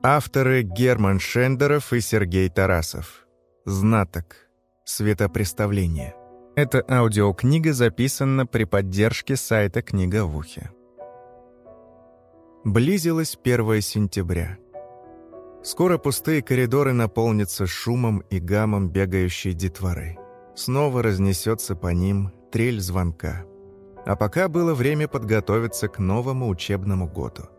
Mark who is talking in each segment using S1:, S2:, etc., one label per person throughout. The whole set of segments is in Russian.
S1: Авторы Герман Шендеров и Сергей Тарасов. «Знаток. Светопреставление». Эта аудиокнига записана при поддержке сайта «Книга в ухе». Близилось 1 сентября. Скоро пустые коридоры наполнятся шумом и гамом бегающей детворы. Снова разнесется по ним трель звонка. А пока было время подготовиться к новому учебному году –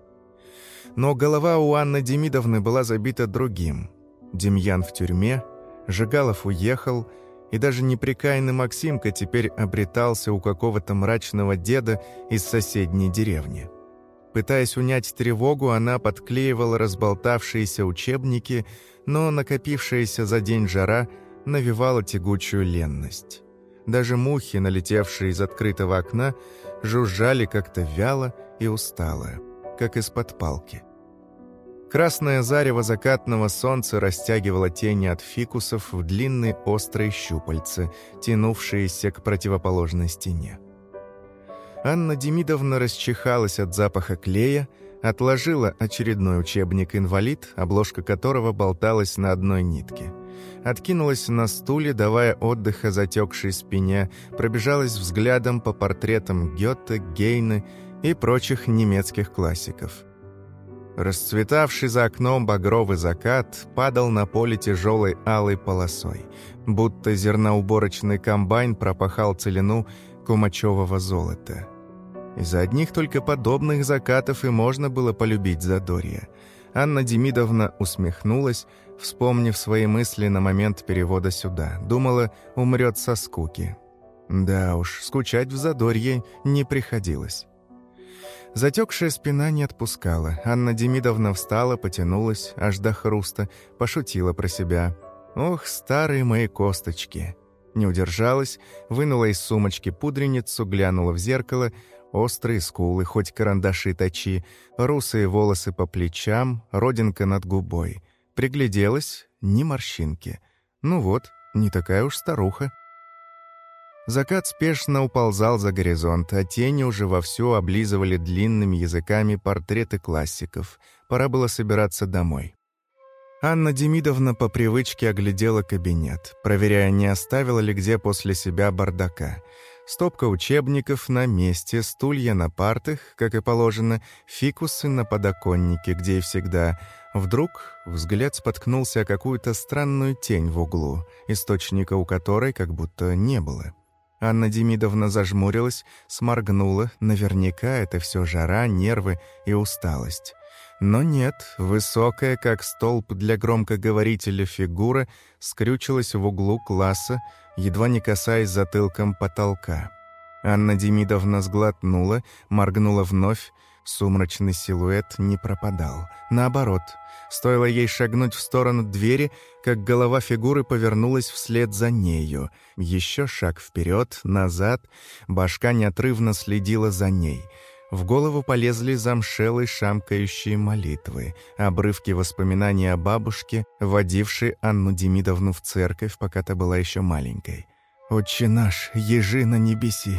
S1: но голова у Анны Демидовны была забита другим. Демьян в тюрьме, Жигалов уехал, и даже непрекаянный Максимка теперь обретался у какого-то мрачного деда из соседней деревни. Пытаясь унять тревогу, она подклеивала разболтавшиеся учебники, но накопившаяся за день жара навевала тягучую ленность. Даже мухи, налетевшие из открытого окна, жужжали как-то вяло и устало как из-под палки. Красное зарево закатного солнца растягивало тени от фикусов в длинные острые щупальцы, тянувшиеся к противоположной стене. Анна Демидовна расчихалась от запаха клея, отложила очередной учебник «Инвалид», обложка которого болталась на одной нитке. Откинулась на стуле, давая отдыха затекшей спине, пробежалась взглядом по портретам Гёте, Гейны и прочих немецких классиков. Расцветавший за окном багровый закат падал на поле тяжелой алой полосой, будто зерноуборочный комбайн пропахал целину кумачевого золота. Из-за одних только подобных закатов и можно было полюбить Задорье. Анна Демидовна усмехнулась, вспомнив свои мысли на момент перевода сюда. Думала, умрет со скуки. Да уж, скучать в Задорье не приходилось. Затекшая спина не отпускала. Анна Демидовна встала, потянулась, аж до хруста, пошутила про себя. «Ох, старые мои косточки!» Не удержалась, вынула из сумочки пудреницу, глянула в зеркало. Острые скулы, хоть карандаши точи, русые волосы по плечам, родинка над губой. Пригляделась — ни морщинки. Ну вот, не такая уж старуха. Закат спешно уползал за горизонт, а тени уже вовсю облизывали длинными языками портреты классиков. Пора было собираться домой. Анна Демидовна по привычке оглядела кабинет, проверяя, не оставила ли где после себя бардака. Стопка учебников на месте, стулья на партах, как и положено, фикусы на подоконнике, где и всегда. Вдруг взгляд споткнулся о какую-то странную тень в углу, источника у которой как будто не было. Анна Демидовна зажмурилась, сморгнула, наверняка это все жара, нервы и усталость. Но нет, высокая, как столб для громкоговорителя фигура, скрючилась в углу класса, едва не касаясь затылком потолка. Анна Демидовна сглотнула, моргнула вновь, сумрачный силуэт не пропадал. Наоборот — Стоило ей шагнуть в сторону двери, как голова фигуры повернулась вслед за нею. Еще шаг вперед, назад, башка неотрывно следила за ней. В голову полезли замшелые шамкающие молитвы, обрывки воспоминаний о бабушке, водившей Анну Демидовну в церковь, пока та была еще маленькой. «Отче наш, ежи на небеси!»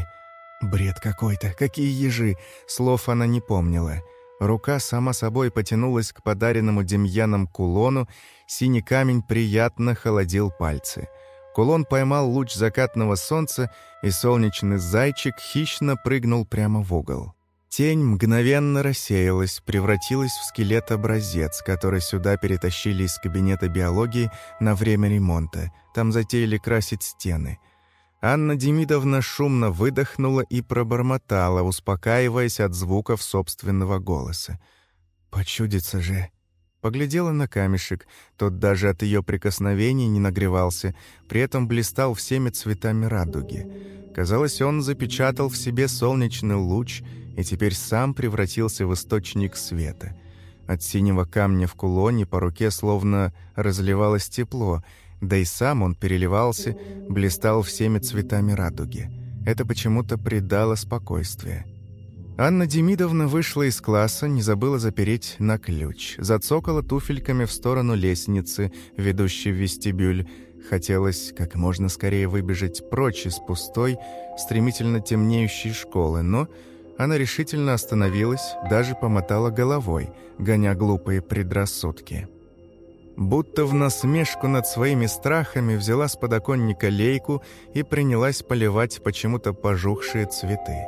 S1: Бред какой-то, какие ежи! Слов она не помнила. Рука сама собой потянулась к подаренному Демьяном кулону, синий камень приятно холодил пальцы. Кулон поймал луч закатного солнца, и солнечный зайчик хищно прыгнул прямо в угол. Тень мгновенно рассеялась, превратилась в скелет-образец, который сюда перетащили из кабинета биологии на время ремонта. Там затеяли красить стены — Анна Демидовна шумно выдохнула и пробормотала, успокаиваясь от звуков собственного голоса. «Почудится же!» Поглядела на камешек, тот даже от ее прикосновений не нагревался, при этом блистал всеми цветами радуги. Казалось, он запечатал в себе солнечный луч и теперь сам превратился в источник света. От синего камня в кулоне по руке словно разливалось тепло — да и сам он переливался, блистал всеми цветами радуги. Это почему-то придало спокойствие. Анна Демидовна вышла из класса, не забыла запереть на ключ. Зацокала туфельками в сторону лестницы, ведущей в вестибюль. Хотелось как можно скорее выбежать прочь из пустой, стремительно темнеющей школы, но она решительно остановилась, даже помотала головой, гоня глупые предрассудки будто в насмешку над своими страхами взяла с подоконника лейку и принялась поливать почему-то пожухшие цветы.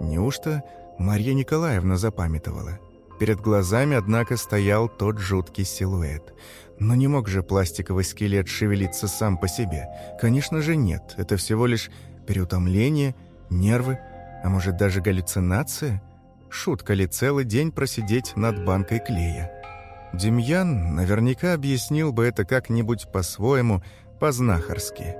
S1: Неужто Марья Николаевна запамятовала? Перед глазами, однако, стоял тот жуткий силуэт. Но не мог же пластиковый скелет шевелиться сам по себе. Конечно же, нет. Это всего лишь переутомление, нервы, а может даже галлюцинация? Шутка ли целый день просидеть над банкой клея? Демьян наверняка объяснил бы это как-нибудь по-своему, по-знахарски.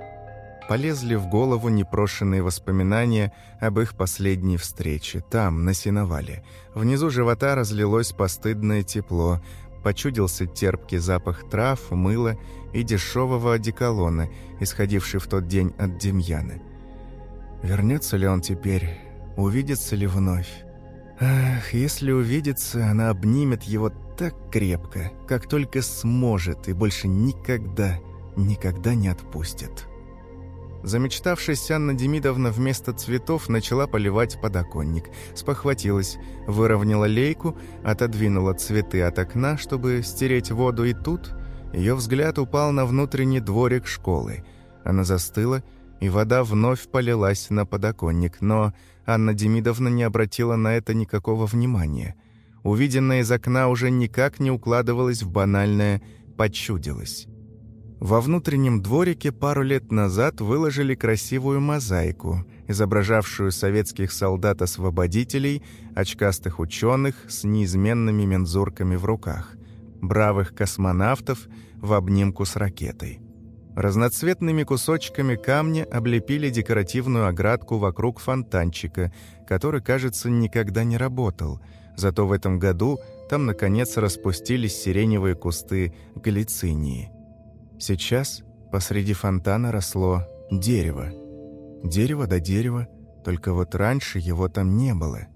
S1: Полезли в голову непрошенные воспоминания об их последней встрече, там, на сеновале. Внизу живота разлилось постыдное тепло, почудился терпкий запах трав, мыла и дешевого одеколона, исходивший в тот день от Демьяны. Вернется ли он теперь? Увидится ли вновь? Ах, если увидится, она обнимет его так крепко, как только сможет и больше никогда, никогда не отпустит. Замечтавшись, Анна Демидовна вместо цветов начала поливать подоконник. Спохватилась, выровняла лейку, отодвинула цветы от окна, чтобы стереть воду, и тут ее взгляд упал на внутренний дворик школы. Она застыла, и вода вновь полилась на подоконник, но Анна Демидовна не обратила на это никакого внимания. Увиденное из окна уже никак не укладывалось в банальное «подчудилось». Во внутреннем дворике пару лет назад выложили красивую мозаику, изображавшую советских солдат-освободителей, очкастых ученых с неизменными мензурками в руках, бравых космонавтов в обнимку с ракетой. Разноцветными кусочками камня облепили декоративную оградку вокруг фонтанчика, который, кажется, никогда не работал. Зато в этом году там, наконец, распустились сиреневые кусты глицинии. Сейчас посреди фонтана росло дерево. Дерево до да дерева, только вот раньше его там не было —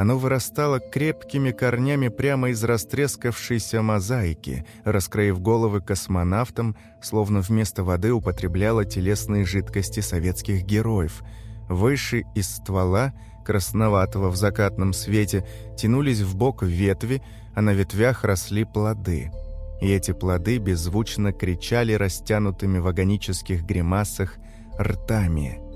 S1: оно вырастало крепкими корнями прямо из растрескавшейся мозаики, раскроив головы космонавтам, словно вместо воды употребляло телесные жидкости советских героев. Выше из ствола, красноватого в закатном свете, тянулись в бок ветви, а на ветвях росли плоды. И эти плоды беззвучно кричали растянутыми в агонических гримасах ртами –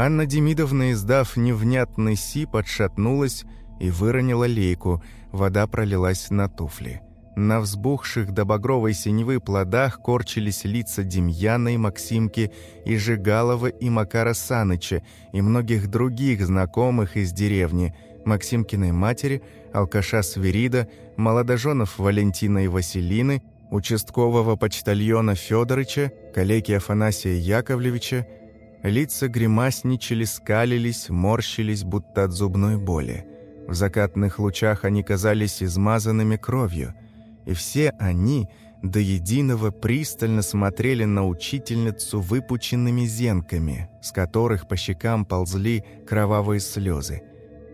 S1: Анна Демидовна, издав невнятный сип, отшатнулась и выронила лейку. Вода пролилась на туфли. На взбухших до багровой синевы плодах корчились лица Демьяна и Максимки, и Жигалова, и Макара Саныча, и многих других знакомых из деревни, Максимкиной матери, алкаша Сверида, молодоженов Валентина и Василины, участкового почтальона Федорыча, коллеги Афанасия Яковлевича, Лица гримасничали, скалились, морщились, будто от зубной боли. В закатных лучах они казались измазанными кровью, и все они до единого пристально смотрели на учительницу выпученными зенками, с которых по щекам ползли кровавые слезы.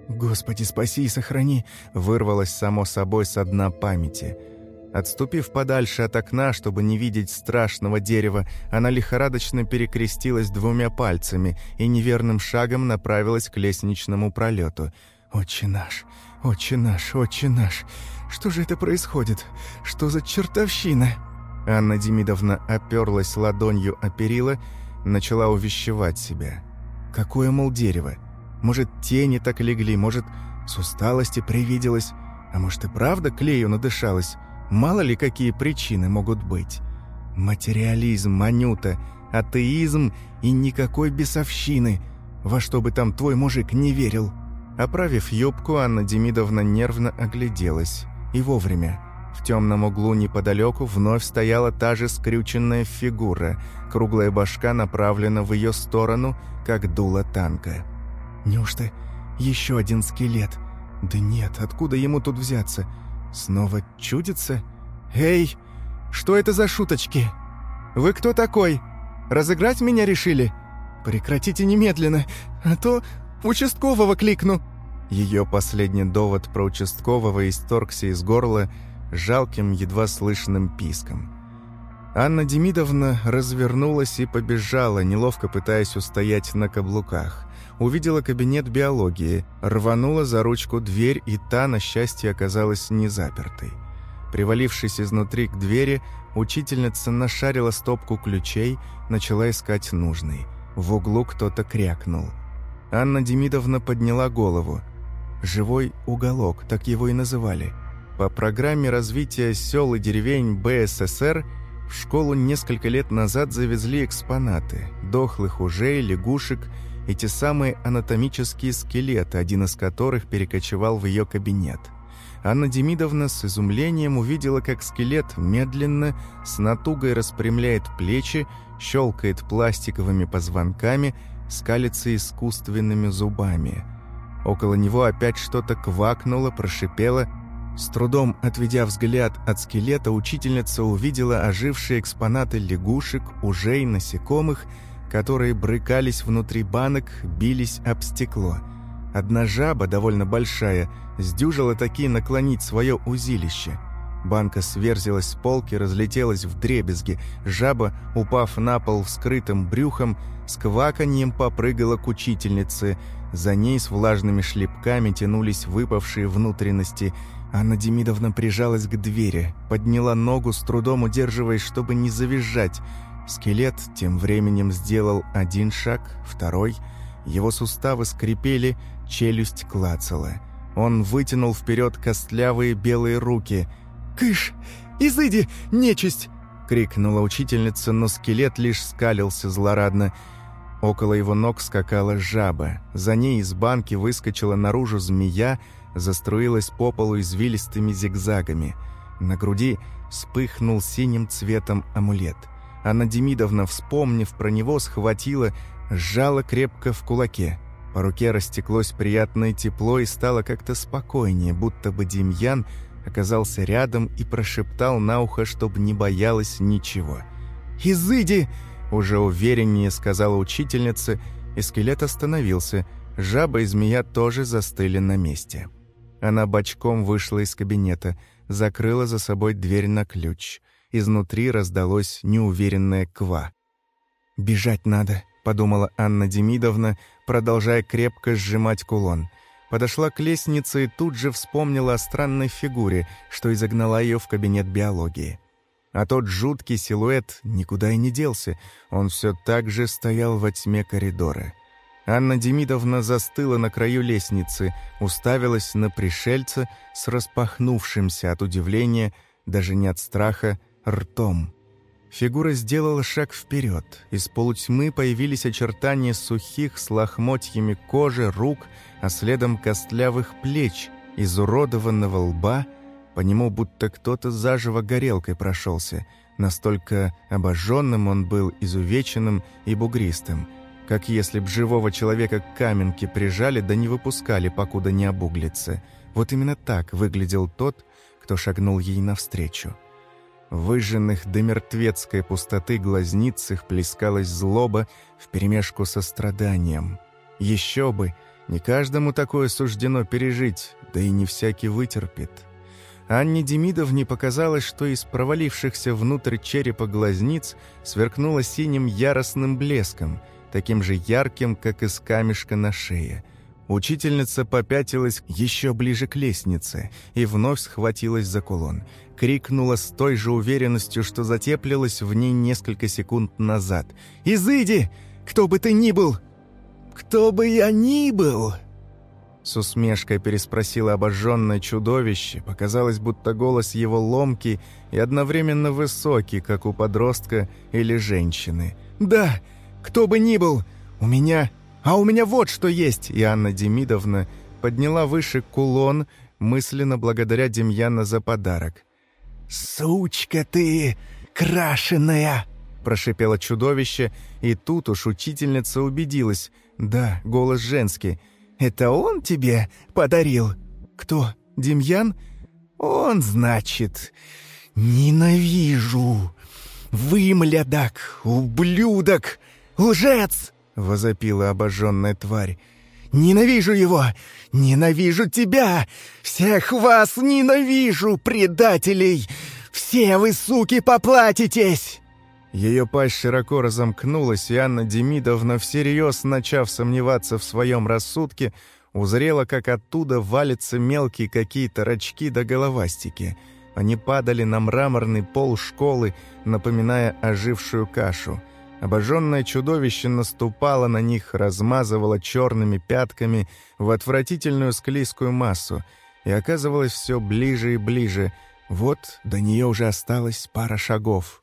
S1: «Господи, спаси и сохрани!» вырвалось само собой со дна памяти – Отступив подальше от окна, чтобы не видеть страшного дерева, она лихорадочно перекрестилась двумя пальцами и неверным шагом направилась к лестничному пролету. «Отче наш! Отче наш! Отче наш! Что же это происходит? Что за чертовщина?» Анна Демидовна оперлась ладонью о перила, начала увещевать себя. «Какое, мол, дерево? Может, тени так легли, может, с усталости привиделось, а может и правда клею надышалась?» Мало ли какие причины могут быть. Материализм, манюта, атеизм и никакой бесовщины, во что бы там твой мужик не верил. Оправив юбку, Анна Демидовна нервно огляделась. И вовремя. В темном углу неподалеку вновь стояла та же скрюченная фигура. Круглая башка направлена в ее сторону, как дуло танка. «Неужто еще один скелет? Да нет, откуда ему тут взяться? Снова чудится? Эй, что это за шуточки? Вы кто такой? Разыграть меня решили? Прекратите немедленно, а то участкового кликну. Ее последний довод про участкового исторгся из горла жалким, едва слышным писком. Анна Демидовна развернулась и побежала, неловко пытаясь устоять на каблуках увидела кабинет биологии, рванула за ручку дверь, и та, на счастье, оказалась не запертой. Привалившись изнутри к двери, учительница нашарила стопку ключей, начала искать нужный. В углу кто-то крякнул. Анна Демидовна подняла голову. «Живой уголок», так его и называли. По программе развития сел и деревень БССР – в школу несколько лет назад завезли экспонаты – дохлых ужей, лягушек эти самые анатомические скелеты, один из которых перекочевал в ее кабинет. Анна Демидовна с изумлением увидела, как скелет медленно, с натугой распрямляет плечи, щелкает пластиковыми позвонками, скалится искусственными зубами. Около него опять что-то квакнуло, прошипело. С трудом отведя взгляд от скелета, учительница увидела ожившие экспонаты лягушек, ужей, насекомых – которые брыкались внутри банок, бились об стекло. Одна жаба, довольно большая, сдюжила таки наклонить свое узилище. Банка сверзилась с полки, разлетелась в дребезги. Жаба, упав на пол вскрытым брюхом, с кваканьем попрыгала к учительнице. За ней с влажными шлепками тянулись выпавшие внутренности. Анна Демидовна прижалась к двери, подняла ногу, с трудом удерживаясь, чтобы не завизжать – Скелет тем временем сделал один шаг, второй. Его суставы скрипели, челюсть клацала. Он вытянул вперед костлявые белые руки. «Кыш! Изыди, нечисть!» — крикнула учительница, но скелет лишь скалился злорадно. Около его ног скакала жаба. За ней из банки выскочила наружу змея, заструилась по полу извилистыми зигзагами. На груди вспыхнул синим цветом амулет — Анна Демидовна, вспомнив про него, схватила, сжала крепко в кулаке. По руке растеклось приятное тепло и стало как-то спокойнее, будто бы Демьян оказался рядом и прошептал на ухо, чтобы не боялась ничего. «Изыди!» – уже увереннее сказала учительница, и скелет остановился. Жаба и змея тоже застыли на месте. Она бочком вышла из кабинета, закрыла за собой дверь на ключ – изнутри раздалось неуверенное «ква». «Бежать надо», — подумала Анна Демидовна, продолжая крепко сжимать кулон. Подошла к лестнице и тут же вспомнила о странной фигуре, что изогнала ее в кабинет биологии. А тот жуткий силуэт никуда и не делся, он все так же стоял во тьме коридора. Анна Демидовна застыла на краю лестницы, уставилась на пришельца с распахнувшимся от удивления, даже не от страха, ртом. Фигура сделала шаг вперед. Из полутьмы появились очертания сухих с лохмотьями кожи, рук, а следом костлявых плеч, изуродованного лба. По нему будто кто-то заживо горелкой прошелся. Настолько обожженным он был, изувеченным и бугристым. Как если б живого человека каменки прижали, да не выпускали, покуда не обуглится. Вот именно так выглядел тот, кто шагнул ей навстречу выжженных до мертвецкой пустоты глазниц их плескалась злоба вперемешку со страданием. Еще бы, не каждому такое суждено пережить, да и не всякий вытерпит. Анне Демидовне показалось, что из провалившихся внутрь черепа глазниц сверкнуло синим яростным блеском, таким же ярким, как из камешка на шее — Учительница попятилась еще ближе к лестнице и вновь схватилась за кулон. Крикнула с той же уверенностью, что затеплилась в ней несколько секунд назад. «Изыди! Кто бы ты ни был!» «Кто бы я ни был!» С усмешкой переспросила обожженное чудовище. Показалось, будто голос его ломкий и одновременно высокий, как у подростка или женщины. «Да, кто бы ни был, у меня «А у меня вот что есть!» И Анна Демидовна подняла выше кулон, мысленно благодаря Демьяна за подарок. «Сучка ты, крашеная!» прошипело чудовище, и тут уж учительница убедилась. Да, голос женский. «Это он тебе подарил?» «Кто? Демьян?» «Он, значит. Ненавижу! Вымлядок! Ублюдок! Лжец!» — возопила обожженная тварь. «Ненавижу его! Ненавижу тебя! Всех вас ненавижу, предателей! Все вы, суки, поплатитесь!» Ее пасть широко разомкнулась, и Анна Демидовна, всерьез начав сомневаться в своем рассудке, узрела, как оттуда валятся мелкие какие-то рачки да головастики. Они падали на мраморный пол школы, напоминая ожившую кашу — Обожженное чудовище наступало на них, размазывало черными пятками в отвратительную склизкую массу и оказывалось все ближе и ближе. Вот до нее уже осталось пара шагов.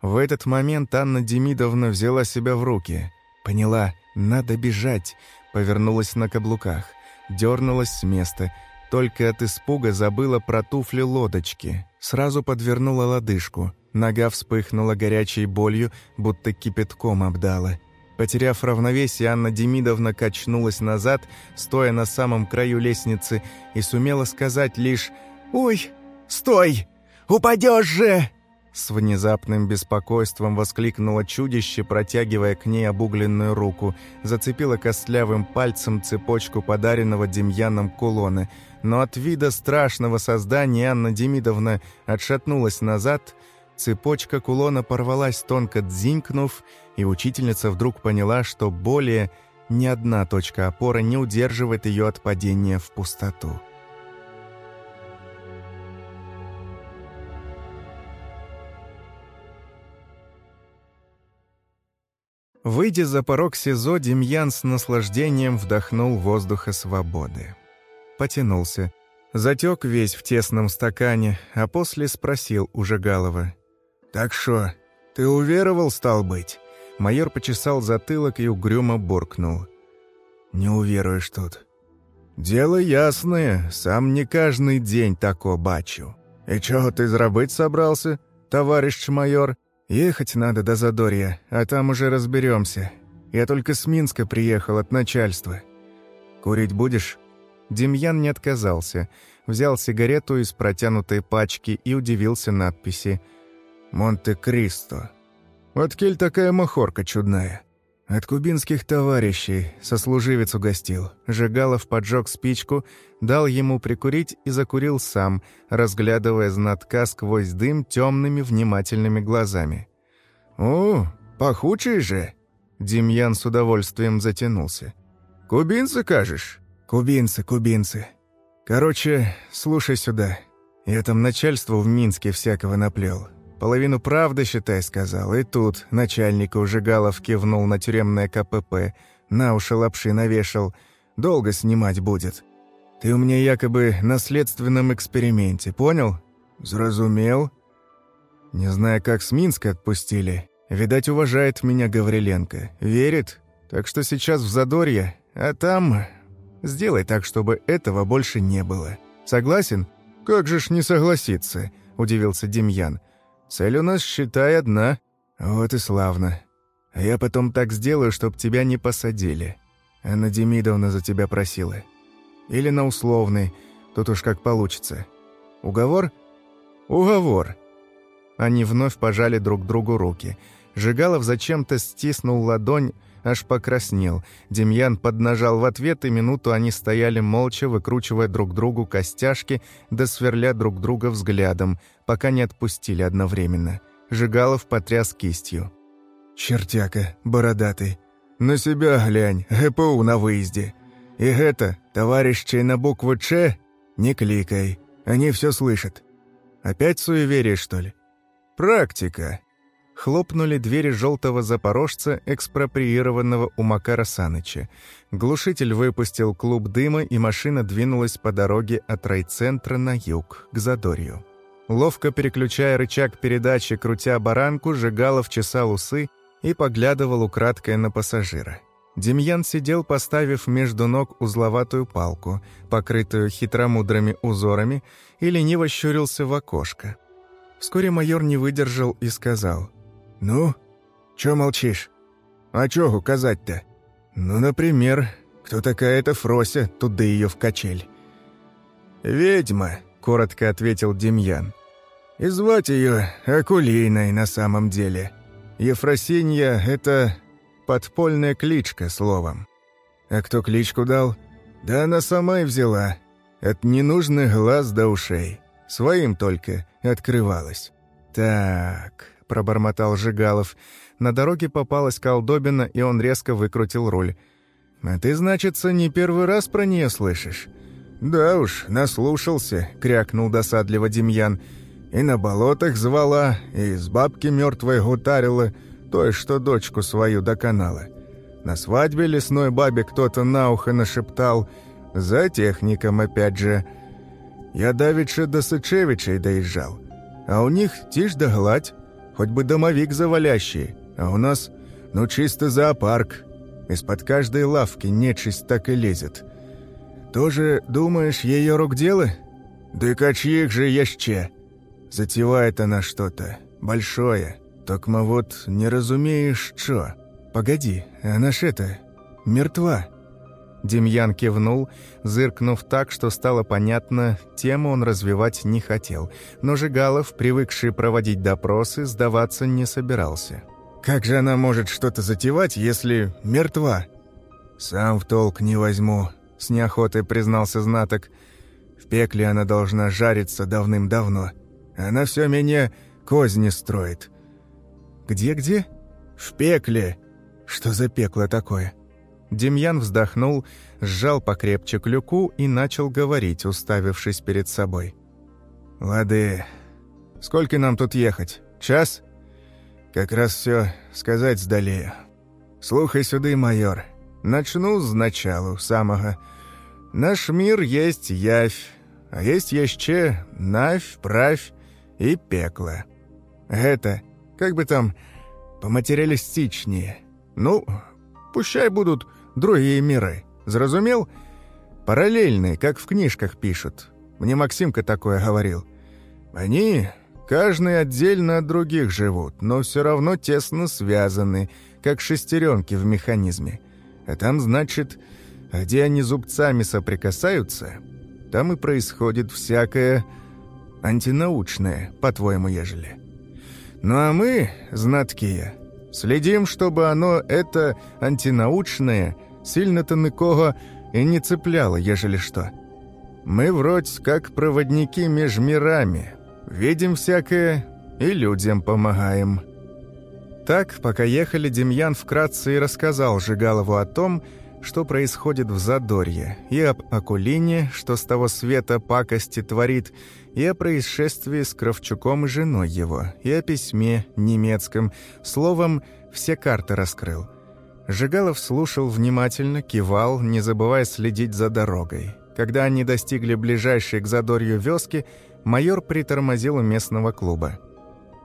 S1: В этот момент Анна Демидовна взяла себя в руки. Поняла, надо бежать, повернулась на каблуках, дернулась с места, только от испуга забыла про туфли лодочки сразу подвернула лодыжку. Нога вспыхнула горячей болью, будто кипятком обдала. Потеряв равновесие, Анна Демидовна качнулась назад, стоя на самом краю лестницы, и сумела сказать лишь «Ой, стой! Упадешь же!» С внезапным беспокойством воскликнуло чудище, протягивая к ней обугленную руку. Зацепило костлявым пальцем цепочку подаренного Демьяном кулона. Но от вида страшного создания Анна Демидовна отшатнулась назад. Цепочка кулона порвалась, тонко дзинькнув, и учительница вдруг поняла, что более ни одна точка опоры не удерживает ее от падения в пустоту. Выйдя за порог СИЗО, Демьян с наслаждением вдохнул воздуха свободы. Потянулся. Затек весь в тесном стакане, а после спросил уже Галова. «Так что, ты уверовал, стал быть?» Майор почесал затылок и угрюмо буркнул. «Не уверуешь тут». «Дело ясное, сам не каждый день тако бачу. И чего ты зрабыть собрался, товарищ майор?» Ехать надо до Задорья, а там уже разберемся. Я только с Минска приехал от начальства. Курить будешь?» Демьян не отказался, взял сигарету из протянутой пачки и удивился надписи «Монте-Кристо». Вот кель такая махорка чудная». От кубинских товарищей сослуживец угостил. Жигалов поджег спичку, дал ему прикурить и закурил сам, разглядывая знатка сквозь дым темными внимательными глазами. «О, пахучий же!» Демьян с удовольствием затянулся. «Кубинцы, кажешь?» «Кубинцы, кубинцы. Короче, слушай сюда. Я там начальству в Минске всякого наплел. Половину правды, считай, сказал. И тут начальника уже Галов кивнул на тюремное КПП, на уши лапши навешал. Долго снимать будет. Ты у меня якобы на следственном эксперименте, понял? Зразумел? Не знаю, как с Минска отпустили. Видать, уважает меня Гавриленко. Верит? Так что сейчас в задорье, а там... Сделай так, чтобы этого больше не было. Согласен? Как же ж не согласиться, удивился Демьян. Цель у нас, считай, одна. Вот и славно. А я потом так сделаю, чтоб тебя не посадили. Анна Демидовна за тебя просила или на условный, тут уж как получится. Уговор? Уговор. Они вновь пожали друг другу руки. Жигалов зачем-то стиснул ладонь, аж покраснел. Демьян поднажал в ответ, и минуту они стояли молча, выкручивая друг другу костяшки, да сверля друг друга взглядом, пока не отпустили одновременно. Жигалов потряс кистью. «Чертяка, бородатый, на себя глянь, ГПУ на выезде. И это Товарищ на букву «Ч» не кликай, они все слышат. Опять суеверие, что ли? Практика. Хлопнули двери желтого запорожца, экспроприированного у Макара Саныча. Глушитель выпустил клуб дыма, и машина двинулась по дороге от райцентра на юг, к Задорью. Ловко переключая рычаг передачи, крутя баранку, Жигалов чесал усы и поглядывал украдкой на пассажира. Демьян сидел, поставив между ног узловатую палку, покрытую хитромудрыми узорами, и лениво щурился в окошко. Вскоре майор не выдержал и сказал. «Ну, чё молчишь? А чё указать-то? Ну, например, кто такая эта Фрося, туда её в качель?» «Ведьма», — коротко ответил Демьян. «И звать её Акулиной на самом деле. Ефросинья — это подпольная кличка, словом. А кто кличку дал? Да она сама и взяла. От ненужных глаз до ушей. Своим только открывалась. «Так», — пробормотал Жигалов. На дороге попалась колдобина, и он резко выкрутил руль. «А ты, значится, не первый раз про нее слышишь?» «Да уж, наслушался», — крякнул досадливо Демьян. «И на болотах звала, и с бабки мертвой гутарила» тое, что дочку свою доконала. На свадьбе лесной бабе кто-то на ухо нашептал, за техником опять же. Я давеча до Сычевичей доезжал, а у них тишь да гладь, хоть бы домовик завалящий, а у нас, ну, чисто зоопарк. Из-под каждой лавки нечисть так и лезет. Тоже, думаешь, ее рук дело? Да и качьих же еще. Затевает она что-то большое, только вот не разумеешь, что. Погоди, она ж это... мертва». Демьян кивнул, зыркнув так, что стало понятно, тему он развивать не хотел, но Жигалов, привыкший проводить допросы, сдаваться не собирался. «Как же она может что-то затевать, если мертва?» «Сам в толк не возьму», — с неохотой признался знаток. «В пекле она должна жариться давным-давно. Она все менее козни строит. «Где-где?» «В пекле!» «Что за пекло такое?» Демьян вздохнул, сжал покрепче клюку и начал говорить, уставившись перед собой. «Лады, сколько нам тут ехать? Час?» «Как раз все сказать сдали. Слухай сюды, майор. Начну сначала, самого. Наш мир есть явь, а есть еще навь, правь и пекло. Это как бы там поматериалистичнее. Ну, пущай будут другие миры. Зразумел? Параллельные, как в книжках пишут. Мне Максимка такое говорил. Они, каждый отдельно от других живут, но все равно тесно связаны, как шестеренки в механизме. А там, значит, где они зубцами соприкасаются, там и происходит всякое антинаучное, по-твоему, ежели. Ну а мы, знаткие, следим, чтобы оно, это антинаучное, сильно-то ныкого и не цепляло, ежели что. Мы вроде как проводники меж мирами, видим всякое и людям помогаем». Так, пока ехали, Демьян вкратце и рассказал Жигалову о том, что происходит в Задорье, и об Акулине, что с того света пакости творит, и о происшествии с Кравчуком и женой его, и о письме немецком, словом, все карты раскрыл. Жигалов слушал внимательно, кивал, не забывая следить за дорогой. Когда они достигли ближайшей к задорью вёски, майор притормозил у местного клуба.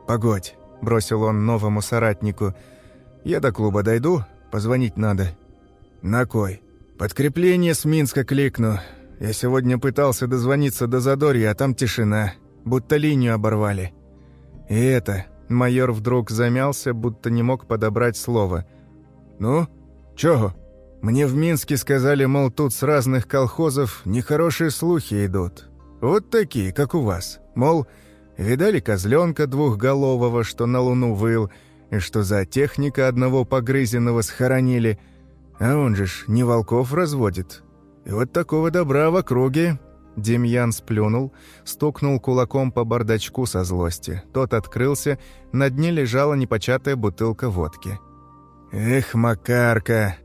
S1: «Погодь», — бросил он новому соратнику, — «я до клуба дойду, позвонить надо». «На кой?» «Подкрепление с Минска кликну. Я сегодня пытался дозвониться до Задорья, а там тишина, будто линию оборвали. И это... Майор вдруг замялся, будто не мог подобрать слово. «Ну? Чего?» «Мне в Минске сказали, мол, тут с разных колхозов нехорошие слухи идут. Вот такие, как у вас. Мол, видали козленка двухголового, что на луну выл, и что за техника одного погрызенного схоронили. А он же ж не волков разводит, и вот такого добра в округе!» Демьян сплюнул, стукнул кулаком по бардачку со злости. Тот открылся, на дне лежала непочатая бутылка водки. «Эх, Макарка!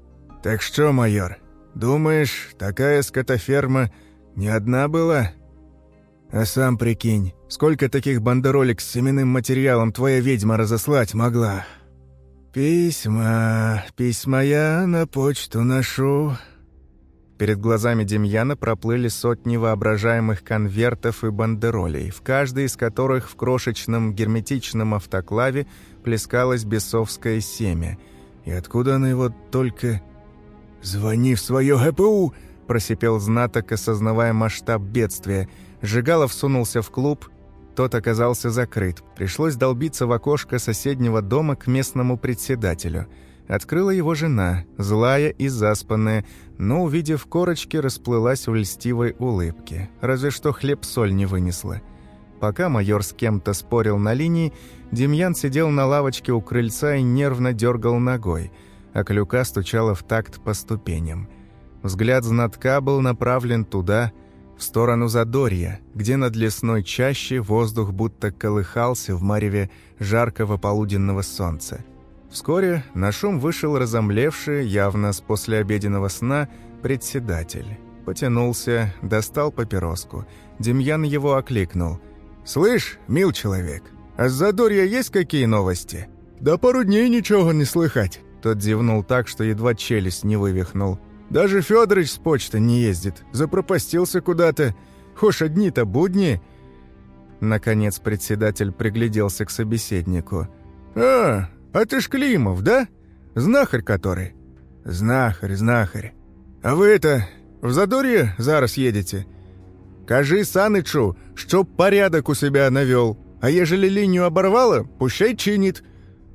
S1: Так что, майор, думаешь, такая скотоферма не одна была?» «А сам прикинь, сколько таких бандеролек с семенным материалом твоя ведьма разослать могла?» «Письма, письма я на почту ношу», Перед глазами Демьяна проплыли сотни воображаемых конвертов и бандеролей, в каждой из которых в крошечном герметичном автоклаве плескалось бесовское семя. И откуда она его только... «Звони в свое ГПУ!» – просипел знаток, осознавая масштаб бедствия. Жигалов сунулся в клуб, тот оказался закрыт. Пришлось долбиться в окошко соседнего дома к местному председателю – Открыла его жена, злая и заспанная, но, увидев корочки, расплылась в льстивой улыбке, разве что хлеб-соль не вынесла. Пока майор с кем-то спорил на линии, Демьян сидел на лавочке у крыльца и нервно дергал ногой, а клюка стучала в такт по ступеням. Взгляд знатка был направлен туда, в сторону Задорья, где над лесной чаще воздух будто колыхался в мареве жаркого полуденного солнца. Вскоре на шум вышел разомлевший, явно с послеобеденного сна, председатель. Потянулся, достал папироску. Демьян его окликнул. «Слышь, мил человек, а с задорья есть какие новости?» «Да пару дней ничего не слыхать». Тот зевнул так, что едва челюсть не вывихнул. «Даже Фёдорович с почты не ездит. Запропастился куда-то. Хошь одни-то будни». Наконец председатель пригляделся к собеседнику. «А, это ты ж Климов, да? Знахарь который?» «Знахарь, знахарь. А вы это, в задорье зараз едете? Кажи Санычу, чтоб порядок у себя навел, а ежели линию оборвала, пущай чинит.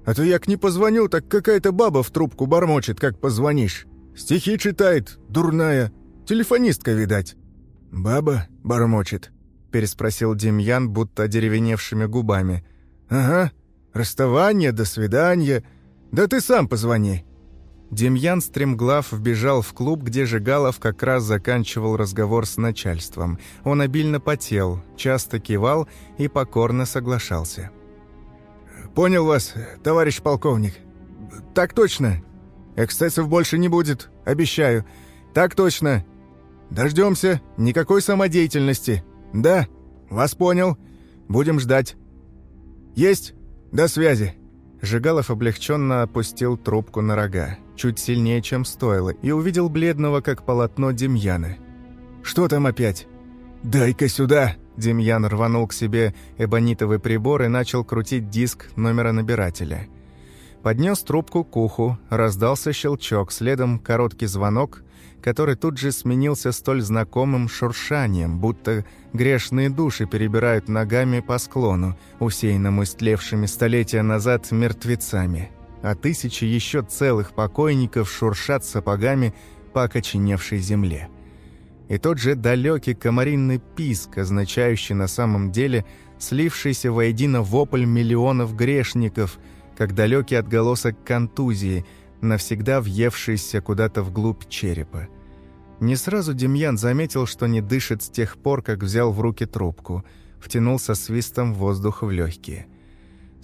S1: А то я к не позвоню, так какая-то баба в трубку бормочет, как позвонишь. Стихи читает, дурная, телефонистка, видать». «Баба?» — бормочет. — переспросил Демьян, будто деревеневшими губами. «Ага, расставание, до свидания. Да ты сам позвони». Демьян Стремглав вбежал в клуб, где Жигалов как раз заканчивал разговор с начальством. Он обильно потел, часто кивал и покорно соглашался. «Понял вас, товарищ полковник. Так точно. Эксцессов больше не будет, обещаю. Так точно. Дождемся. Никакой самодеятельности. Да, вас понял. Будем ждать. Есть!» «До связи!» Жигалов облегченно опустил трубку на рога, чуть сильнее, чем стоило, и увидел бледного, как полотно, Демьяна. «Что там опять?» «Дай-ка сюда!» Демьян рванул к себе эбонитовый прибор и начал крутить диск номера набирателя. Поднес трубку к уху, раздался щелчок, следом короткий звонок, который тут же сменился столь знакомым шуршанием, будто грешные души перебирают ногами по склону, усеянному истлевшими столетия назад мертвецами, а тысячи еще целых покойников шуршат сапогами по окоченевшей земле. И тот же далекий комаринный писк, означающий на самом деле слившийся воедино вопль миллионов грешников, как далекий отголосок контузии – навсегда въевшийся куда-то вглубь черепа. Не сразу Демьян заметил, что не дышит с тех пор, как взял в руки трубку, втянул со свистом воздух в легкие.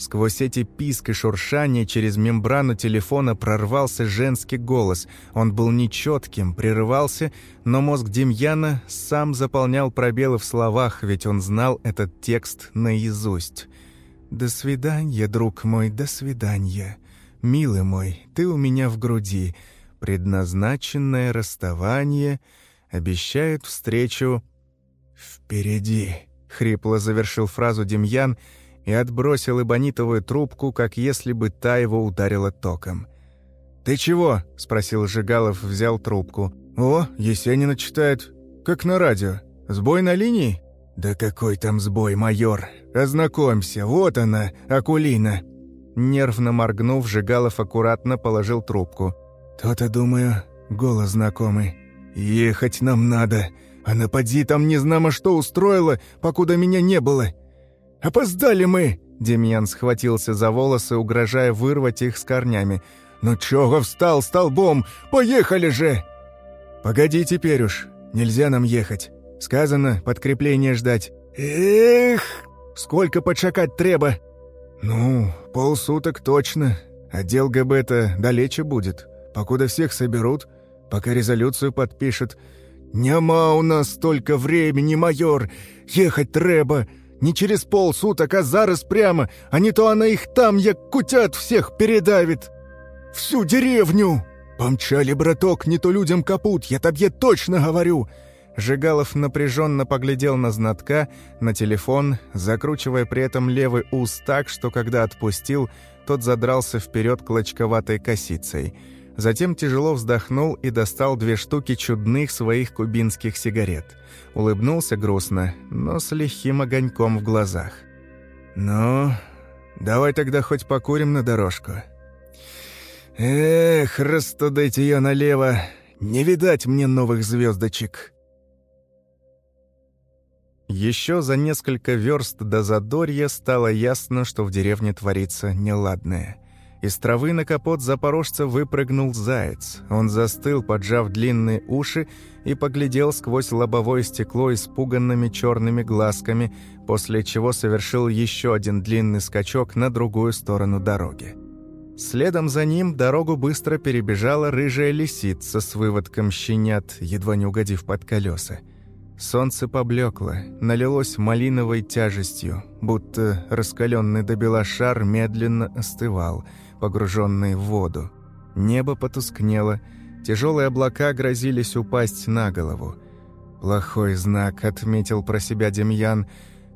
S1: Сквозь эти писк и шуршание через мембрану телефона прорвался женский голос. Он был нечетким, прерывался, но мозг Демьяна сам заполнял пробелы в словах, ведь он знал этот текст наизусть. «До свидания, друг мой, до свидания. Милый мой, ты у меня в груди предназначенное расставание обещает встречу впереди. Хрипло завершил фразу Демьян и отбросил эбонитовую трубку, как если бы та его ударила током. «Ты чего?» – спросил Жигалов, взял трубку. «О, Есенина читает. Как на радио. Сбой на линии?» «Да какой там сбой, майор? Ознакомься, вот она, Акулина!» Нервно моргнув, Жигалов аккуратно положил трубку. «То-то, думаю, голос знакомый. Ехать нам надо, а напади там не знамо что устроила, покуда меня не было. Опоздали мы!» Демьян схватился за волосы, угрожая вырвать их с корнями. «Ну чего встал столбом? Поехали же!» «Погоди теперь уж, нельзя нам ехать. Сказано, подкрепление ждать». «Эх, сколько подшакать треба?» «Ну, полсуток точно. Отдел ГБ-то далече будет». Покуда всех соберут, пока резолюцию подпишет. Няма у нас столько времени, майор. Ехать треба. Не через полсуток, а зараз прямо. А не то она их там, як кутят, всех передавит. Всю деревню. Помчали, браток, не то людям капут. Я тебе точно говорю. Жигалов напряженно поглядел на знатка, на телефон, закручивая при этом левый ус так, что когда отпустил, тот задрался вперед клочковатой косицей — Затем тяжело вздохнул и достал две штуки чудных своих кубинских сигарет. Улыбнулся грустно, но с лихим огоньком в глазах. «Ну, давай тогда хоть покурим на дорожку». «Эх, растудать ее налево! Не видать мне новых звездочек!» Еще за несколько верст до Задорья стало ясно, что в деревне творится неладное – из травы на капот запорожца выпрыгнул заяц. Он застыл, поджав длинные уши, и поглядел сквозь лобовое стекло испуганными черными глазками, после чего совершил еще один длинный скачок на другую сторону дороги. Следом за ним дорогу быстро перебежала рыжая лисица с выводком щенят, едва не угодив под колеса. Солнце поблекло, налилось малиновой тяжестью, будто раскаленный до бела шар медленно остывал – погруженные в воду. Небо потускнело, тяжелые облака грозились упасть на голову. «Плохой знак», — отметил про себя Демьян.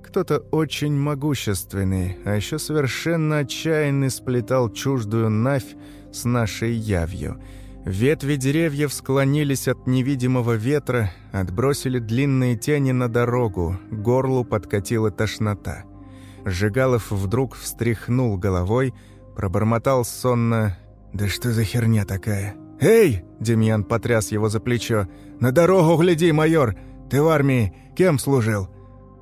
S1: «Кто-то очень могущественный, а еще совершенно отчаянный сплетал чуждую нафь с нашей явью». Ветви деревьев склонились от невидимого ветра, отбросили длинные тени на дорогу, горлу подкатила тошнота. Жигалов вдруг встряхнул головой, Пробормотал сонно. «Да что за херня такая?» «Эй!» – Демьян потряс его за плечо. «На дорогу гляди, майор! Ты в армии кем служил?»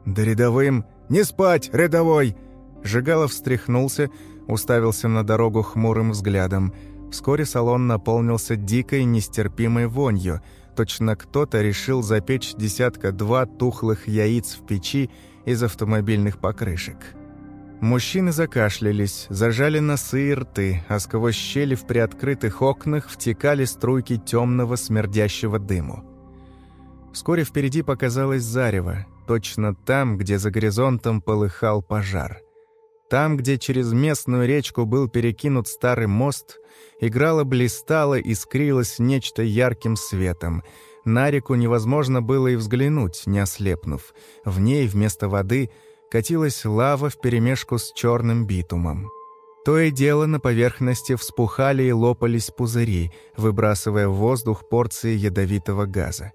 S1: «Да рядовым!» «Не спать, рядовой!» Жигалов встряхнулся, уставился на дорогу хмурым взглядом. Вскоре салон наполнился дикой, нестерпимой вонью. Точно кто-то решил запечь десятка-два тухлых яиц в печи из автомобильных покрышек. Мужчины закашлялись, зажали носы и рты, а сквозь щели в приоткрытых окнах втекали струйки темного смердящего дыму. Вскоре впереди показалось зарево, точно там, где за горизонтом полыхал пожар. Там, где через местную речку был перекинут старый мост, играло, блистало, искрилось нечто ярким светом. На реку невозможно было и взглянуть, не ослепнув. В ней вместо воды – катилась лава вперемешку с черным битумом. То и дело на поверхности вспухали и лопались пузыри, выбрасывая в воздух порции ядовитого газа.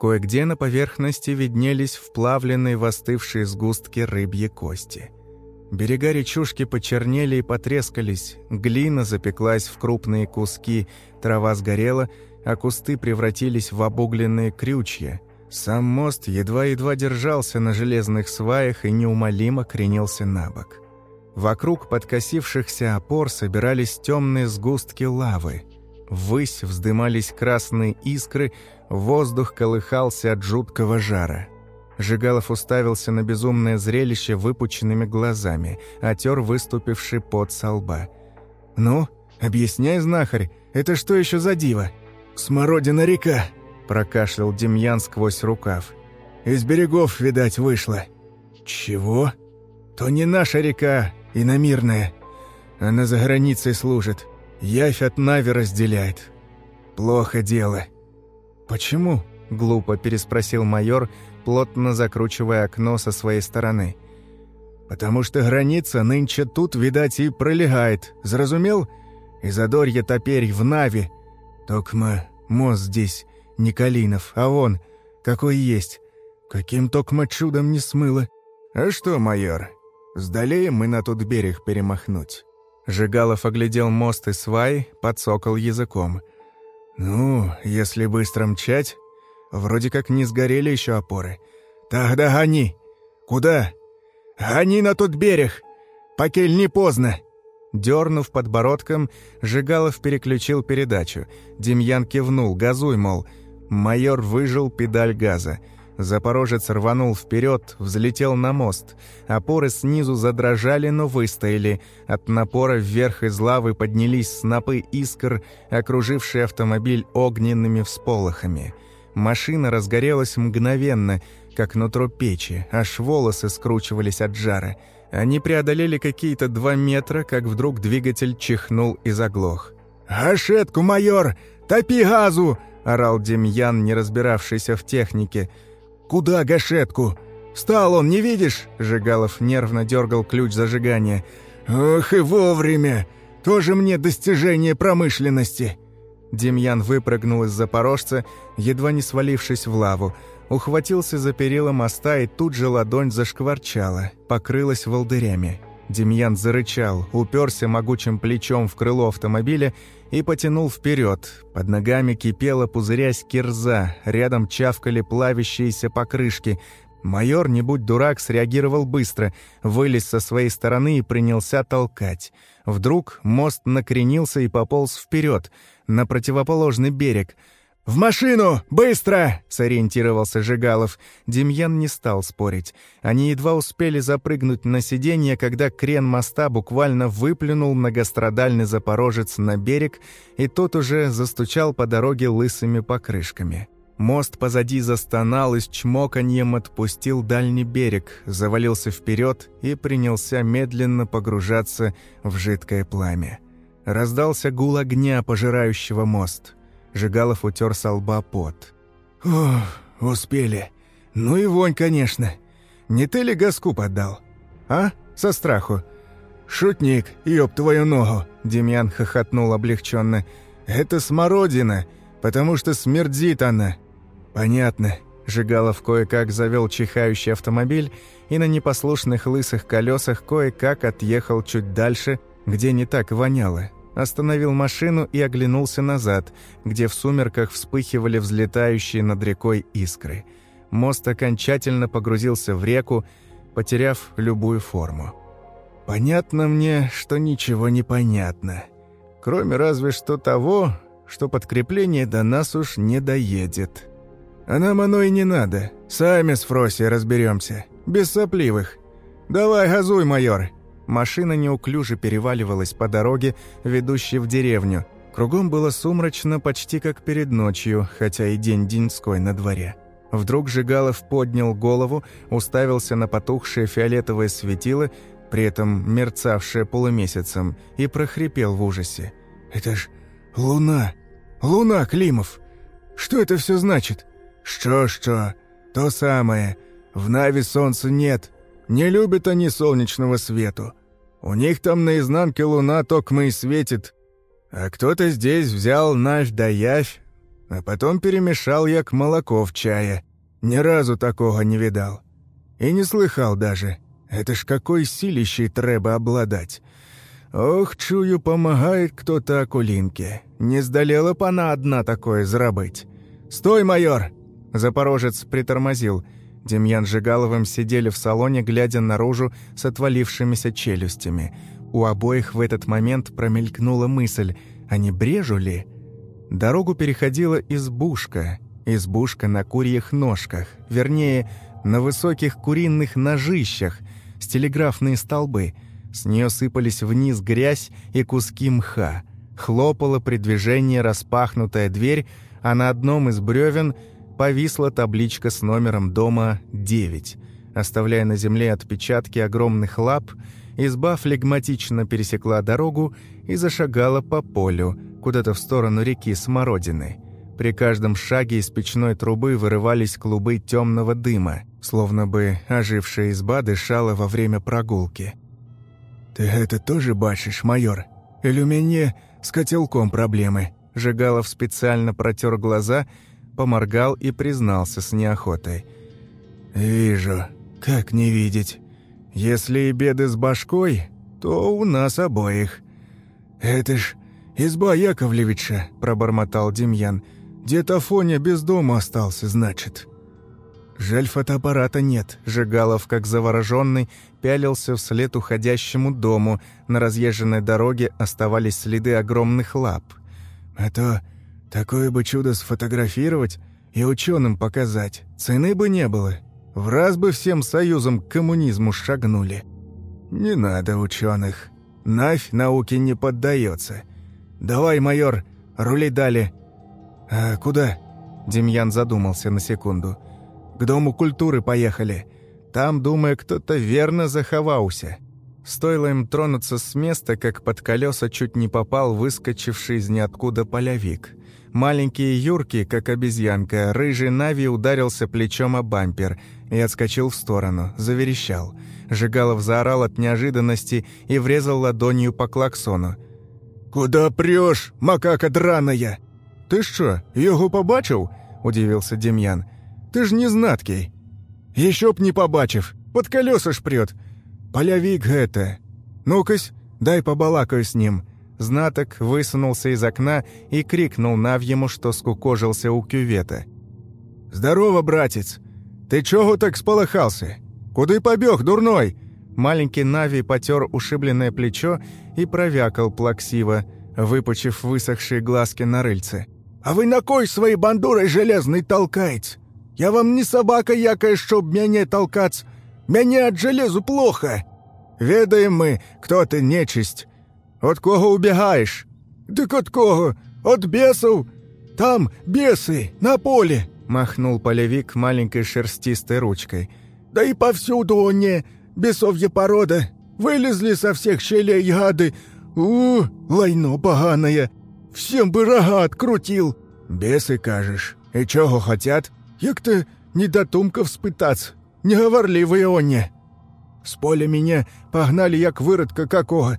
S1: Кое-где на поверхности виднелись вплавленные в остывшие сгустки рыбьи кости. Берега речушки почернели и потрескались, глина запеклась в крупные куски, трава сгорела, а кусты превратились в обугленные крючья – сам мост едва-едва держался на железных сваях и неумолимо кренился на бок. Вокруг подкосившихся опор собирались темные сгустки лавы. Ввысь вздымались красные искры, воздух колыхался от жуткого жара. Жигалов уставился на безумное зрелище выпученными глазами, отер выступивший пот со лба. «Ну, объясняй, знахарь, это что еще за диво?» «Смородина река!» прокашлял Демьян сквозь рукав. «Из берегов, видать, вышло». «Чего?» «То не наша река, иномирная. Она за границей служит. Явь от Нави разделяет. Плохо дело». «Почему?» – глупо переспросил майор, плотно закручивая окно со своей стороны. «Потому что граница нынче тут, видать, и пролегает. Зразумел? И задорье теперь в Нави. Токма мост здесь Николинов, а он, какой есть. Каким токмо чудом не смыло. А что, майор, сдалее мы на тот берег перемахнуть?» Жигалов оглядел мост и свай, подсокал языком. «Ну, если быстро мчать, вроде как не сгорели еще опоры. Тогда гони! Куда? Гони на тот берег! Покель не поздно!» Дернув подбородком, Жигалов переключил передачу. Демьян кивнул, газуй, мол, — Майор выжил педаль газа. Запорожец рванул вперед, взлетел на мост. Опоры снизу задрожали, но выстояли. От напора вверх из лавы поднялись снопы искр, окружившие автомобиль огненными всполохами. Машина разгорелась мгновенно, как нутро печи, аж волосы скручивались от жара. Они преодолели какие-то два метра, как вдруг двигатель чихнул и заглох. «Гашетку, майор! Топи газу!» — орал Демьян, не разбиравшийся в технике. «Куда гашетку?» «Стал он, не видишь?» — Жигалов нервно дергал ключ зажигания. «Ох и вовремя! Тоже мне достижение промышленности!» Демьян выпрыгнул из запорожца, едва не свалившись в лаву. Ухватился за перила моста, и тут же ладонь зашкварчала, покрылась волдырями. Демьян зарычал, уперся могучим плечом в крыло автомобиля и потянул вперед. Под ногами кипела пузырясь кирза, рядом чавкали плавящиеся покрышки. Майор, не будь дурак, среагировал быстро, вылез со своей стороны и принялся толкать. Вдруг мост накренился и пополз вперед, на противоположный берег — «В машину! Быстро!» — сориентировался Жигалов. Демьян не стал спорить. Они едва успели запрыгнуть на сиденье, когда крен моста буквально выплюнул многострадальный запорожец на берег, и тот уже застучал по дороге лысыми покрышками. Мост позади застонал и с чмоканьем отпустил дальний берег, завалился вперед и принялся медленно погружаться в жидкое пламя. Раздался гул огня, пожирающего мост — Жигалов утер со лба пот. «Ох, успели. Ну и вонь, конечно. Не ты ли газку поддал? А? Со страху?» «Шутник, ёб твою ногу!» – Демьян хохотнул облегченно. «Это смородина, потому что смердит она». «Понятно». Жигалов кое-как завел чихающий автомобиль и на непослушных лысых колесах кое-как отъехал чуть дальше, где не так воняло остановил машину и оглянулся назад, где в сумерках вспыхивали взлетающие над рекой искры. Мост окончательно погрузился в реку, потеряв любую форму. «Понятно мне, что ничего не понятно. Кроме разве что того, что подкрепление до нас уж не доедет. А нам оно и не надо. Сами с Фроси разберемся. Без сопливых. Давай газуй, майор!» Машина неуклюже переваливалась по дороге, ведущей в деревню. Кругом было сумрачно почти как перед ночью, хотя и день деньской на дворе. Вдруг Жигалов поднял голову, уставился на потухшие фиолетовые светило, при этом мерцавшее полумесяцем, и прохрипел в ужасе. «Это ж луна! Луна, Климов! Что это все значит?» «Что-что? То самое. В Нави солнца нет. Не любят они солнечного свету. У них там наизнанке луна токмо и светит. А кто-то здесь взял наш даящ, а потом перемешал як молоко в чае. Ни разу такого не видал. И не слыхал даже. Это ж какой силищей треба обладать. Ох, чую, помогает кто-то Акулинке. Не сдалела б она одна такое зрабыть. «Стой, майор!» Запорожец притормозил – Демьян Жигаловым сидели в салоне, глядя наружу с отвалившимися челюстями. У обоих в этот момент промелькнула мысль, а не брежу ли? Дорогу переходила избушка. Избушка на курьих ножках, вернее, на высоких куриных ножищах, с телеграфные столбы. С нее сыпались вниз грязь и куски мха. Хлопала при движении распахнутая дверь, а на одном из бревен – повисла табличка с номером дома 9, оставляя на земле отпечатки огромных лап, изба флегматично пересекла дорогу и зашагала по полю, куда-то в сторону реки Смородины. При каждом шаге из печной трубы вырывались клубы темного дыма, словно бы ожившая изба дышала во время прогулки. «Ты это тоже бачишь, майор? Или у меня с котелком проблемы?» Жигалов специально протер глаза и поморгал и признался с неохотой. «Вижу. Как не видеть? Если и беды с башкой, то у нас обоих». «Это ж изба Яковлевича», – пробормотал Демьян. «Дед Афоня без дома остался, значит». Жаль, фотоаппарата нет. Жигалов, как завороженный, пялился вслед уходящему дому. На разъезженной дороге оставались следы огромных лап. «Это Такое бы чудо сфотографировать и ученым показать. Цены бы не было. В раз бы всем союзом к коммунизму шагнули. Не надо ученых. нафь науке не поддается. Давай, майор, рули дали. А куда? Демьян задумался на секунду. К Дому культуры поехали. Там, думаю, кто-то верно заховался. Стоило им тронуться с места, как под колеса чуть не попал выскочивший из ниоткуда полявик. Маленький Юрки, как обезьянка, рыжий Нави ударился плечом о бампер и отскочил в сторону, заверещал. Жигалов заорал от неожиданности и врезал ладонью по клаксону. «Куда прешь, макака драная?» «Ты что, его побачил?» – удивился Демьян. «Ты ж не знаткий». «Еще б не побачив, под колеса шпрет. Полявик это. Ну-кась, дай побалакаю с ним». Знаток высунулся из окна и крикнул Навьему, что скукожился у кювета. «Здорово, братец!
S2: Ты чего так сполохался? и побег, дурной?»
S1: Маленький Нави потер ушибленное плечо и провякал плаксиво, выпучив высохшие глазки на рыльце.
S2: «А вы на кой своей бандурой железной толкаете? Я вам не собака якая, чтоб мяне толкать. меня от железу плохо. Ведаем мы, кто ты нечисть, от кого убегаешь? Дык от кого? От бесов? Там бесы, на поле!»
S1: Махнул полевик маленькой шерстистой ручкой.
S2: «Да и повсюду они, бесовья порода, вылезли со всех щелей гады. У, лайно поганое! Всем бы рога открутил!» «Бесы, кажешь, и чего хотят? Як ты не недотумков спытаться, неговорливые они!» «С поля меня погнали, як выродка какого!»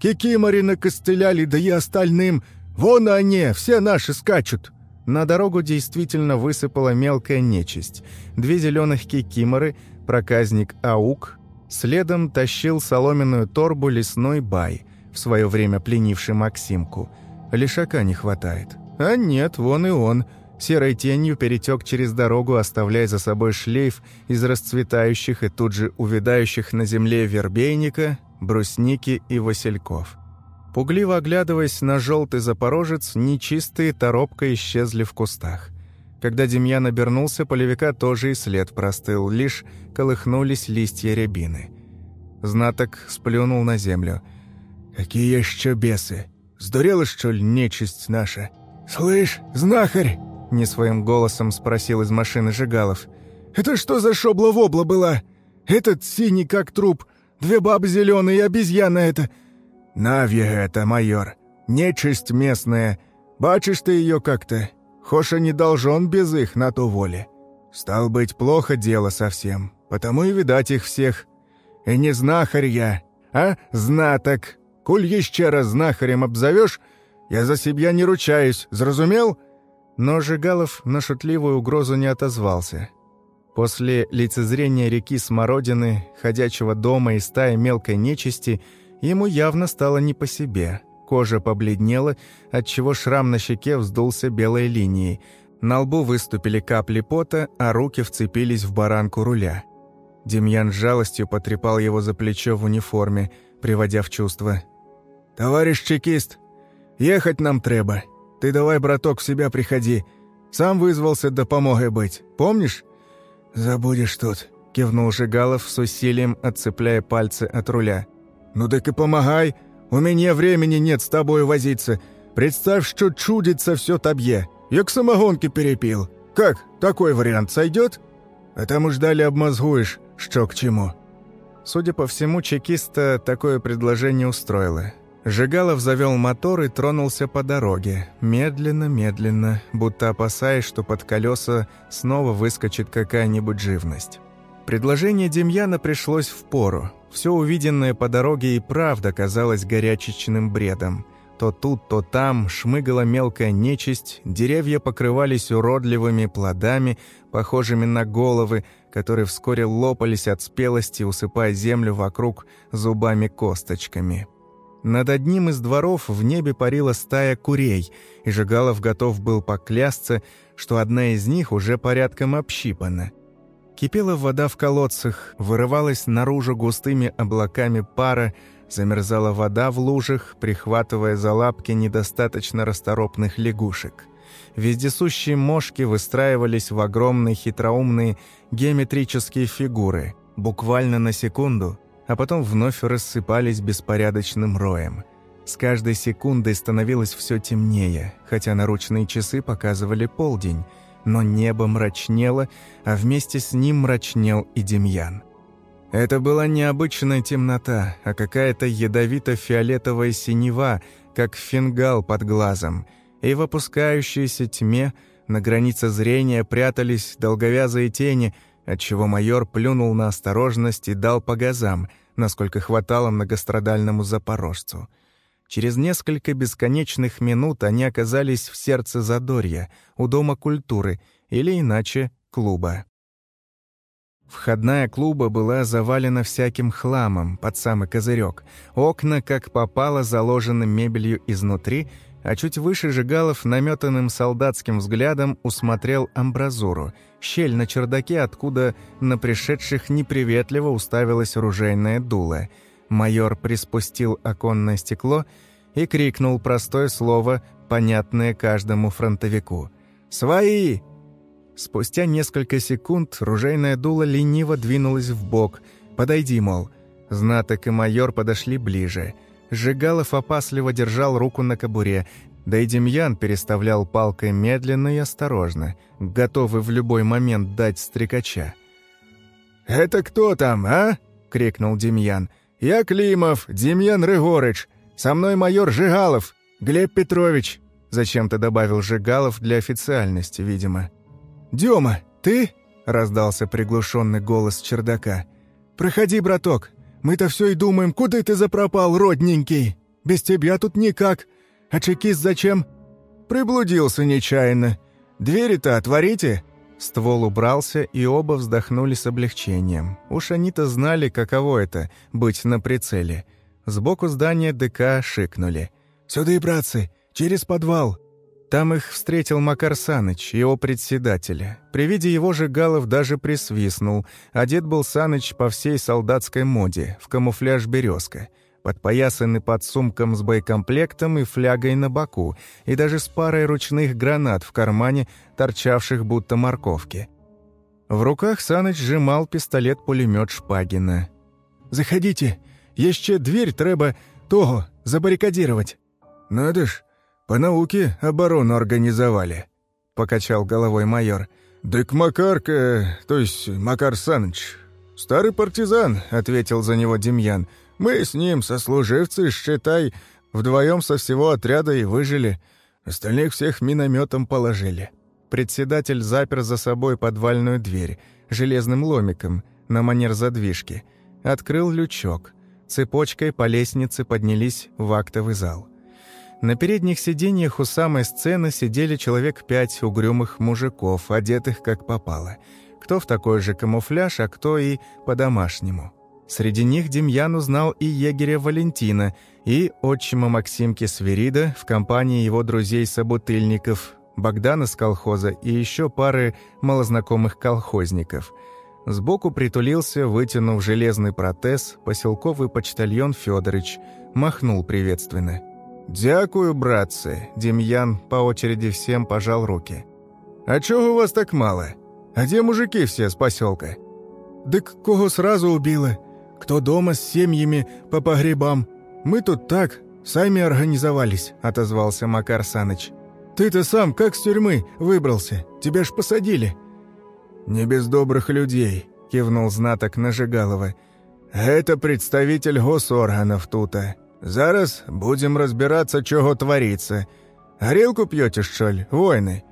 S2: Кикиморина костыляли, да и остальным. Вон они, все наши скачут!»
S1: На дорогу действительно высыпала мелкая нечисть. Две зеленых кикиморы, проказник Аук, следом тащил соломенную торбу лесной бай, в свое время пленивший Максимку. Лишака не хватает. А нет, вон и он. Серой тенью перетек через дорогу, оставляя за собой шлейф из расцветающих и тут же увядающих на земле вербейника, брусники и васильков. Пугливо оглядываясь на желтый запорожец, нечистые торопка исчезли в кустах. Когда Демьян обернулся, полевика тоже и след простыл, лишь колыхнулись листья рябины. Знаток сплюнул на землю.
S2: «Какие еще бесы! Сдурела, что ли, нечисть наша? Слышь, знахарь!»
S1: — не своим голосом спросил из машины Жигалов.
S2: «Это что за шобла-вобла была? Этот синий как труп Две бабы зеленые и обезьяна это!» «Навья это, майор! Нечисть местная! Бачишь ты ее как-то! Хоша не должен без их на то воле! Стал быть, плохо дело совсем, потому и видать их всех! И не знахарь я, а знаток! Коль еще раз знахарем обзовешь, я за себя не ручаюсь, зразумел?»
S1: Но Жигалов на шутливую угрозу не отозвался. После лицезрения реки Смородины, ходячего дома и стаи мелкой нечисти, ему явно стало не по себе. Кожа побледнела, отчего шрам на щеке вздулся белой линией. На лбу выступили капли пота, а руки вцепились в баранку руля. Демьян с жалостью потрепал его за плечо в униформе, приводя в чувство.
S2: «Товарищ чекист, ехать нам треба. Ты давай, браток, в себя приходи. Сам вызвался до да помогой быть, помнишь?» «Забудешь тут», – кивнул Жигалов с усилием, отцепляя пальцы от руля. «Ну так и помогай! У меня времени нет с тобой возиться. Представь, что чудится все табье. Я к самогонке перепил. Как, такой вариант сойдет? А там уж далее обмозгуешь, что к чему».
S1: Судя по всему, чекиста такое предложение устроило – Жигалов завел мотор и тронулся по дороге. Медленно-медленно, будто опасаясь, что под колеса снова выскочит какая-нибудь живность. Предложение Демьяна пришлось в пору. Все увиденное по дороге и правда казалось горячечным бредом. То тут, то там шмыгала мелкая нечисть, деревья покрывались уродливыми плодами, похожими на головы, которые вскоре лопались от спелости, усыпая землю вокруг зубами-косточками. Над одним из дворов в небе парила стая курей, и Жигалов готов был поклясться, что одна из них уже порядком общипана. Кипела вода в колодцах, вырывалась наружу густыми облаками пара, замерзала вода в лужах, прихватывая за лапки недостаточно расторопных лягушек. Вездесущие мошки выстраивались в огромные хитроумные геометрические фигуры. Буквально на секунду – а потом вновь рассыпались беспорядочным роем. С каждой секундой становилось все темнее, хотя наручные часы показывали полдень, но небо мрачнело, а вместе с ним мрачнел и Демьян. Это была необычная темнота, а какая-то ядовито-фиолетовая синева, как фингал под глазом, и в опускающейся тьме на границе зрения прятались долговязые тени – отчего майор плюнул на осторожность и дал по газам, насколько хватало многострадальному запорожцу. Через несколько бесконечных минут они оказались в сердце Задорья, у Дома культуры, или иначе клуба. Входная клуба была завалена всяким хламом под самый козырек. Окна, как попало, заложены мебелью изнутри — а чуть выше Жигалов наметанным солдатским взглядом усмотрел амбразуру, щель на чердаке, откуда на пришедших неприветливо уставилась ружейное дуло. Майор приспустил оконное стекло и крикнул простое слово, понятное каждому фронтовику. «Свои!» Спустя несколько секунд ружейное дуло лениво двинулось в бок. «Подойди, мол». Знаток и майор подошли ближе – Жигалов опасливо держал руку на кобуре, да и Демьян переставлял палкой медленно и осторожно, готовый в любой момент дать стрекача. «Это кто там, а?» — крикнул Демьян. «Я Климов, Демьян Рыгорыч. Со мной майор Жигалов, Глеб Петрович». Зачем-то добавил Жигалов для официальности, видимо. «Дема, ты?» — раздался приглушенный голос чердака. «Проходи, браток, мы-то все и думаем, куда ты запропал, родненький? Без тебя тут никак. А чекист зачем?» «Приблудился нечаянно. Двери-то отворите!» Ствол убрался, и оба вздохнули с облегчением. Уж они-то знали, каково это — быть на прицеле. Сбоку здания ДК шикнули. «Сюда и, братцы! Через подвал!» Там их встретил Макар Саныч, его председателя. При виде его же Галов даже присвистнул. Одет был Саныч по всей солдатской моде, в камуфляж «Березка». Подпоясанный под сумком с боекомплектом и флягой на боку, и даже с парой ручных гранат в кармане, торчавших будто морковки. В руках Саныч сжимал пистолет-пулемет Шпагина. «Заходите! Еще дверь треба того, забаррикадировать!» «Надо ж!» По науке оборону организовали», — покачал головой майор. «Дык Макарка, то есть Макар Саныч, старый партизан», — ответил за него Демьян. «Мы с ним, сослуживцы, считай, вдвоем со всего отряда и выжили. Остальных всех минометом положили». Председатель запер за собой подвальную дверь железным ломиком на манер задвижки. Открыл лючок. Цепочкой по лестнице поднялись в актовый зал. На передних сиденьях у самой сцены сидели человек пять угрюмых мужиков, одетых как попало. Кто в такой же камуфляж, а кто и по-домашнему. Среди них Демьян узнал и егеря Валентина, и отчима Максимки Сверида в компании его друзей-собутыльников, Богдана с колхоза и еще пары малознакомых колхозников. Сбоку притулился, вытянув железный протез, поселковый почтальон Федорович, махнул приветственно – «Дякую, братцы!» Демьян по очереди всем пожал руки. «А чего у вас так мало? А где мужики все с поселка?» «Дык кого сразу убило? Кто дома с семьями по погребам? Мы тут так, сами организовались», — отозвался Макар Саныч. «Ты-то сам как с тюрьмы выбрался? Тебя ж посадили». «Не без добрых людей», — кивнул знаток Нажигалова. «Это представитель госорганов тута. Зараз будем разбираться, чего творится. Горілку п'єте, що ль, войны?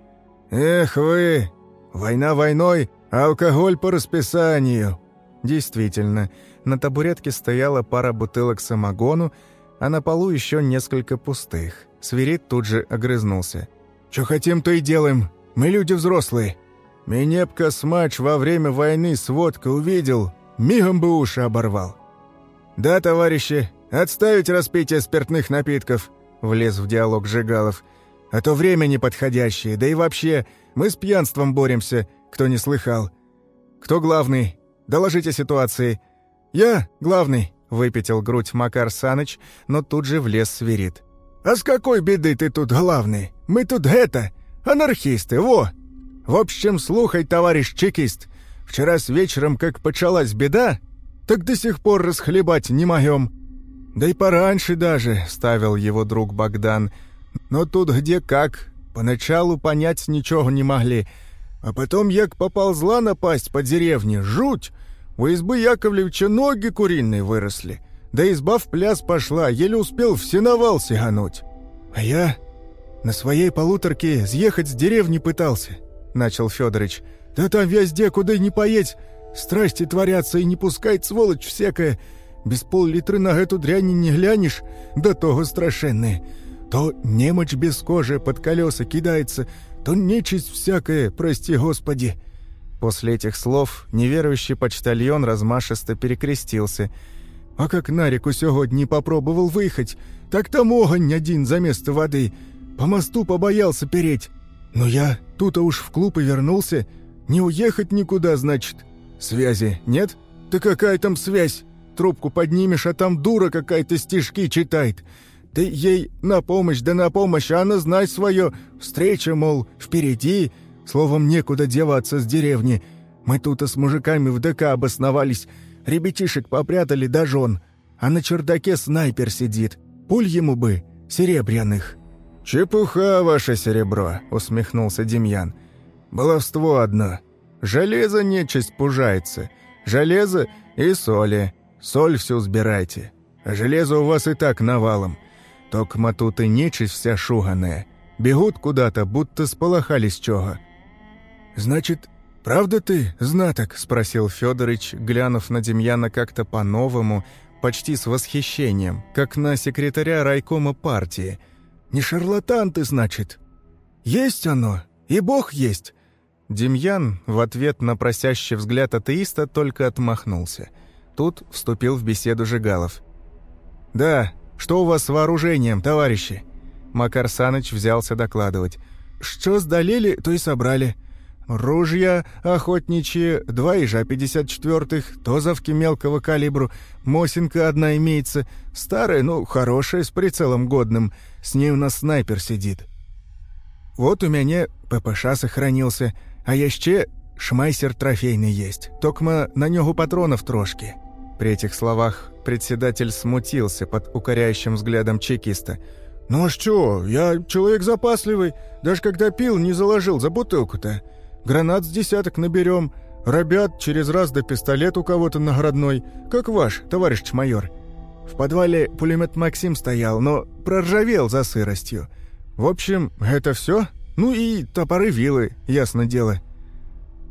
S1: Эх вы! Война войной, а алкоголь по расписанию!» Действительно, на табуретке стояла пара бутылок самогону, а на полу еще несколько пустых. Свирит тут же огрызнулся. «Чё хотим, то и делаем. Мы люди взрослые. Меня б космач во время войны сводка увидел, мигом бы уши оборвал. Да, товарищи, «Отставить распитие спиртных напитков», — влез в диалог Жигалов. «А то время неподходящее, да и вообще, мы с пьянством боремся, кто не слыхал. Кто главный? Доложите ситуации». «Я главный», — выпятил грудь Макар Саныч, но тут же влез свирит. «А с какой беды ты тут главный? Мы тут это, анархисты, во!» «В общем, слухай, товарищ чекист, вчера с вечером, как почалась беда, так до сих пор расхлебать не моем». Да и пораньше даже», — ставил его друг Богдан. «Но тут где как. Поначалу понять ничего не могли. А потом як поползла напасть по деревне. Жуть! У избы Яковлевича ноги куриные выросли. Да изба в пляс пошла, еле успел в сеновал сигануть. А я на своей полуторке съехать с деревни пытался», — начал Федорович. «Да там везде, куда не поедь, страсти творятся и не пускать сволочь всякая». Без пол-літри на гэту дрянь не глянешь, до того страшенные. То немочь без кожи под колеса кидается, то нечисть всякая, прости господи». После этих слов неверующий почтальон размашисто перекрестился. «А как на реку сегодня попробовал выехать, так там огонь один за место воды. По мосту побоялся переть. Но я тут а уж в клуб и вернулся. Не уехать никуда, значит. Связи нет? Да какая там связь?» трубку поднимешь, а там дура какая-то стишки читает. Ты ей на помощь, да на помощь, а она знай свое. Встреча, мол, впереди. Словом, некуда деваться с деревни. Мы тут с мужиками в ДК обосновались. Ребятишек попрятали, даже он. А на чердаке снайпер сидит. Пуль ему бы, серебряных». «Чепуха, ваше серебро», — усмехнулся Демьян. «Баловство одно. Железо нечисть пужается. Железо и соли соль все сбирайте. Железо у вас и так навалом. Токма тут и нечисть вся шуганая. Бегут куда-то, будто сполохались чего». «Значит, правда ты, знаток?» – спросил Федорыч, глянув на Демьяна как-то по-новому, почти с восхищением, как на секретаря райкома партии. «Не шарлатан ты, значит?» «Есть оно, и Бог есть!» Демьян в ответ на просящий взгляд атеиста только отмахнулся – Тут вступил в беседу Жигалов. «Да, что у вас с вооружением, товарищи?» Макар Саныч взялся докладывать. «Что сдалели, то и собрали. Ружья охотничьи, два ежа 54-х, тозовки мелкого калибру, Мосинка одна имеется, старая, но хорошая, с прицелом годным, с ней у нас снайпер сидит. Вот у меня ППШ сохранился, а еще шмайсер трофейный есть, токма на него патронов трошки». При этих словах председатель смутился под укоряющим взглядом чекиста. «Ну а что, я человек запасливый, даже когда пил, не заложил за бутылку-то. Гранат с десяток наберем, робят через раз до пистолет у кого-то наградной, как ваш, товарищ майор». В подвале пулемет Максим стоял, но проржавел за сыростью. В общем, это все? Ну и топоры вилы, ясно дело.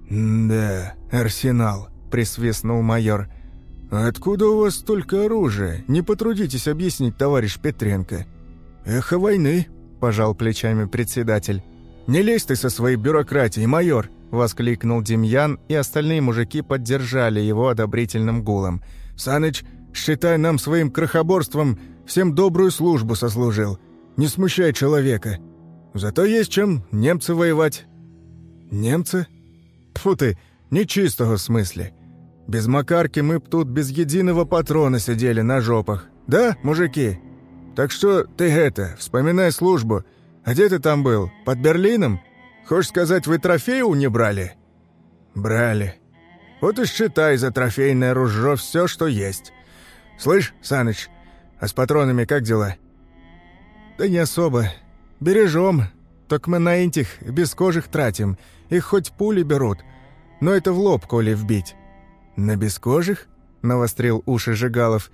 S1: «Да, арсенал», — присвистнул майор. «Откуда у вас столько оружия? Не потрудитесь объяснить, товарищ Петренко». «Эхо войны», – пожал плечами председатель. «Не лезь ты со своей бюрократией, майор!» – воскликнул Демьян, и остальные мужики поддержали его одобрительным гулом. «Саныч, считай нам своим крохоборством, всем добрую службу сослужил. Не смущай человека. Зато есть чем немцы воевать». «Немцы?» «Тьфу ты, нечистого смысле. Без Макарки мы б тут без единого патрона сидели на жопах. Да, мужики? Так что ты это, вспоминай службу. А где ты там был? Под Берлином? Хочешь сказать, вы трофею не брали?» «Брали. Вот и считай за трофейное ружье все, что есть. Слышь, Саныч, а с патронами как дела?» «Да не особо. Бережем. Так мы на этих интих бескожих тратим. Их хоть пули берут. Но это в лоб, коли вбить. «На бескожих?» — навострил уши Жигалов.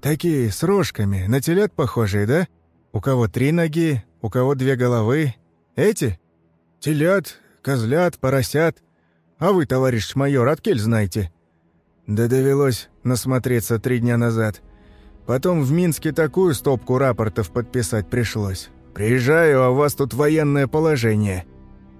S1: «Такие, с рожками, на телят похожие, да? У кого три ноги, у кого две головы. Эти? Телят, козлят, поросят. А вы, товарищ майор, откель знаете?» «Да довелось насмотреться три дня назад. Потом в Минске такую стопку рапортов подписать пришлось. Приезжаю, а у вас тут военное положение.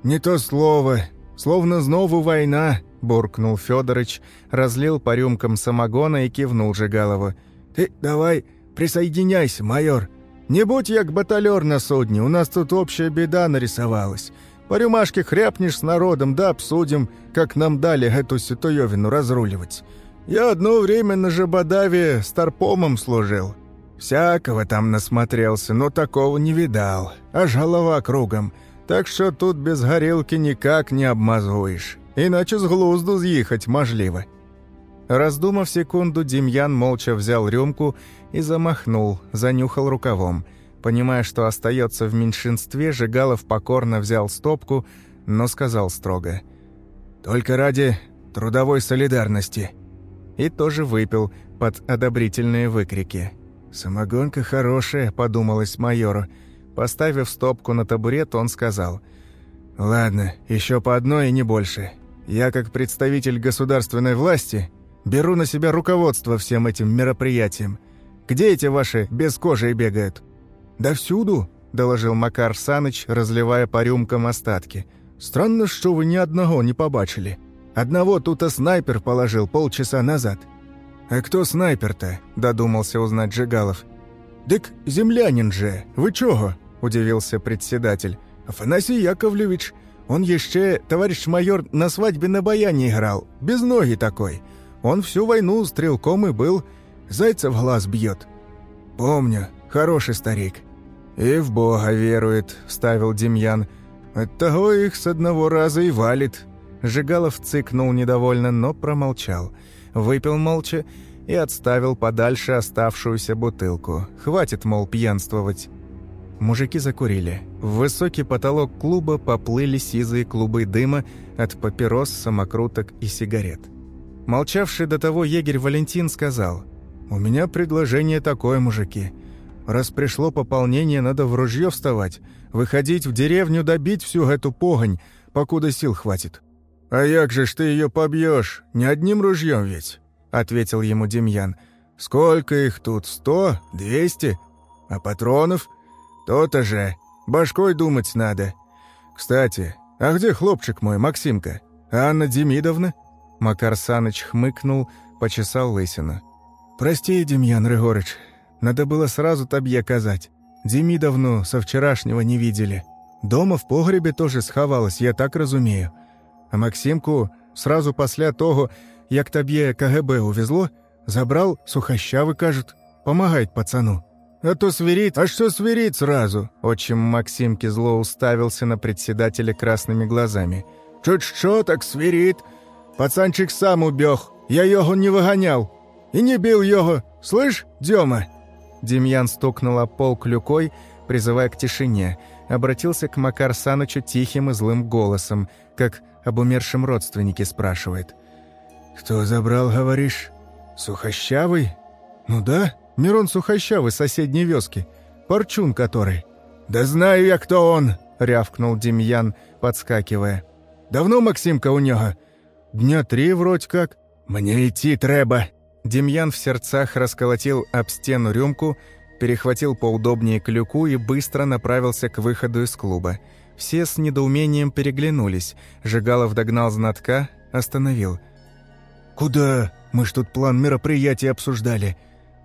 S1: Не то слово, словно знову война» буркнул Федорович, разлил по рюмкам самогона и кивнул Жигалова. «Ты давай присоединяйся, майор. Не будь як баталер на судне, у нас тут общая беда нарисовалась. По рюмашке хряпнешь с народом, да обсудим, как нам дали эту ситуевину разруливать. Я одно время на Жабодаве старпомом служил. Всякого там насмотрелся, но такого не видал. А голова кругом. Так что тут без горелки никак не обмазуешь». Иначе с глузду съехать можливо». Раздумав секунду, Демьян молча взял рюмку и замахнул, занюхал рукавом. Понимая, что остается в меньшинстве, Жигалов покорно взял стопку, но сказал строго. «Только ради трудовой солидарности». И тоже выпил под одобрительные выкрики. «Самогонка хорошая», — подумалось майору. Поставив стопку на табурет, он сказал. «Ладно, еще по одной и не больше. Я, как представитель государственной власти, беру на себя руководство всем этим мероприятием. Где эти ваши без кожи бегают?» «Да всюду», — доложил Макар Саныч, разливая по рюмкам остатки. «Странно, что вы ни одного не побачили. Одного тут а снайпер положил полчаса назад». «А кто снайпер-то?» – додумался узнать Жигалов. «Дык, землянин же, вы чего?» – удивился председатель. «Афанасий Яковлевич, он еще, товарищ майор, на свадьбе на баяне играл, без ноги такой. Он всю войну стрелком и был, зайца в глаз бьет. Помню, хороший старик. И в Бога верует, вставил Демьян. От того их с одного раза и валит. Жигалов цыкнул недовольно, но промолчал. Выпил молча и отставил подальше оставшуюся бутылку. Хватит, мол, пьянствовать. Мужики закурили. В высокий потолок клуба поплыли сизые клубы дыма от папирос, самокруток и сигарет. Молчавший до того егерь Валентин сказал, «У меня предложение такое, мужики. Раз пришло пополнение, надо в ружье вставать, выходить в деревню, добить всю эту погонь, покуда сил хватит». «А як же ж ты ее побьешь? Не одним ружьем ведь?» — ответил ему Демьян. «Сколько их тут? Сто? Двести? А патронов?» То-то же, башкой думать надо. Кстати, а где хлопчик мой, Максимка? Анна Демидовна?» Макар Саныч хмыкнул, почесал лысину. «Прости, Демьян Рыгорыч, надо было сразу тебе казать. Демидовну со вчерашнего не видели. Дома в погребе тоже сховалась, я так разумею. А Максимку сразу после того, як тебе КГБ увезло, забрал сухощавый, кажут, помогает пацану. Это свирит? А что свирит сразу?» Отчим Максимки зло уставился на председателя красными глазами. «Чуть-что так свирит. Пацанчик сам убег. Я его не выгонял. И не бил его. Слышь, Дема?» Демьян стукнул о пол клюкой, призывая к тишине. Обратился к Макар Санычу тихим и злым голосом, как об умершем родственнике спрашивает. «Кто забрал, говоришь? Сухощавый? Ну да?» Мирон Сухощавый, соседней вёски, Парчун который». «Да знаю я, кто он!» — рявкнул Демьян, подскакивая. «Давно Максимка у него?» «Дня три вроде как». «Мне идти треба!» Демьян в сердцах расколотил об стену рюмку, перехватил поудобнее клюку и быстро направился к выходу из клуба. Все с недоумением переглянулись. Жигалов догнал знатка, остановил. «Куда? Мы ж тут план мероприятия обсуждали.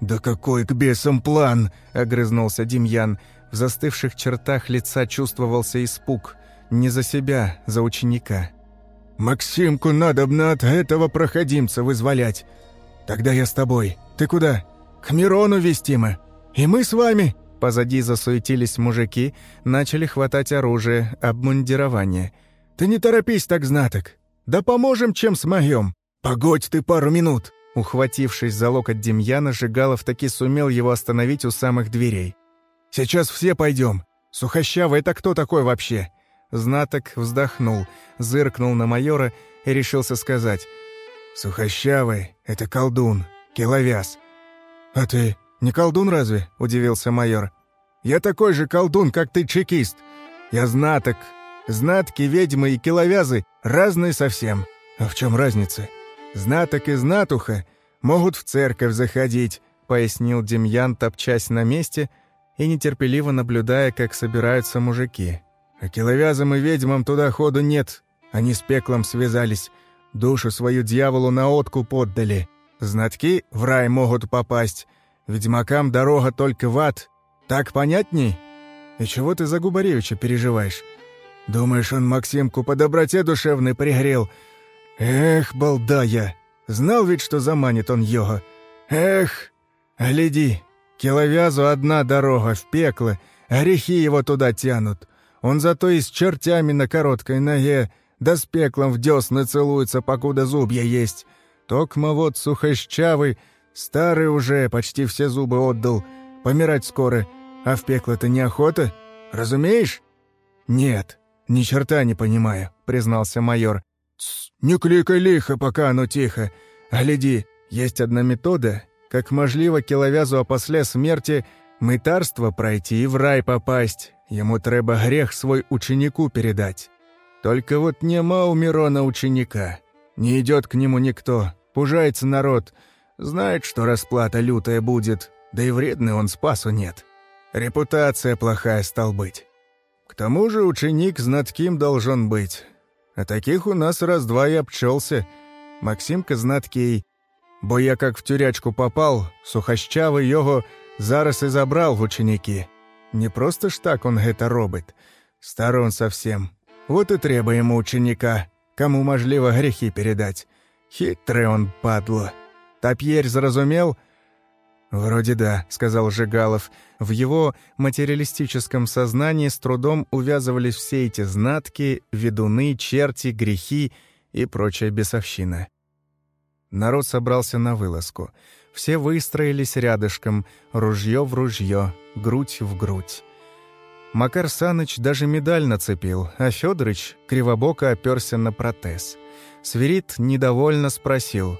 S1: «Да какой к бесам план!» – огрызнулся Демьян. В застывших чертах лица чувствовался испуг. Не за себя, за ученика. «Максимку надо бы от этого проходимца вызволять. Тогда я с тобой. Ты куда? К Мирону вестимо. И мы с вами!» Позади засуетились мужики, начали хватать оружие, обмундирование. «Ты не торопись так знаток. Да поможем, чем смоем. Погодь ты пару минут!» Ухватившись за локоть Демьяна, Жигалов таки сумел его остановить у самых дверей. «Сейчас все пойдем. Сухощавый — это кто такой вообще?» Знаток вздохнул, зыркнул на майора и решился сказать. «Сухощавый — это колдун, киловяз». «А ты не колдун разве?» — удивился майор. «Я такой же колдун, как ты, чекист. Я знаток. Знатки, ведьмы и киловязы разные совсем. А в чем разница?» «Знаток и знатуха могут в церковь заходить», — пояснил Демьян, топчась на месте и нетерпеливо наблюдая, как собираются мужики. «А киловязам и ведьмам туда ходу нет. Они с пеклом связались, душу свою дьяволу на откуп отдали. Знатки в рай могут попасть. Ведьмакам дорога только в ад. Так понятней? И чего ты за Губаревича переживаешь? Думаешь, он Максимку по доброте душевной пригрел?» Эх, балдая! Знал ведь, что заманит он его. Эх, гляди, киловязу одна дорога в пекло, орехи его туда тянут. Он зато и с чертями на короткой ноге, да с пеклом в десны целуется, покуда зубья есть. Токма вот сухощавый, старый уже, почти все зубы отдал, помирать скоро, а в пекло-то неохота, разумеешь? Нет, ни черта не понимаю, признался майор. Не кликай лихо, пока оно тихо. А гляди, есть одна метода, как можливо киловязу опосля смерти мытарство пройти и в рай попасть. Ему треба грех свой ученику передать. Только вот нема у Мирона ученика. Не идет к нему никто, пужается народ. Знает, что расплата лютая будет, да и вредный он спасу нет. Репутация плохая стал быть. К тому же ученик знатким должен быть. А таких у нас раз-два и обчелся. Максимка знаткий. Бо я как в тюрячку попал, сухощавый его, зараз и забрал в ученики.
S3: Не просто ж так он это робит. Стар он совсем. Вот и требуем ученика, кому можливо грехи передать. Хитрый он, падла. Тапьерь зразумел — «Вроде да», — сказал Жигалов. В его материалистическом сознании с трудом увязывались все эти знатки, ведуны, черти, грехи и прочая бесовщина. Народ собрался на вылазку. Все выстроились рядышком, ружье в ружье, грудь в грудь. Макар Саныч даже медаль нацепил, а Фёдорыч кривобоко оперся на протез. Сверид недовольно спросил.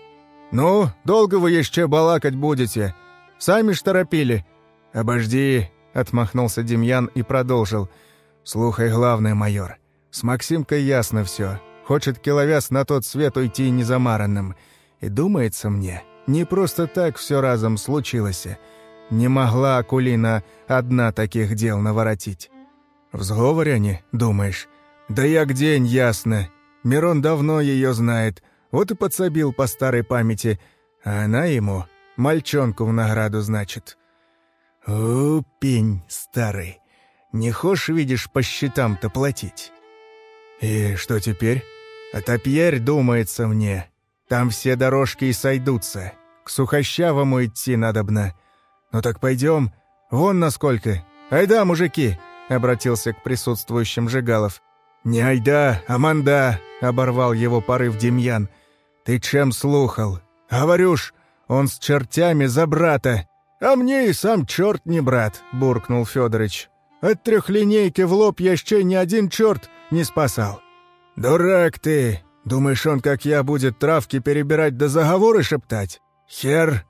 S3: «Ну, долго вы еще балакать будете?» Сами ж торопили». «Обожди», — отмахнулся Демьян и продолжил. «Слухай, главный майор, с Максимкой ясно все. Хочет киловяз на тот свет уйти незамаранным. И думается мне, не просто так все разом случилось. Не могла Акулина одна таких дел наворотить». «В сговоре они, думаешь?» «Да як день, ясно. Мирон давно ее знает. Вот и подсобил по старой памяти. А она ему мальчонку в награду, значит». «О, пень старый, не хочешь, видишь, по счетам-то платить?» «И что теперь?» «А топьерь, думается мне, там все дорожки и сойдутся. К сухощавому идти надобно. Ну так пойдем, вон насколько. Айда, мужики!» — обратился к присутствующим Жигалов. «Не айда, манда — оборвал его порыв Демьян. «Ты чем слухал? Говорю ж, он с чертями за брата. А мне и сам черт не брат», — буркнул Федорыч. «От трехлинейки в лоб я еще ни один черт не спасал». «Дурак ты! Думаешь, он, как я, будет травки перебирать да заговоры шептать? Хер!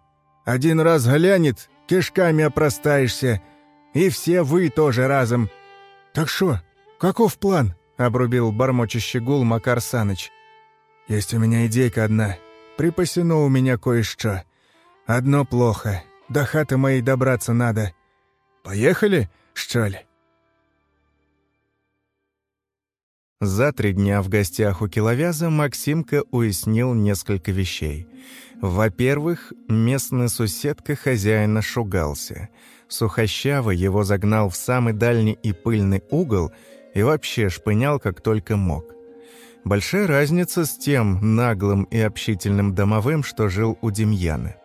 S3: Один раз глянет, кишками опростаешься. И все вы тоже разом». «Так что, каков план?» — обрубил бормочащий гул Макар Саныч. «Есть у меня идейка одна. Припасено у меня кое-что. Одно плохо. До хаты моей добраться надо. Поехали, что ли?»
S1: За три дня в гостях у Киловяза Максимка уяснил несколько вещей. Во-первых, местная соседка хозяина шугался. Сухощава его загнал в самый дальний и пыльный угол и вообще шпынял как только мог. Большая разница с тем наглым и общительным домовым, что жил у Демьяна.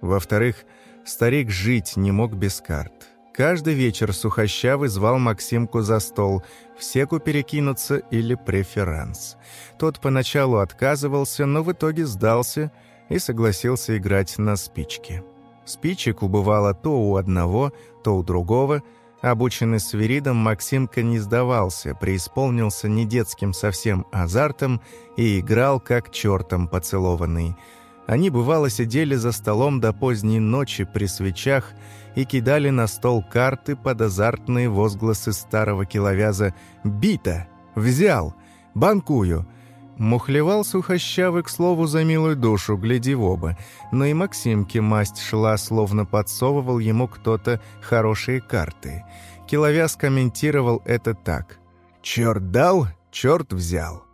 S1: Во-вторых, старик жить не мог без карт. Каждый вечер сухощавый звал Максимку за стол, в секу перекинуться или преферанс. Тот поначалу отказывался, но в итоге сдался и согласился играть на спичке. Спичек убывало то у одного, то у другого. Обученный свиридом, Максимка не сдавался, преисполнился не детским совсем азартом и играл как чертом поцелованный – они, бывало, сидели за столом до поздней ночи при свечах и кидали на стол карты под азартные возгласы старого киловяза «Бита! Взял! Банкую!» Мухлевал сухощавый, к слову, за милую душу, гляди в оба, но и Максимке масть шла, словно подсовывал ему кто-то хорошие карты. Киловяз комментировал это так. «Черт дал, черт взял!»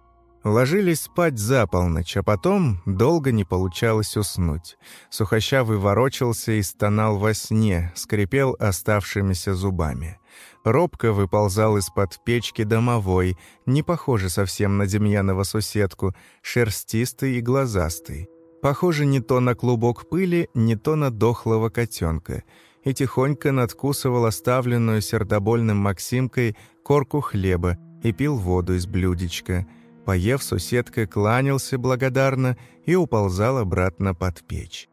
S1: Ложились спать за полночь, а потом долго не получалось уснуть. Сухощавый ворочался и стонал во сне, скрипел оставшимися зубами. Робко выползал из-под печки домовой, не похоже совсем на Демьянова соседку, шерстистый и глазастый. Похоже не то на клубок пыли, не то на дохлого котенка. И тихонько надкусывал оставленную сердобольным Максимкой корку хлеба и пил воду из блюдечка – Поев, соседка кланялся благодарно и уползал обратно под печь.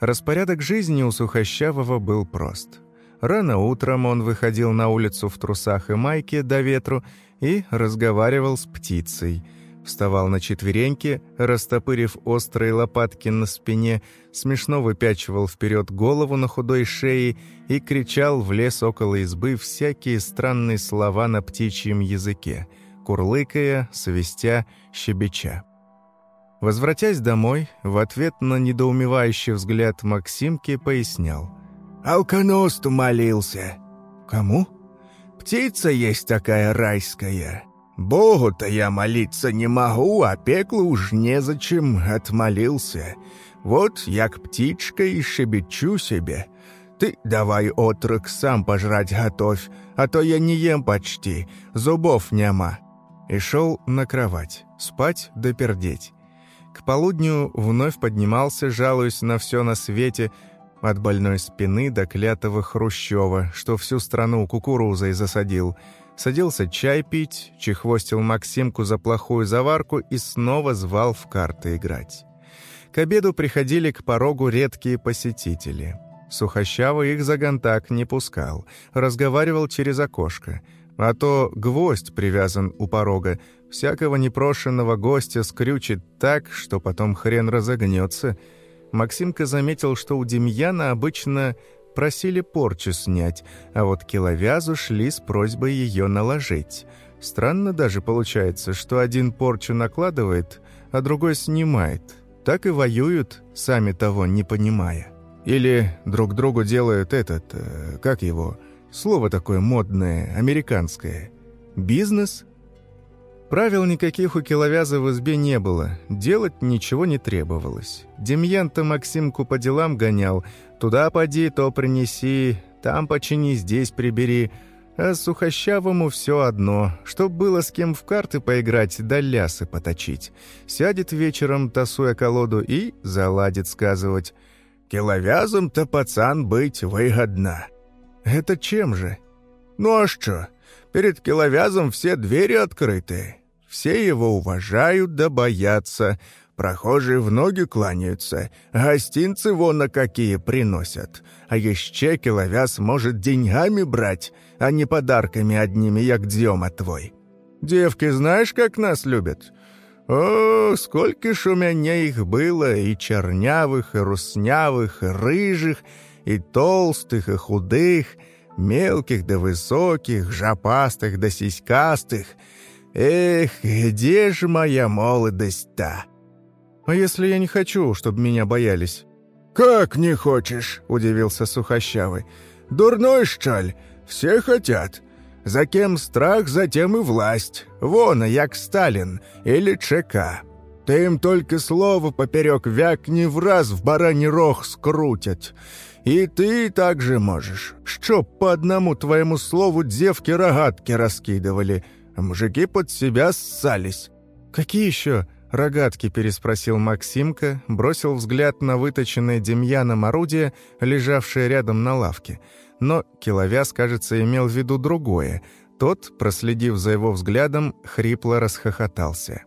S1: Распорядок жизни у Сухощавого был прост. Рано утром он выходил на улицу в трусах и майке до ветру и разговаривал с птицей. Вставал на четвереньки, растопырив острые лопатки на спине, смешно выпячивал вперед голову на худой шее и кричал в лес около избы всякие странные слова на птичьем языке – курлыкая, свистя, щебеча. Возвратясь домой, в ответ на недоумевающий взгляд Максимки пояснял. «Алконосту молился». «Кому?» «Птица есть такая райская. Богу-то я молиться не могу, а пеклу уж незачем отмолился. Вот я к птичке и щебечу себе. Ты давай, отрок, сам пожрать готовь, а то я не ем почти, зубов нема» и шел на кровать, спать да пердеть. К полудню вновь поднимался, жалуясь на все на свете, от больной спины до клятого Хрущева, что всю страну кукурузой засадил. Садился чай пить, чехвостил Максимку за плохую заварку и снова звал в карты играть. К обеду приходили к порогу редкие посетители. Сухощавый их за гонтак не пускал, разговаривал через окошко — а то гвоздь привязан у порога. Всякого непрошенного гостя скрючит так, что потом хрен разогнется. Максимка заметил, что у Демьяна обычно просили порчу снять, а вот киловязу шли с просьбой ее наложить. Странно даже получается, что один порчу накладывает, а другой снимает. Так и воюют, сами того не понимая. Или друг другу делают этот, э, как его, Слово такое модное, американское. Бизнес? Правил никаких у Киловяза в избе не было, делать ничего не требовалось. Демьян-то Максимку по делам гонял, туда поди, то принеси, там почини, здесь прибери. А сухощавому все одно, чтоб было с кем в карты поиграть да лясы поточить. Сядет вечером, тасуя колоду, и заладит сказывать. «Киловязом-то пацан быть выгодно». Это чем же? Ну а что? Перед Киловязом все двери открыты. Все его уважают да боятся. Прохожие в ноги кланяются. Гостинцы вон на какие приносят. А еще Киловяз может деньгами брать, а не подарками одними, як Дзема твой. Девки знаешь, как нас любят?» О, сколько ж у меня их было, и чернявых, и руснявых, и рыжих, и толстых, и худых, мелких да высоких, жопастых да сиськастых. Эх, где же моя молодость-то? А если я не хочу, чтобы меня боялись? «Как не хочешь?» – удивился Сухощавый. «Дурной щаль, все хотят. За кем страх, за тем и власть. Вон, а як Сталин или ЧК. Ты им только слово поперек вякни в раз в бараний рог скрутят. И ты также можешь, чтоб по одному твоему слову девки рогатки раскидывали, а мужики под себя ссались». «Какие еще?» — рогатки переспросил Максимка, бросил взгляд на выточенное Демьяном орудие, лежавшее рядом на лавке. Но Киловяз, кажется, имел в виду другое. Тот, проследив за его взглядом, хрипло расхохотался.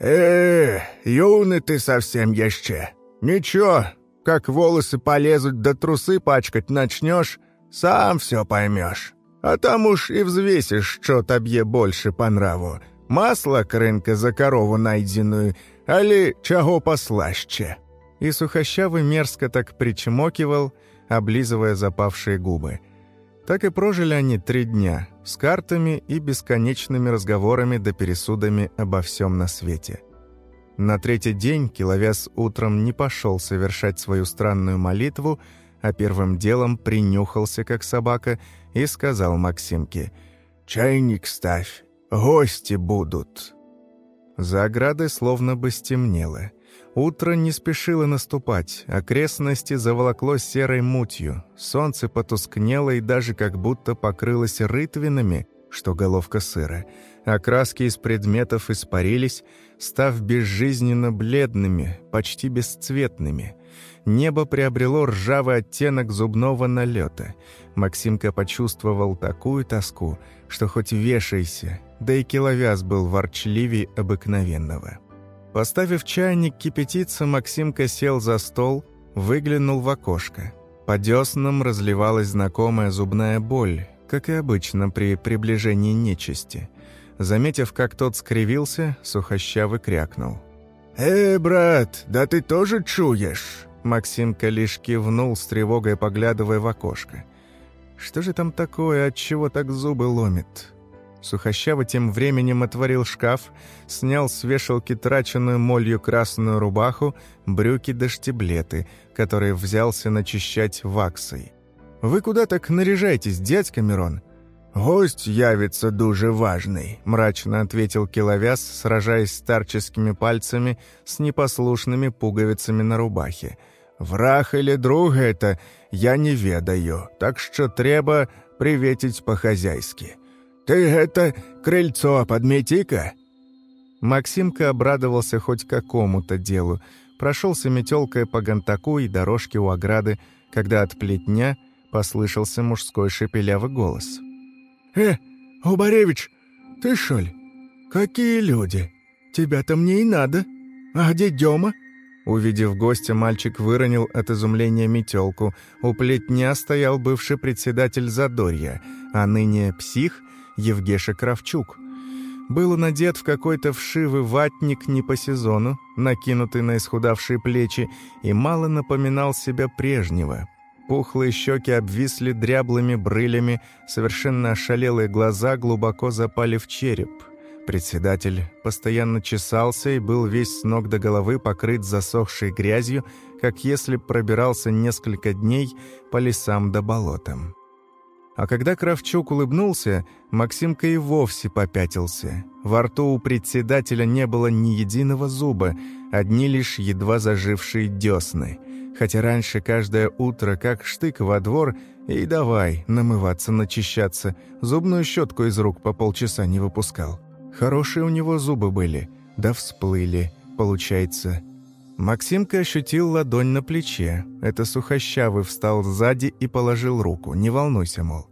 S1: «Э, юный ты совсем еще! Ничего, как волосы полезут да трусы пачкать начнешь, сам все поймешь. А там уж и взвесишь, что тебе больше по нраву. Масло крынка за корову найденную, али чего послаще». И сухощавый мерзко так причмокивал, облизывая запавшие губы. Так и прожили они три дня, с картами и бесконечными разговорами да пересудами обо всем на свете. На третий день Киловяз утром не пошел совершать свою странную молитву, а первым делом принюхался, как собака, и сказал Максимке «Чайник ставь, гости будут». За оградой словно бы стемнело. Утро не спешило наступать, окрестности заволокло серой мутью, солнце потускнело и даже как будто покрылось рытвинами, что головка сыра. Окраски из предметов испарились, став безжизненно бледными, почти бесцветными. Небо приобрело ржавый оттенок зубного налета. Максимка почувствовал такую тоску, что хоть вешайся, да и киловяз был ворчливей обыкновенного. Поставив чайник кипятиться, Максимка сел за стол, выглянул в окошко. По деснам разливалась знакомая зубная боль, как и обычно при приближении нечисти – Заметив, как тот скривился, сухощавый крякнул. «Э, брат, да ты тоже чуешь?» Максимка лишь кивнул с тревогой, поглядывая в окошко. «Что же там такое, от чего так зубы ломит?» Сухощава тем временем отворил шкаф, снял с вешалки траченную молью красную рубаху, брюки да штиблеты, которые взялся начищать ваксой. «Вы куда так наряжаетесь, дядька Мирон?» «Гость явится дуже важный», — мрачно ответил Киловяз, сражаясь старческими пальцами с непослушными пуговицами на рубахе.
S4: «Враг или друг это я не ведаю, так что треба приветить по-хозяйски. Ты это крыльцо подмети-ка!»
S1: Максимка обрадовался хоть какому-то делу, прошелся метелкой по гонтаку и дорожке у ограды, когда от плетня послышался мужской шепелявый голос —
S4: «Э, Губаревич, ты что ли? Какие люди? Тебя-то мне и надо. А где Дема?»
S1: Увидев гостя, мальчик выронил от изумления метелку. У плетня стоял бывший председатель Задорья, а ныне псих Евгеша Кравчук. Был он одет в какой-то вшивый ватник не по сезону, накинутый на исхудавшие плечи, и мало напоминал себя прежнего, Пухлые щеки обвисли дряблыми брылями, совершенно ошалелые глаза глубоко запали в череп. Председатель постоянно чесался и был весь с ног до головы покрыт засохшей грязью, как если пробирался несколько дней по лесам да болотам. А когда Кравчук улыбнулся, Максимка и вовсе попятился. Во рту у председателя не было ни единого зуба, одни лишь едва зажившие десны — хотя раньше каждое утро, как штык во двор, и давай намываться, начищаться, зубную щетку из рук по полчаса не выпускал. Хорошие у него зубы были, да всплыли, получается. Максимка ощутил ладонь на плече. Это сухощавый встал сзади и положил руку. Не волнуйся, мол.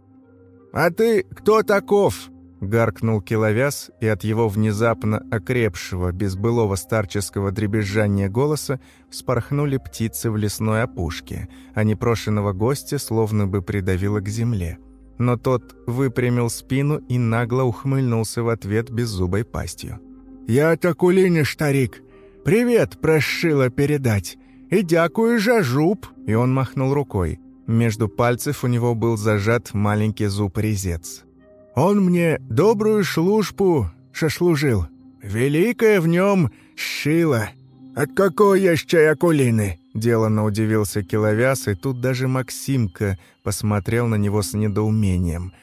S4: «А ты кто таков?»
S1: Гаркнул киловяз, и от его внезапно окрепшего, без былого старческого дребезжания голоса вспорхнули птицы в лесной опушке, а непрошенного гостя словно бы придавило к земле. Но тот выпрямил спину и нагло ухмыльнулся в ответ беззубой пастью.
S4: «Я такулини, штарик! Привет, прошила передать! И дякую же, жуп!»
S1: И он махнул рукой. Между пальцев у него был зажат маленький зуб-резец.
S4: Он мне добрую шлужбу шашлужил. Великая в нем шила. От какой еще акулины?»
S1: Делано удивился Киловяз, и тут даже Максимка посмотрел на него с недоумением.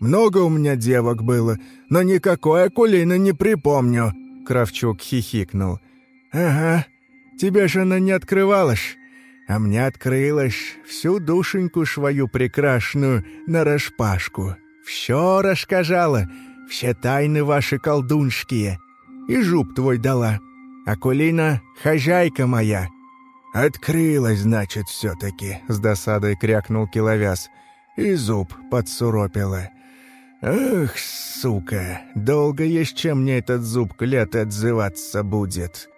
S4: «Много у меня девок было, но никакой акулины не припомню», —
S1: Кравчук хихикнул.
S4: «Ага, тебе же она не открывалась, а мне открылась всю душеньку свою прекрасную нараспашку». Все рассказала, все тайны ваши колдунские. И жуп твой дала. Акулина — хозяйка моя». «Открылась, значит, все-таки», — с досадой крякнул Киловяз. И зуб подсуропила. «Эх, сука, долго еще мне этот зуб клят отзываться будет».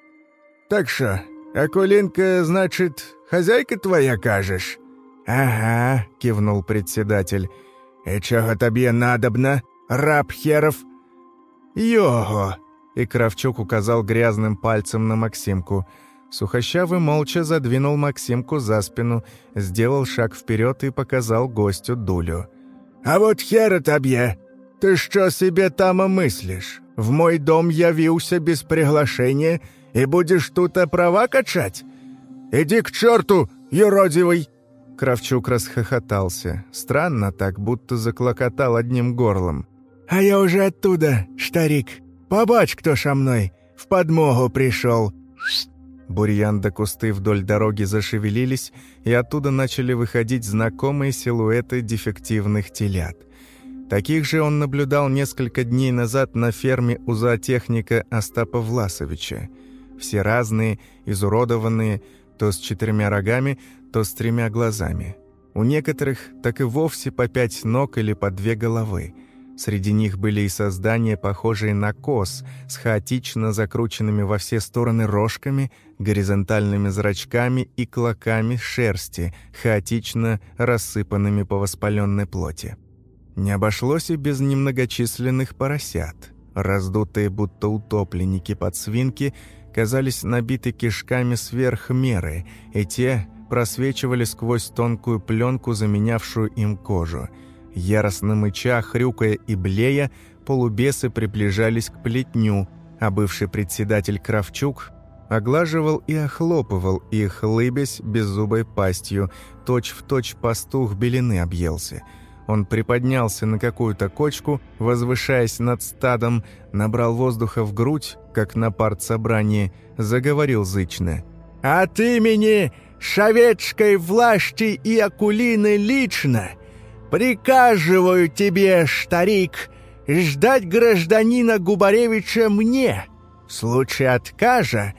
S4: «Так что, Акулинка, значит, хозяйка твоя, кажешь?»
S1: «Ага», — кивнул председатель.
S4: «И чого тобі надобно, раб Херов?»
S1: «Його!» — и Кравчук указал грязным пальцем на Максимку. Сухощавый молча задвинул Максимку за спину, сделал шаг вперед и показал гостю дулю.
S4: «А вот хера тебе! Ты что себе там мыслишь? В мой дом явился без приглашения и будешь тут права качать? Иди к черту, юродивый!»
S1: Кравчук расхохотался. Странно так, будто заклокотал одним горлом.
S4: «А я уже оттуда, штарик. Побачь, кто со мной. В подмогу пришел».
S1: Бурьян до кусты вдоль дороги зашевелились, и оттуда начали выходить знакомые силуэты дефективных телят. Таких же он наблюдал несколько дней назад на ферме у зоотехника Остапа Власовича. Все разные, изуродованные, то с четырьмя рогами, то с тремя глазами. У некоторых так и вовсе по пять ног или по две головы. Среди них были и создания, похожие на коз, с хаотично закрученными во все стороны рожками, горизонтальными зрачками и клоками шерсти, хаотично рассыпанными по воспаленной плоти. Не обошлось и без немногочисленных поросят. Раздутые, будто утопленники под свинки, казались набиты кишками сверх меры, и те просвечивали сквозь тонкую пленку, заменявшую им кожу. Яростно мыча, хрюкая и блея, полубесы приближались к плетню, а бывший председатель Кравчук оглаживал и охлопывал их, лыбясь беззубой пастью. Точь-в-точь точь пастух белины объелся. Он приподнялся на какую-то кочку, возвышаясь над стадом, набрал воздуха в грудь, как на партсобрании, заговорил зычно.
S4: «От имени
S5: шавечкой власти и Акулины лично приказываю тебе, старик, ждать гражданина Губаревича мне. В случае отказа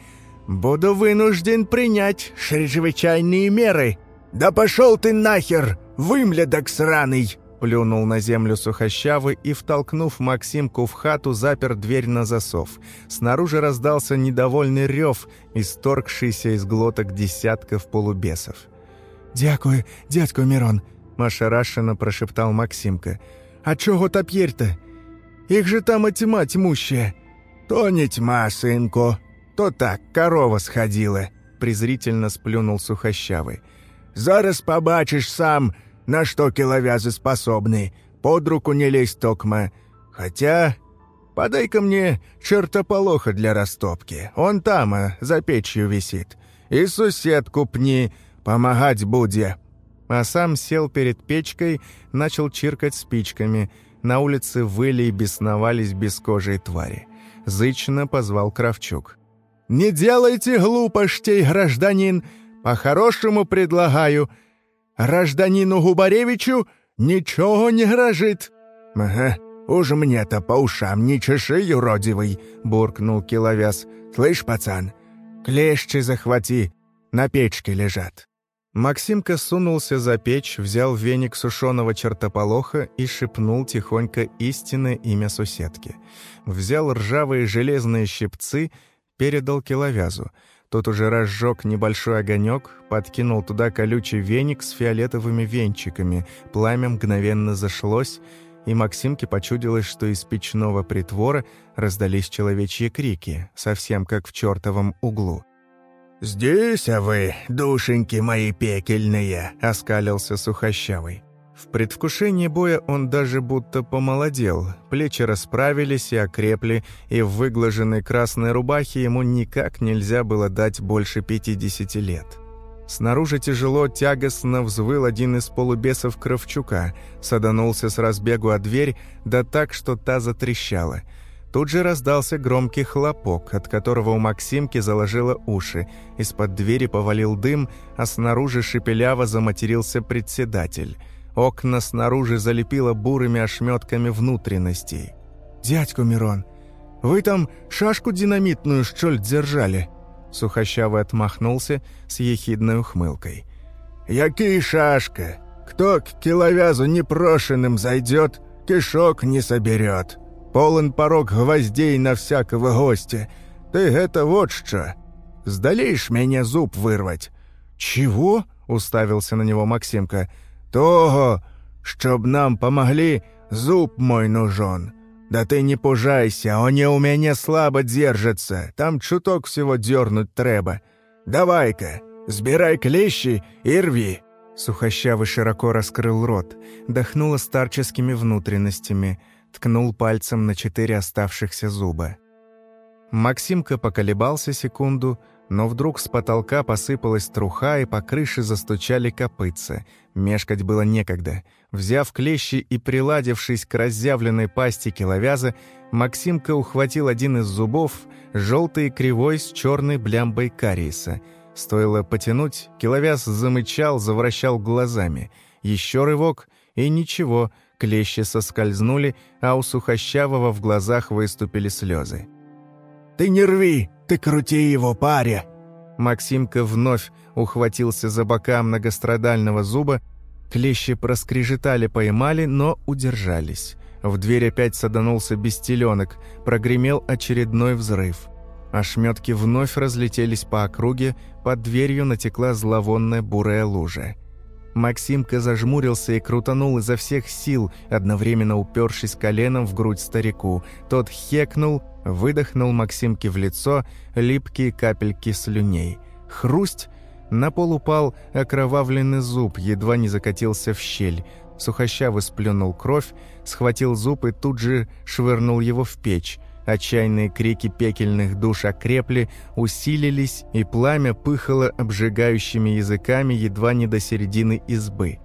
S5: буду вынужден принять чрезвычайные меры. Да пошел ты нахер, вымлядок сраный!»
S1: плюнул на землю сухощавый и, втолкнув Максимку в хату, запер дверь на засов. Снаружи раздался недовольный рев, исторгшийся из глоток десятков полубесов.
S5: «Дякую, дядько Мирон!»
S1: – машарашенно прошептал Максимка.
S5: «А чого тап'єр-то? Их же там и тьма тьмущая!»
S2: «То не тьма, сынку, то так, корова сходила!» – презрительно сплюнул Сухощавый. «Зараз побачишь сам!» на что киловязы способны, под руку не лезь токма. Хотя... Подай-ка мне чертополоха для растопки. Он там, а, за печью висит. И соседку пни, помогать буде».
S1: А сам сел перед печкой, начал чиркать спичками. На улице выли и бесновались бескожие твари. Зычно позвал Кравчук.
S5: «Не делайте глупостей, гражданин! По-хорошему предлагаю!» гражданіну Губаревичу ничего не грожит!»
S2: «Ага, уж мне-то по ушам не чеши, юродивый!» — буркнул Киловяз. «Слышь, пацан, клещи захвати, на печке лежат!»
S1: Максимка сунулся за печь, взял веник сушеного чертополоха и шепнул тихонько истинное имя соседки. Взял ржавые железные щипцы, передал киловязу — тот уже разжег небольшой огонек, подкинул туда колючий веник с фиолетовыми венчиками. Пламя мгновенно зашлось, и Максимке почудилось, что из печного притвора раздались человечьи крики, совсем как в чертовом углу.
S2: «Здесь, а вы, душеньки мои пекельные!» — оскалился сухощавый.
S1: В предвкушении боя он даже будто помолодел. Плечи расправились и окрепли, и в выглаженной красной рубахе ему никак нельзя было дать больше 50 лет. Снаружи тяжело, тягостно взвыл один из полубесов Кравчука, саданулся с разбегу о дверь, да так, что та затрещала. Тут же раздался громкий хлопок, от которого у Максимки заложило уши, из-под двери повалил дым, а снаружи шепеляво заматерился председатель – Окна снаружи залепило бурыми ошметками внутренностей.
S5: «Дядьку Мирон, вы там шашку динамитную, что держали?»
S1: Сухощавый отмахнулся с ехидной ухмылкой.
S2: «Який шашка! Кто к киловязу непрошенным зайдет, кишок не соберет. Полон порог гвоздей на всякого гостя. Ты это вот что! Сдалишь меня зуб вырвать!»
S1: «Чего?» — уставился на него Максимка
S2: того, щоб нам помогли, зуб мой нужен. Да ты не пужайся, он не у меня слабо держится, там чуток всего дернуть треба. Давай-ка, сбирай клещи и рви».
S1: Сухощавый широко раскрыл рот, дохнуло старческими внутренностями, ткнул пальцем на четыре оставшихся зуба. Максимка поколебался секунду, но вдруг с потолка посыпалась труха и по крыше застучали копытца, Мешкать было некогда. Взяв клещи и приладившись к разъявленной пасти киловяза, Максимка ухватил один из зубов, желтый и кривой с черной блямбой кариеса. Стоило потянуть, киловяз замычал, завращал глазами. Еще рывок, и ничего, клещи соскользнули, а у сухощавого в глазах выступили слезы.
S2: «Ты не рви, ты крути его, паря!»
S1: Максимка вновь ухватился за бока многострадального зуба, клещи проскрежетали, поймали, но удержались. В дверь опять саданулся бестеленок, прогремел очередной взрыв. Ошметки вновь разлетелись по округе, под дверью натекла зловонная бурая лужа. Максимка зажмурился и крутанул изо всех сил, одновременно упершись коленом в грудь старику. Тот хекнул, выдохнул Максимке в лицо липкие капельки слюней. Хрусть, на пол упал окровавленный зуб, едва не закатился в щель. Сухощавый сплюнул кровь, схватил зуб и тут же швырнул его в печь. Отчаянные крики пекельных душ окрепли, усилились, и пламя пыхало обжигающими языками едва не до середины избы.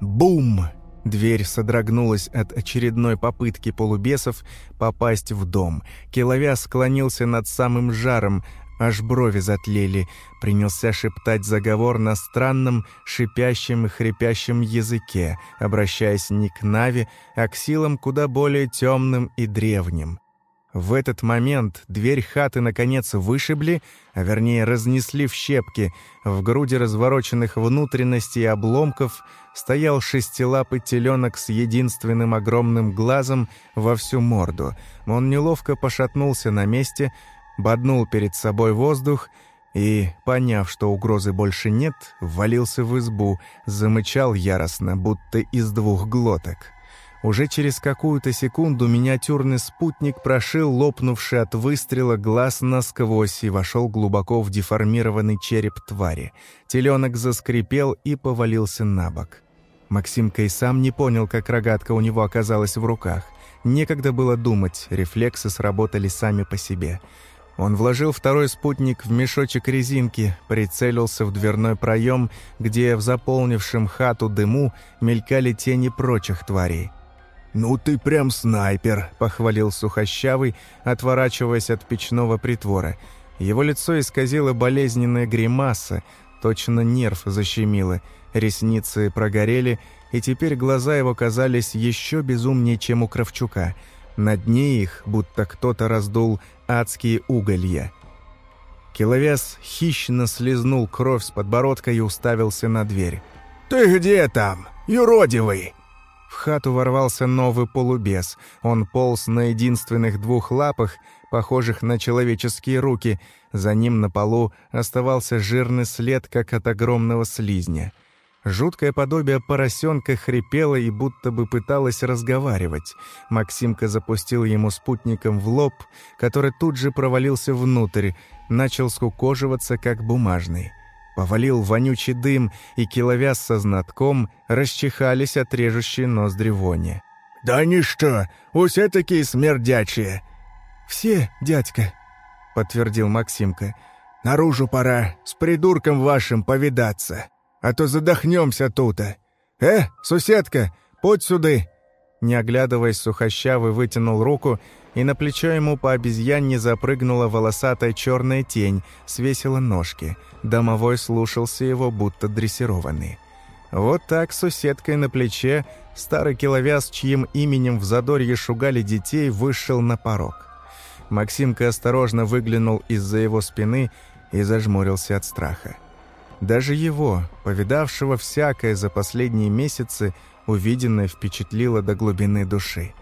S1: Бум! Дверь содрогнулась от очередной попытки полубесов попасть в дом. Келовя склонился над самым жаром, аж брови затлели, принялся шептать заговор на странном, шипящем и хрипящем языке, обращаясь не к Нави, а к силам куда более темным и древним. В этот момент дверь хаты, наконец, вышибли, а вернее разнесли в щепки. В груди развороченных внутренностей и обломков стоял шестилапый теленок с единственным огромным глазом во всю морду. Он неловко пошатнулся на месте, боднул перед собой воздух и, поняв, что угрозы больше нет, ввалился в избу, замычал яростно, будто из двух глоток. Уже через какую-то секунду миниатюрный спутник прошил лопнувший от выстрела глаз насквозь и вошел глубоко в деформированный череп твари. Теленок заскрипел и повалился на бок. Максимка и сам не понял, как рогатка у него оказалась в руках. Некогда было думать, рефлексы сработали сами по себе – он вложил второй спутник в мешочек резинки, прицелился в дверной проем, где в заполнившем хату дыму мелькали тени прочих тварей.
S5: «Ну ты прям снайпер!»
S1: – похвалил Сухощавый, отворачиваясь от печного притвора. Его лицо исказило болезненная гримаса, точно нерв защемило, ресницы прогорели, и теперь глаза его казались еще безумнее, чем у Кравчука – на дне их будто кто-то раздул адские уголья. Киловес хищно слезнул кровь с подбородка и уставился на дверь.
S5: «Ты где там, юродивый?»
S1: В хату ворвался новый полубес. Он полз на единственных двух лапах, похожих на человеческие руки. За ним на полу оставался жирный след, как от огромного слизня. Жуткое подобие поросенка хрипело и будто бы пыталось разговаривать. Максимка запустил ему спутником в лоб, который тут же провалился внутрь, начал скукоживаться, как бумажный. Повалил вонючий дым, и киловяз со знатком расчихались от режущей ноздри вони.
S5: «Да ничто! Усе такие смердячие!»
S1: «Все, дядька!» — подтвердил Максимка.
S5: «Наружу пора, с придурком вашим повидаться!» а то задохнемся тут. Э, соседка, подь сюда!»
S1: Не оглядываясь, сухощавый вытянул руку, и на плечо ему по обезьянне запрыгнула волосатая черная тень, свесила ножки. Домовой слушался его, будто дрессированный. Вот так с соседкой на плече старый киловяз, чьим именем в задорье шугали детей, вышел на порог. Максимка осторожно выглянул из-за его спины и зажмурился от страха. Даже его, повидавшего всякое за последние месяцы, увиденное впечатлило до глубины души.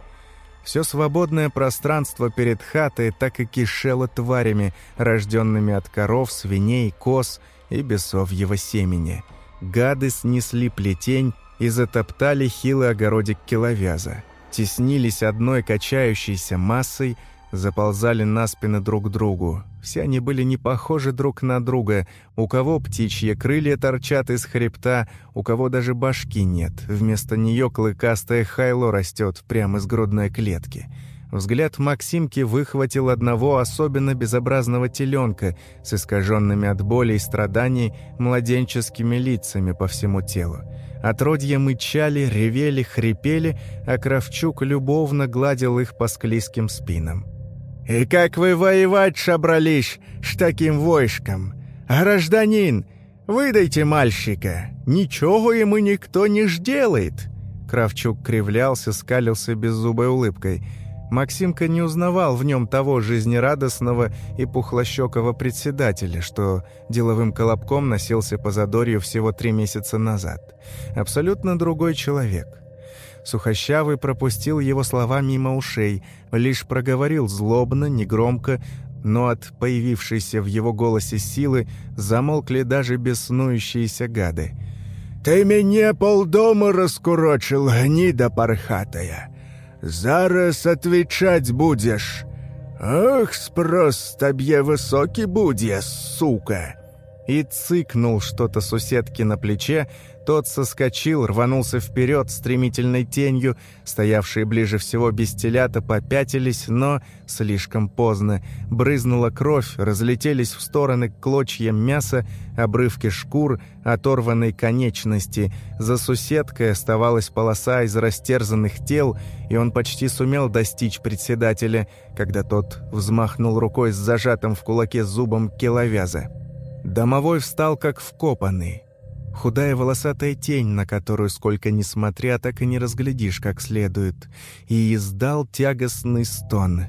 S1: Все свободное пространство перед хатой так и кишело тварями, рожденными от коров, свиней, коз и бесов его семени. Гады снесли плетень и затоптали хилый огородик киловяза. Теснились одной качающейся массой – заползали на спины друг к другу. Все они были не похожи друг на друга. У кого птичьи крылья торчат из хребта, у кого даже башки нет. Вместо нее клыкастое хайло растет прямо из грудной клетки. Взгляд Максимки выхватил одного особенно безобразного теленка с искаженными от боли и страданий младенческими лицами по всему телу. Отродья мычали, ревели, хрипели, а Кравчук любовно гладил их по склизким спинам.
S5: И как вы воевать шабрались с таким войском? Гражданин, выдайте мальчика. Ничего ему никто не ж делает.
S1: Кравчук кривлялся, скалился беззубой улыбкой. Максимка не узнавал в нем того жизнерадостного и пухлощекого председателя, что деловым колобком носился по задорью всего три месяца назад. Абсолютно другой человек. Сухощавый пропустил его слова мимо ушей, лишь проговорил злобно, негромко, но от появившейся в его голосе силы замолкли даже беснующиеся гады.
S5: «Ты меня полдома раскурочил, гнида пархатая! Зараз отвечать будешь! Ах, спрос табье высокий будешь, сука!»
S1: И цыкнул что-то суседке на плече, тот соскочил, рванулся вперед стремительной тенью. Стоявшие ближе всего бестелята попятились, но слишком поздно. Брызнула кровь, разлетелись в стороны клочья мяса, обрывки шкур, оторванной конечности. За суседкой оставалась полоса из растерзанных тел, и он почти сумел достичь председателя, когда тот взмахнул рукой с зажатым в кулаке зубом киловяза. Домовой встал как вкопанный. Худая волосатая тень, на которую сколько ни смотря, а так и не разглядишь как следует, и издал тягостный стон.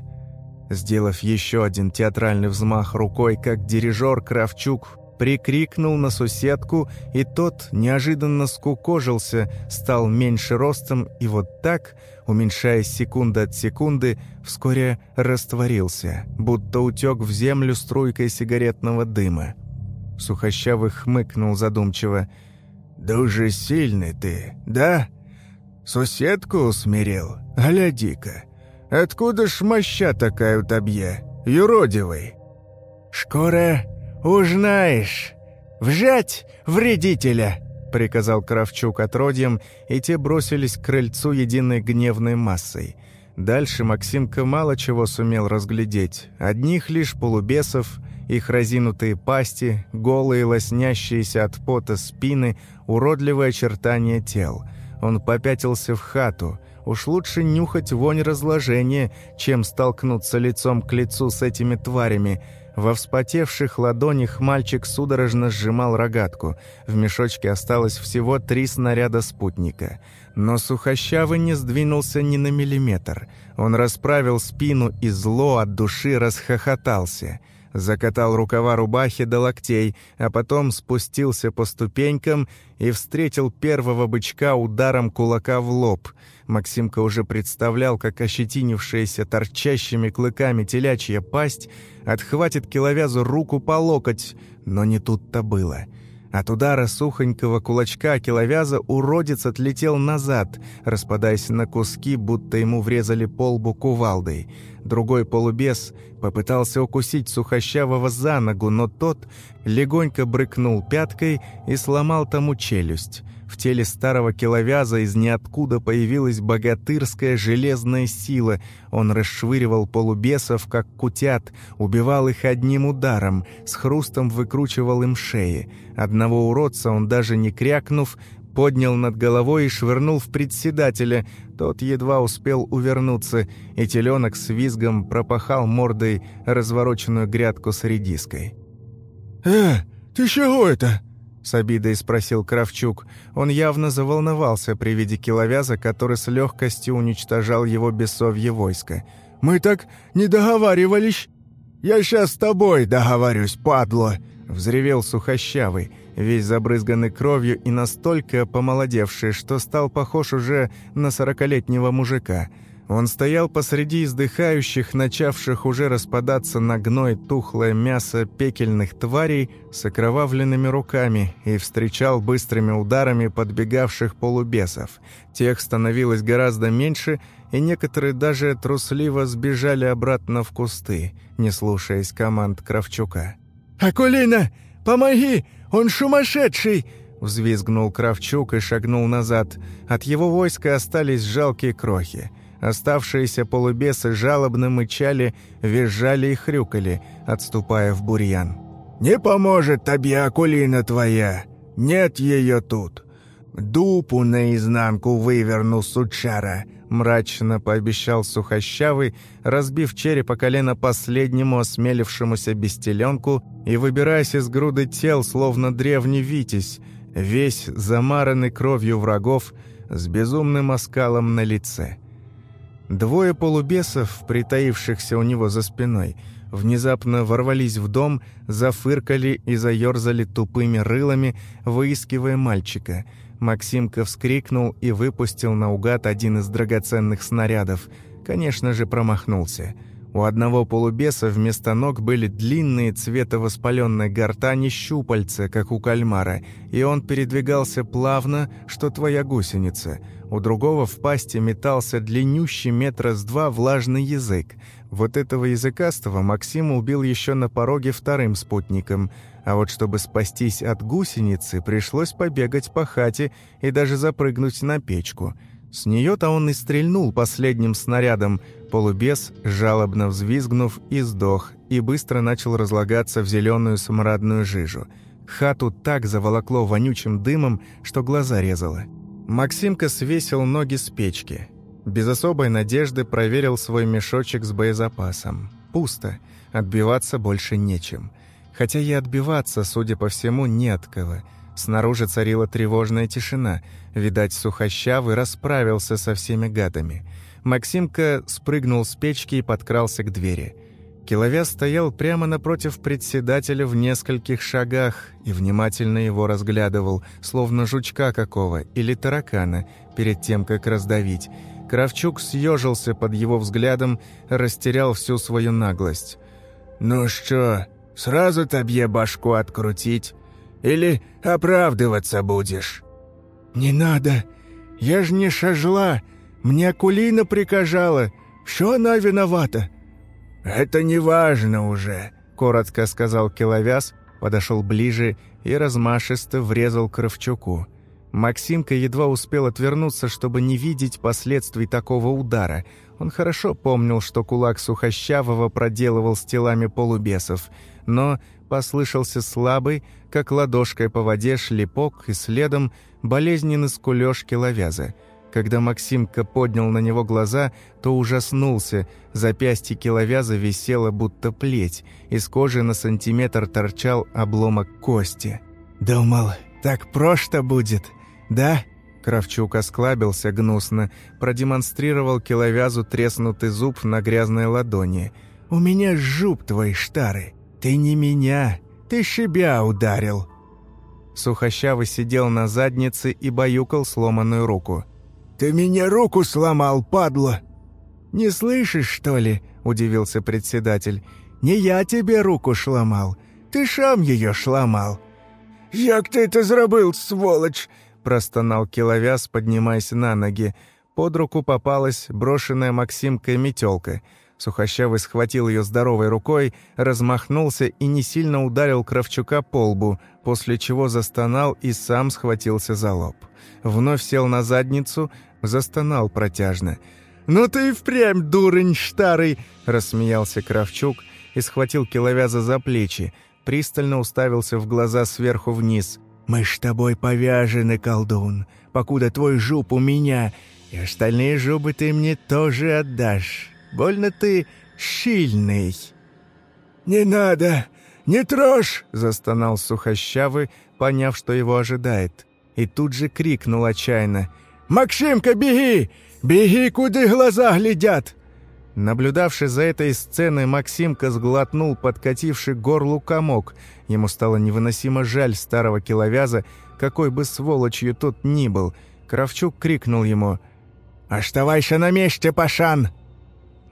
S1: Сделав еще один театральный взмах рукой, как дирижер Кравчук прикрикнул на соседку, и тот неожиданно скукожился, стал меньше ростом и вот так, уменьшаясь секунда от секунды, вскоре растворился, будто утек в землю струйкой сигаретного дыма. Сухощавый хмыкнул задумчиво. «Да уже сильный ты, да? Соседку усмирил? Гляди-ка! Откуда ж моща такая у табье, юродивый?» Скоро узнаешь! Вжать вредителя!» — приказал Кравчук отродьям, и те бросились к крыльцу единой гневной массой. Дальше Максимка мало чего сумел разглядеть, одних лишь полубесов — их разинутые пасти, голые лоснящиеся от пота спины, уродливые очертания тел. Он попятился в хату. Уж лучше нюхать вонь разложения, чем столкнуться лицом к лицу с этими тварями. Во вспотевших ладонях мальчик судорожно сжимал рогатку. В мешочке осталось всего три снаряда спутника. Но Сухощавый не сдвинулся ни на миллиметр. Он расправил спину и зло от души расхохотался – закатал рукава рубахи до локтей, а потом спустился по ступенькам и встретил первого бычка ударом кулака в лоб. Максимка уже представлял, как ощетинившаяся торчащими клыками телячья пасть отхватит киловязу руку по локоть, но не тут-то было. От удара сухонького кулачка киловяза уродец отлетел назад, распадаясь на куски, будто ему врезали полбу кувалдой. Другой полубес попытался укусить сухощавого за ногу, но тот легонько брыкнул пяткой и сломал тому челюсть. В теле старого киловяза из ниоткуда появилась богатырская железная сила. Он расшвыривал полубесов, как кутят, убивал их одним ударом, с хрустом выкручивал им шеи. Одного уродца он, даже не крякнув, поднял над головой и швырнул в председателя. Тот едва успел увернуться, и теленок с визгом пропахал мордой развороченную грядку с редиской.
S5: «Э, ты чего это?»
S1: — с обидой спросил Кравчук. Он явно заволновался при виде киловяза, который с легкостью уничтожал его бесовье войско.
S5: «Мы так не договаривались!» «Я сейчас с тобой договорюсь, падло!» — взревел сухощавый, весь забрызганный кровью и настолько помолодевший, что стал похож уже на сорокалетнего мужика — он стоял посреди издыхающих, начавших уже распадаться на гной тухлое мясо пекельных тварей с окровавленными руками и встречал быстрыми ударами подбегавших полубесов. Тех становилось гораздо меньше, и некоторые даже трусливо сбежали обратно в кусты, не слушаясь команд Кравчука. «Акулина, помоги! Он сумасшедший!»
S1: Взвизгнул Кравчук и шагнул назад. От его войска остались жалкие крохи – Оставшиеся полубесы жалобно мычали, визжали и хрюкали, отступая в бурьян.
S5: «Не поможет тебе акулина твоя! Нет ее тут! Дупу наизнанку выверну, сучара!»
S1: мрачно пообещал сухощавый, разбив череп о колено последнему осмелившемуся бестеленку и выбираясь из груды тел, словно древний витязь, весь замаранный кровью врагов, с безумным оскалом на лице. Двое полубесов, притаившихся у него за спиной, внезапно ворвались в дом, зафыркали и заёрзали тупыми рылами, выискивая мальчика. Максимка вскрикнул и выпустил наугад один из драгоценных снарядов. Конечно же, промахнулся. У одного полубеса вместо ног были длинные цвета воспаленной гортани щупальца, как у кальмара, и он передвигался плавно, что твоя гусеница – у другого в пасти метался длиннющий метра с два влажный язык. Вот этого языкастого Максим убил еще на пороге вторым спутником. А вот чтобы спастись от гусеницы, пришлось побегать по хате и даже запрыгнуть на печку. С нее-то он и стрельнул последним снарядом. Полубес, жалобно взвизгнув, и сдох, и быстро начал разлагаться в зеленую смрадную жижу. Хату так заволокло вонючим дымом, что глаза резало. Максимка свесил ноги с печки. Без особой надежды проверил свой мешочек с боезапасом. Пусто, отбиваться больше нечем. Хотя и отбиваться, судя по всему, не от кого. Снаружи царила тревожная тишина. Видать, сухощавый расправился со всеми гадами. Максимка спрыгнул с печки и подкрался к двери. Киловес стоял прямо напротив председателя в нескольких шагах и внимательно его разглядывал, словно жучка какого или таракана, перед тем, как раздавить. Кравчук съежился под его взглядом, растерял всю свою наглость. «Ну что, сразу тебе башку открутить? Или оправдываться будешь?» «Не надо! Я ж не шажла! Мне Кулина прикажала! Что она виновата?» «Это не важно уже», – коротко сказал Киловяз, подошел ближе и размашисто врезал Кравчуку. Максимка едва успел отвернуться, чтобы не видеть последствий такого удара. Он хорошо помнил, что кулак Сухощавого проделывал с телами полубесов, но послышался слабый, как ладошкой по воде, шлепок и следом болезненный скулёж Киловяза – когда Максимка поднял на него глаза, то ужаснулся. Запястье киловяза висело будто плеть. Из кожи на сантиметр торчал обломок кости. «Думал, так просто будет, да?» Кравчук осклабился гнусно, продемонстрировал киловязу треснутый зуб на грязной ладони. «У меня жуп твой, штары! Ты не меня, ты себя ударил!» Сухощавый сидел на заднице и баюкал сломанную руку. «Ты меня руку сломал, падла!» «Не слышишь, что ли?» – удивился председатель. «Не я тебе руку шломал, ты сам ее шломал». «Як ты это зробил, сволочь!» – простонал Киловяз, поднимаясь на ноги. Под руку попалась брошенная Максимкой метелка. Сухощавый схватил ее здоровой рукой, размахнулся и не сильно ударил Кравчука по лбу, после чего застонал и сам схватился за лоб. Вновь сел на задницу, застонал протяжно. «Ну ты и впрямь дурень старый!» — рассмеялся Кравчук и схватил Киловяза за плечи, пристально уставился в глаза сверху вниз. «Мы ж тобой повяжены, колдун, покуда твой жуп у меня, и остальные жубы ты мне тоже отдашь. Больно ты щильный!» «Не надо! Не трожь!» — застонал сухощавый, поняв, что его ожидает. И тут же крикнул отчаянно — Максимка, беги! Беги, куда глаза глядят!» Наблюдавший за этой сценой, Максимка сглотнул подкативший горлу комок. Ему стало невыносимо жаль старого киловяза, какой бы сволочью тот ни был. Кравчук крикнул ему «Оставайся на месте, Пашан!»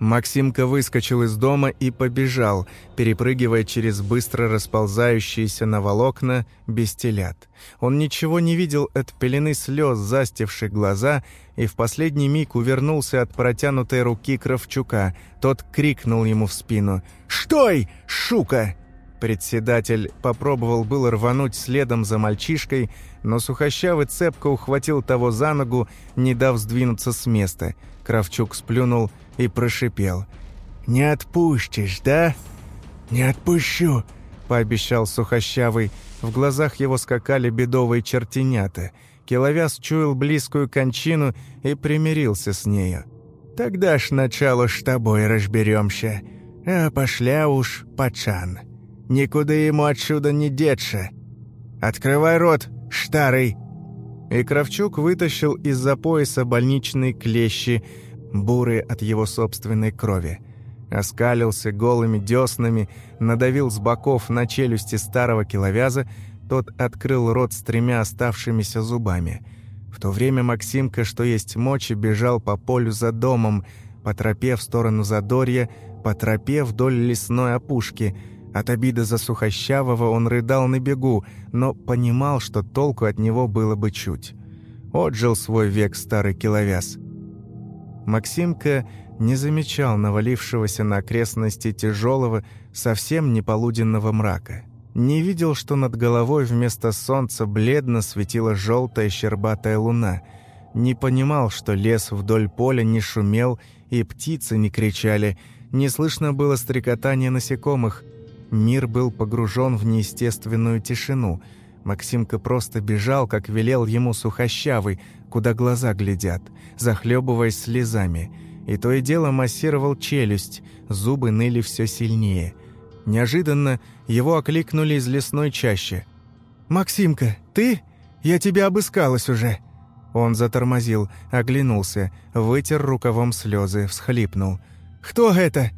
S1: Максимка выскочил из дома и побежал, перепрыгивая через быстро расползающиеся на волокна без телят. Он ничего не видел от пелены слез, застивших глаза, и в последний миг увернулся от протянутой руки Кравчука. Тот крикнул ему в спину «Штой, шука!» Председатель попробовал было рвануть следом за мальчишкой, но сухощавый цепко ухватил того за ногу, не дав сдвинуться с места. Кравчук сплюнул и прошипел. «Не отпустишь, да?» «Не отпущу!» – пообещал сухощавый. В глазах его скакали бедовые чертенята. Киловяз чуял близкую кончину и примирился с нею. «Тогда ж начало с тобой разберемся, а пошля уж пачан. Никуда ему отсюда не деться. Открывай рот, штарый!» И Кравчук вытащил из-за пояса больничные клещи – Буры от его собственной крови. Оскалился голыми деснами, надавил с боков на челюсти старого киловяза, тот открыл рот с тремя оставшимися зубами. В то время Максимка, что есть мочи, бежал по полю за домом, по тропе в сторону Задорья, по тропе вдоль лесной опушки – от обиды за сухощавого он рыдал на бегу, но понимал, что толку от него было бы чуть. Отжил свой век старый киловяз – Максимка, не замечал навалившегося на окрестности тяжелого, совсем не полуденного мрака. Не видел, что над головой вместо солнца бледно светила желтая щербатая луна. Не понимал, что лес вдоль поля не шумел и птицы не кричали. Не слышно было стрекотания насекомых. Мир был погружен в неестественную тишину. Максимка просто бежал, как велел ему сухощавый, куда глаза глядят, захлебываясь слезами, и то и дело массировал челюсть, зубы ныли все сильнее. Неожиданно его окликнули из лесной чащи. «Максимка, ты? Я тебя обыскалась уже!» Он затормозил, оглянулся, вытер рукавом слезы, всхлипнул. «Кто это?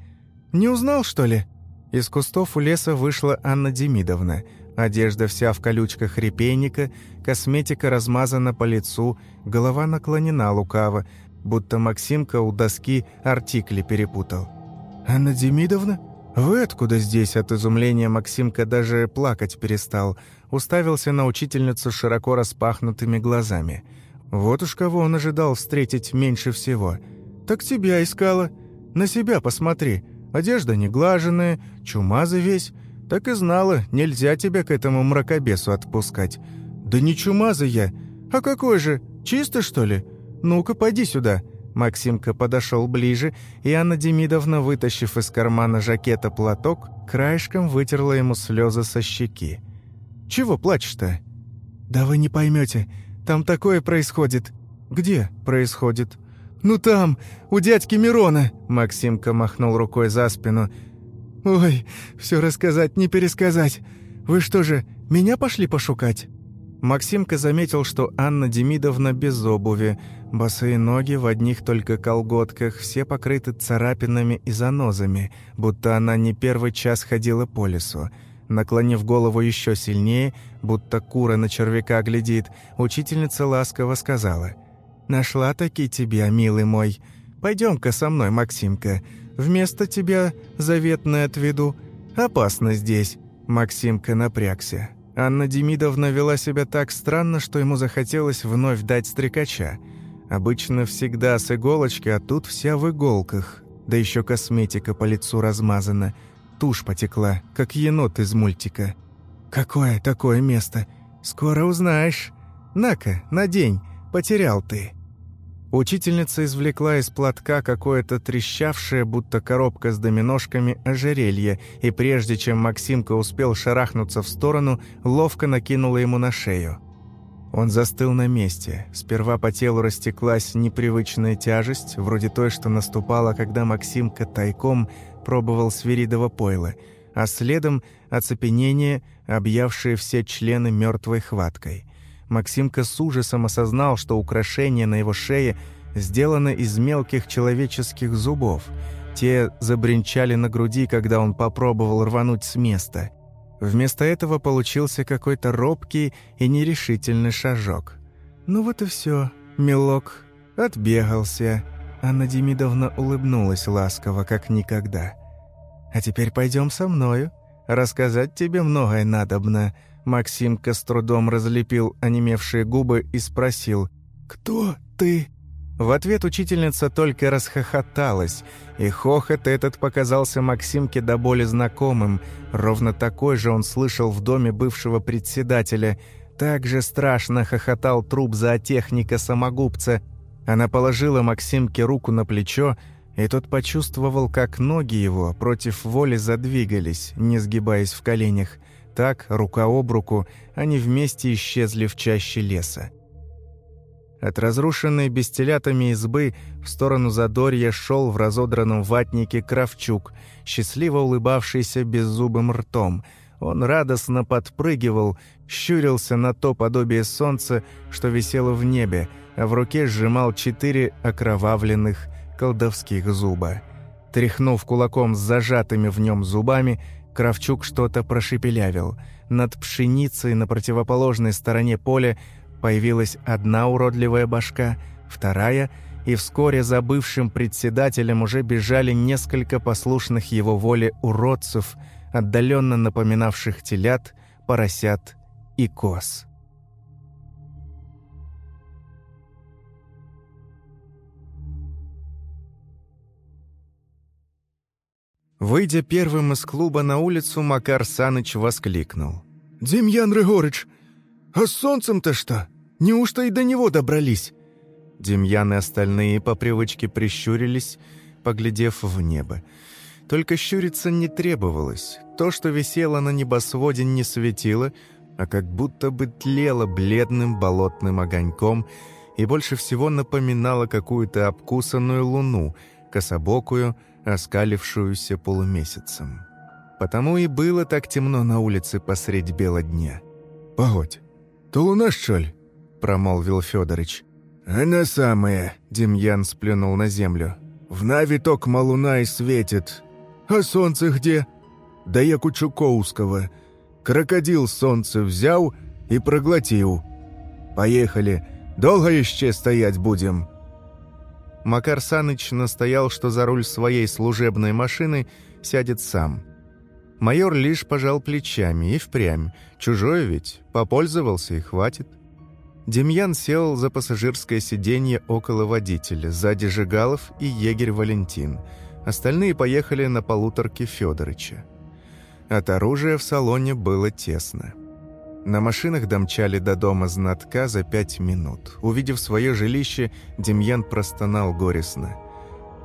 S1: Не узнал, что ли?» Из кустов у леса вышла Анна Демидовна. Одежда вся в колючках репейника, косметика размазана по лицу, голова наклонена лукаво, будто Максимка у доски артикли перепутал. «Анна Демидовна? Вы откуда здесь?» От изумления Максимка даже плакать перестал, уставился на учительницу широко распахнутыми глазами. Вот уж кого он ожидал встретить меньше всего. «Так тебя искала. На себя посмотри. Одежда неглаженная, чумазы весь. Так и знала, нельзя тебя к этому мракобесу отпускать». «Да не чумазый я! А какой же? Чисто, что ли? Ну-ка, пойди сюда!» Максимка подошел ближе, и Анна Демидовна, вытащив из кармана жакета платок, краешком вытерла ему слезы со щеки. «Чего плачешь-то?» «Да вы не поймете. Там такое происходит». «Где происходит?» «Ну там, у дядьки Мирона!» Максимка махнул рукой за спину. «Ой, все рассказать, не пересказать. Вы что же, меня пошли пошукать?» Максимка заметил, что Анна Демидовна без обуви, босые ноги в одних только колготках, все покрыты царапинами и занозами, будто она не первый час ходила по лесу. Наклонив голову еще сильнее, будто кура на червяка глядит, учительница ласково сказала. «Нашла таки тебя, милый мой. Пойдем-ка со мной, Максимка. Вместо тебя заветное отведу. Опасно здесь». Максимка напрягся. Анна Демидовна вела себя так странно, что ему захотелось вновь дать стрекача. Обычно всегда с иголочки, а тут вся в иголках. Да еще косметика по лицу размазана. Тушь потекла, как енот из мультика. «Какое такое место? Скоро узнаешь. На-ка, надень, потерял ты». Учительница извлекла из платка какое-то трещавшее, будто коробка с доминошками, ожерелье, и прежде чем Максимка успел шарахнуться в сторону, ловко накинула ему на шею. Он застыл на месте. Сперва по телу растеклась непривычная тяжесть, вроде той, что наступала, когда Максимка тайком пробовал свиридово пойло, а следом – оцепенение, объявшее все члены мертвой хваткой – Максимка с ужасом осознал, что украшение на его шее сделано из мелких человеческих зубов. Те забринчали на груди, когда он попробовал рвануть с места. Вместо этого получился какой-то робкий и нерешительный шажок. «Ну вот и все, милок, отбегался». Анна Демидовна улыбнулась ласково, как никогда. «А теперь пойдем со мною. Рассказать тебе многое надобно». Максимка с трудом разлепил онемевшие губы и спросил «Кто ты?» В ответ учительница только расхохоталась, и хохот этот показался Максимке до боли знакомым. Ровно такой же он слышал в доме бывшего председателя. Так же страшно хохотал труп зоотехника-самогубца. Она положила Максимке руку на плечо, и тот почувствовал, как ноги его против воли задвигались, не сгибаясь в коленях так, рука об руку, а они вместе исчезли в чаще леса. От разрушенной бестелятами избы в сторону Задорья шел в разодранном ватнике Кравчук, счастливо улыбавшийся беззубым ртом. Он радостно подпрыгивал, щурился на то подобие солнца, что висело в небе, а в руке сжимал четыре окровавленных колдовских зуба. Тряхнув кулаком с зажатыми в нем зубами, Кравчук что-то прошепелявил. Над пшеницей на противоположной стороне поля появилась одна уродливая башка, вторая, и вскоре за бывшим председателем уже бежали несколько послушных его воле уродцев, отдаленно напоминавших телят, поросят и коз. Выйдя первым из клуба на улицу, Макар Саныч воскликнул.
S6: «Демьян Рыгорыч, а с солнцем-то что? Неужто и до него добрались?»
S1: Демьян и остальные по привычке прищурились, поглядев в небо. Только щуриться не требовалось. То, что висело на небосводе, не светило, а как будто бы тлело бледным болотным огоньком и больше всего напоминало какую-то обкусанную луну, кособокую, оскалившуюся полумесяцем. Потому и было так темно на улице посредь бела дня.
S6: «Погодь, то луна, что ли?»
S1: – промолвил Федорыч.
S6: «Она самая», – Демьян сплюнул на землю. «В Нави токма луна и светит. А солнце где?» «Да я Кучуковского. Крокодил солнце взял и проглотил. Поехали, долго еще стоять будем?»
S1: Макар Саныч настоял, что за руль своей служебной машины сядет сам. Майор лишь пожал плечами и впрямь. Чужой ведь, попользовался и хватит. Демьян сел за пассажирское сиденье около водителя, сзади Жигалов и егерь Валентин. Остальные поехали на полуторке Федорыча. От оружия в салоне было тесно. На машинах домчали до дома знатка за пять минут. Увидев свое жилище, Демьян простонал горестно.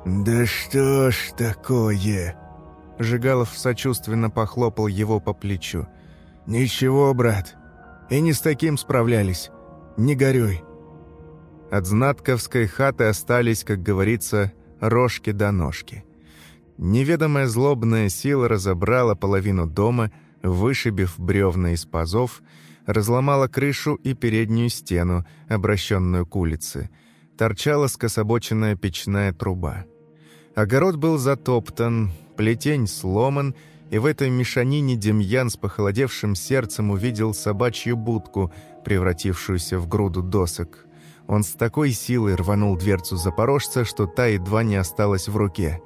S6: «Да что ж такое?»
S1: Жигалов сочувственно похлопал его по плечу.
S6: «Ничего, брат. И не с таким справлялись. Не горюй».
S1: От знатковской хаты остались, как говорится, рожки до ножки. Неведомая злобная сила разобрала половину дома – вышибив бревна из пазов, разломала крышу и переднюю стену, обращенную к улице. Торчала скособоченная печная труба. Огород был затоптан, плетень сломан, и в этой мешанине Демьян с похолодевшим сердцем увидел собачью будку, превратившуюся в груду досок. Он с такой силой рванул дверцу запорожца, что та едва не осталась в руке.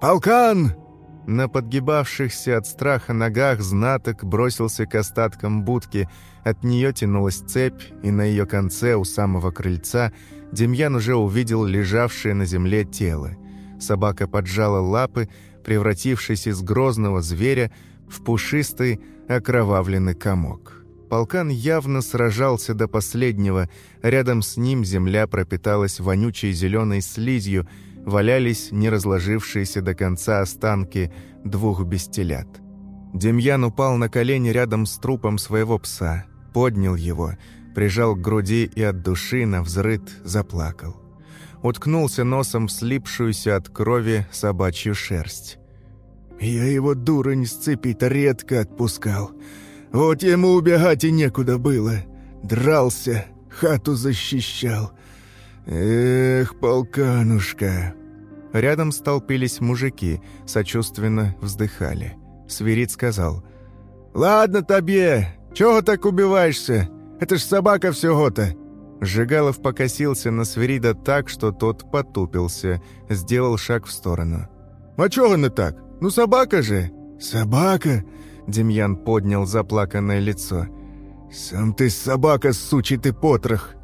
S6: «Полкан!»
S1: На подгибавшихся от страха ногах знаток бросился к остаткам будки. От нее тянулась цепь, и на ее конце, у самого крыльца, Демьян уже увидел лежавшее на земле тело. Собака поджала лапы, превратившись из грозного зверя в пушистый, окровавленный комок. Полкан явно сражался до последнего. Рядом с ним земля пропиталась вонючей зеленой слизью – валялись не разложившиеся до конца останки двух бестелят. Демьян упал на колени рядом с трупом своего пса, поднял его, прижал к груди и от души на взрыт заплакал. Уткнулся носом в слипшуюся от крови собачью шерсть.
S6: «Я его, дурань, с цепи-то редко отпускал. Вот ему убегать и некуда было. Дрался, хату защищал». «Эх, полканушка!»
S1: Рядом столпились мужики, сочувственно вздыхали. Свирит сказал,
S6: «Ладно тебе! Чего так убиваешься? Это ж собака всего-то!»
S1: Жигалов покосился на Свирида так, что тот потупился, сделал шаг в сторону.
S6: «А чё она так? Ну собака же!» «Собака?»
S1: – Демьян поднял заплаканное лицо.
S6: «Сам ты собака, сучий ты потрох!»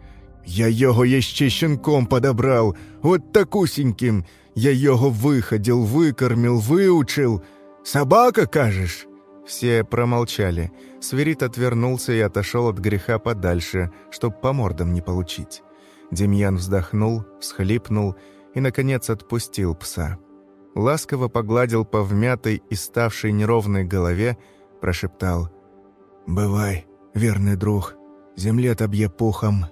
S6: Я его еще щенком подобрал, вот такусіньким. Я его выходил, выкормил, выучил. Собака, кажешь?»
S1: Все промолчали. Сверид отвернулся и отошел от греха подальше, чтоб по мордам не получить. Демьян вздохнул, всхлипнул и, наконец, отпустил пса. Ласково погладил по вмятой и ставшей неровной голове, прошептал
S6: «Бывай, верный друг, земле табье пухом,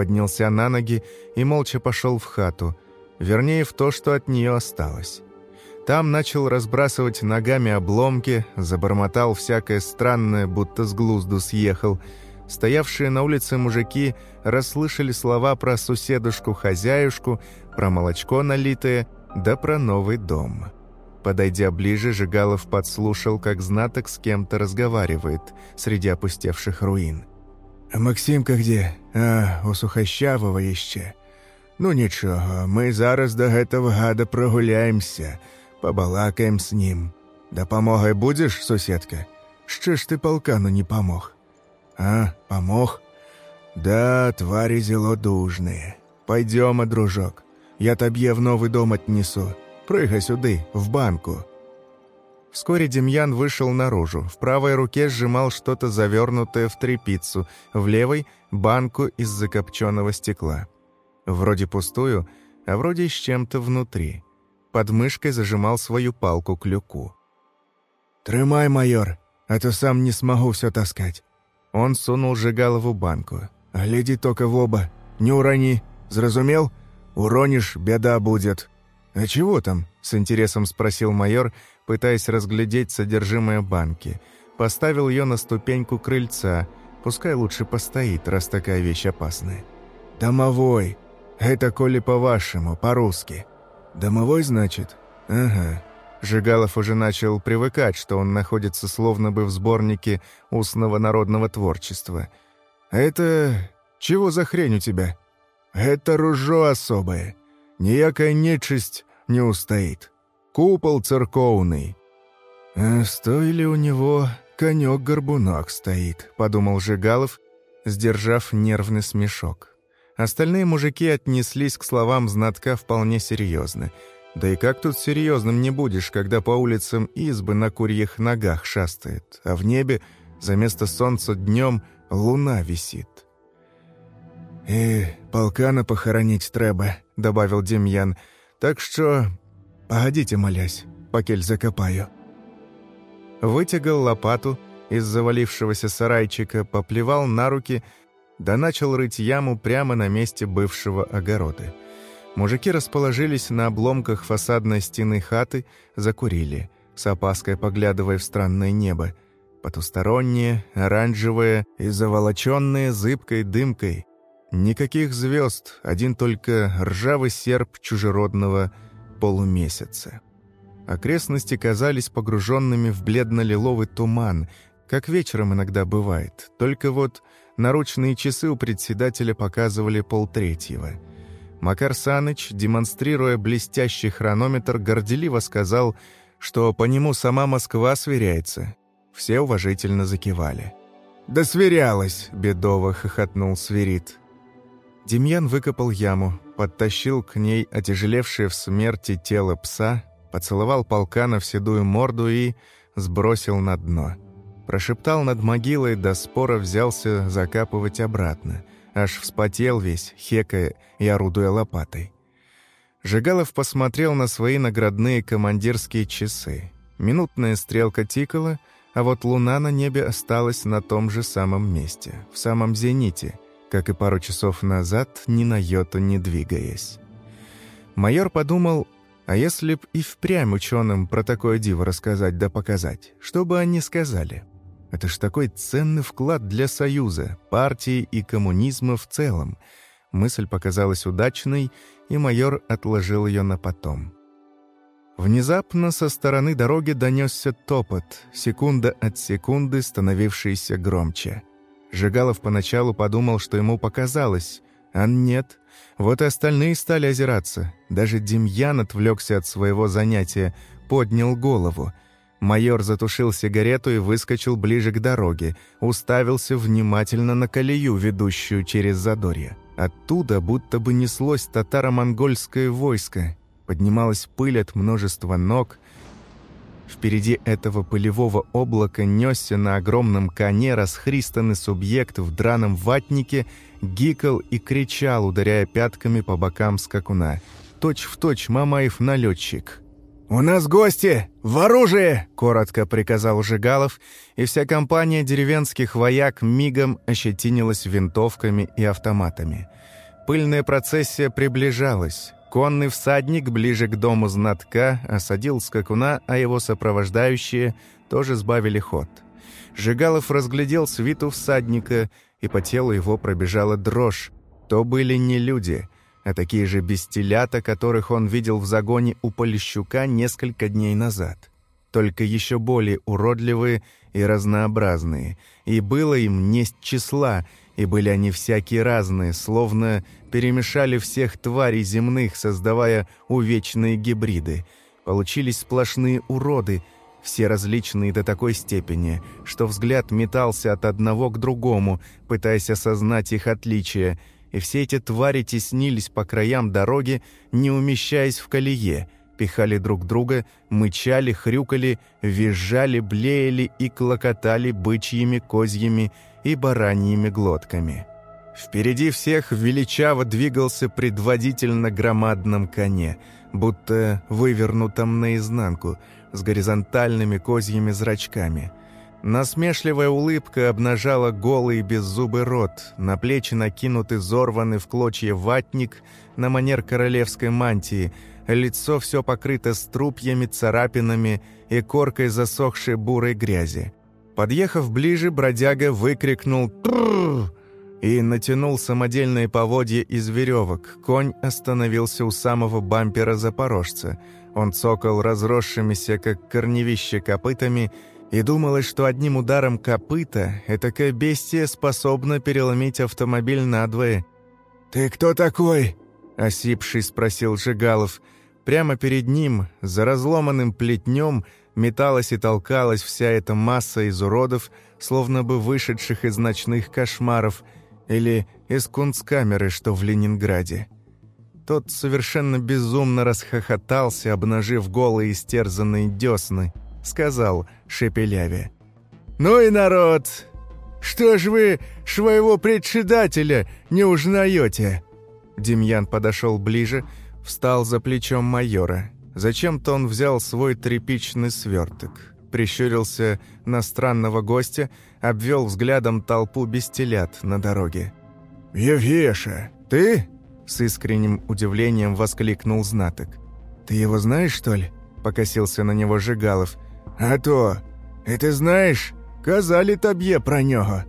S1: поднялся на ноги и молча пошел в хату, вернее, в то, что от нее осталось. Там начал разбрасывать ногами обломки, забормотал всякое странное, будто с глузду съехал. Стоявшие на улице мужики расслышали слова про соседушку-хозяюшку, про молочко налитое, да про новый дом. Подойдя ближе, Жигалов подслушал, как знаток с кем-то разговаривает среди опустевших руин.
S6: Максимка где? А, у Сухощавого еще.
S7: Ну нічого, мы зараз до гэтага гада прогуляемся, побалакаем с ним. Допомоги будеш, сусідка? Ще ж ти полкану не помог. А, помог? Да, твари зелодужные. Пойдем, дружок. Я тобі в новый дом отнесу. Прыгай сюды, в банку.
S1: Вскоре Демьян вышел наружу. В правой руке сжимал что-то завернутое в тряпицу, в левой — банку из закопченного стекла. Вроде пустую, а вроде с чем-то внутри. Под мышкой зажимал свою палку к люку.
S7: «Трымай, майор, а то сам не смогу все таскать».
S1: Он сунул Жигалову банку.
S7: «Гляди только в оба, не урони, зразумел? Уронишь, беда будет».
S1: «А чего там?» — с интересом спросил майор, пытаясь разглядеть содержимое банки. Поставил ее на ступеньку крыльца. Пускай лучше постоит, раз такая вещь опасная.
S7: «Домовой! Это коли по-вашему, по-русски. Домовой, значит? Ага».
S1: Жигалов уже начал привыкать, что он находится словно бы в сборнике устного народного творчества.
S7: «Это... чего за хрень у тебя?» «Это ружо особое. Ниякая нечисть не устоит» купол церковный.
S1: «А стоили у него конек-горбунок стоит», — подумал Жигалов, сдержав нервный смешок. Остальные мужики отнеслись к словам знатка вполне серьезно. Да и как тут серьезным не будешь, когда по улицам избы на курьих ногах шастает, а в небе за место солнца днем луна висит.
S7: «Э, «И полкана похоронить треба», — добавил Демьян. «Так что «Погодите, молясь, покель закопаю».
S1: Вытягал лопату из завалившегося сарайчика, поплевал на руки, да начал рыть яму прямо на месте бывшего огорода. Мужики расположились на обломках фасадной стены хаты, закурили, с опаской поглядывая в странное небо. Потустороннее, оранжевое и заволоченное зыбкой дымкой. Никаких звезд, один только ржавый серп чужеродного полумесяце. Окрестности казались погруженными в бледно-лиловый туман, как вечером иногда бывает, только вот наручные часы у председателя показывали полтретьего. Макар Саныч, демонстрируя блестящий хронометр, горделиво сказал, что по нему сама Москва сверяется. Все уважительно закивали.
S7: «Да сверялась!» — бедово хохотнул Сверид.
S1: Демьян выкопал яму, подтащил к ней отяжелевшее в смерти тело пса, поцеловал полкана в седую морду и сбросил на дно. Прошептал над могилой, до спора взялся закапывать обратно. Аж вспотел весь, хекая и орудуя лопатой. Жигалов посмотрел на свои наградные командирские часы. Минутная стрелка тикала, а вот луна на небе осталась на том же самом месте, в самом зените — как и пару часов назад, ни на йоту не двигаясь. Майор подумал, а если б и впрямь ученым про такое диво рассказать да показать, что бы они сказали? Это ж такой ценный вклад для Союза, партии и коммунизма в целом. Мысль показалась удачной, и майор отложил ее на потом. Внезапно со стороны дороги донесся топот, секунда от секунды становившийся громче — Жигалов поначалу подумал, что ему показалось, а нет. Вот и остальные стали озираться. Даже Демьян отвлекся от своего занятия, поднял голову. Майор затушил сигарету и выскочил ближе к дороге, уставился внимательно на колею, ведущую через Задорье. Оттуда будто бы неслось татаро-монгольское войско. Поднималась пыль от множества ног — Впереди этого пылевого облака несся на огромном коне расхристанный субъект в драном ватнике, гикал и кричал, ударяя пятками по бокам скакуна. Точь в точь Мамаев налетчик.
S7: «У нас гости! В оружие!»
S1: — коротко приказал Жигалов, и вся компания деревенских вояк мигом ощетинилась винтовками и автоматами. Пыльная процессия приближалась. Конный всадник ближе к дому знатка осадил скакуна, а его сопровождающие тоже сбавили ход. Жигалов разглядел свиту всадника, и по телу его пробежала дрожь. То были не люди, а такие же бестелята, которых он видел в загоне у Полищука несколько дней назад. Только еще более уродливые и разнообразные, и было им несть числа – и были они всякие разные, словно перемешали всех тварей земных, создавая увечные гибриды. Получились сплошные уроды, все различные до такой степени, что взгляд метался от одного к другому, пытаясь осознать их отличия, и все эти твари теснились по краям дороги, не умещаясь в колее, пихали друг друга, мычали, хрюкали, визжали, блеяли и клокотали бычьими, козьими, и бараньими глотками. Впереди всех величаво двигался предводитель на громадном коне, будто вывернутом наизнанку, с горизонтальными козьими зрачками. Насмешливая улыбка обнажала голый беззубый рот, на плечи накинут зорванный в клочья ватник на манер королевской мантии, лицо все покрыто струпьями, царапинами и коркой засохшей бурой грязи. Подъехав ближе, бродяга выкрикнул «Трррр!» и натянул самодельные поводья из веревок. Конь остановился у самого бампера запорожца. Он цокал разросшимися, как корневище, копытами, и думалось, что одним ударом копыта этакое бестие способно переломить автомобиль надвое.
S8: «Ты кто такой?»
S1: – осипший спросил Жигалов. Прямо перед ним, за разломанным плетнем – металась и толкалась вся эта масса из уродов, словно бы вышедших из ночных кошмаров или из кунсткамеры, что в Ленинграде. Тот совершенно безумно расхохотался, обнажив голые истерзанные десны, сказал Шепеляве. «Ну и народ! Что ж вы своего председателя не узнаете?» Демьян подошел ближе, встал за плечом майора. Зачем-то он взял свой тряпичный сверток, прищурился на странного гостя, обвел взглядом толпу бестелят на дороге.
S8: Евгеша, ты?»
S1: – с искренним удивлением воскликнул знаток.
S8: «Ты его знаешь, что ли?» – покосился на него Жигалов. «А то! И ты знаешь, казали табье про него.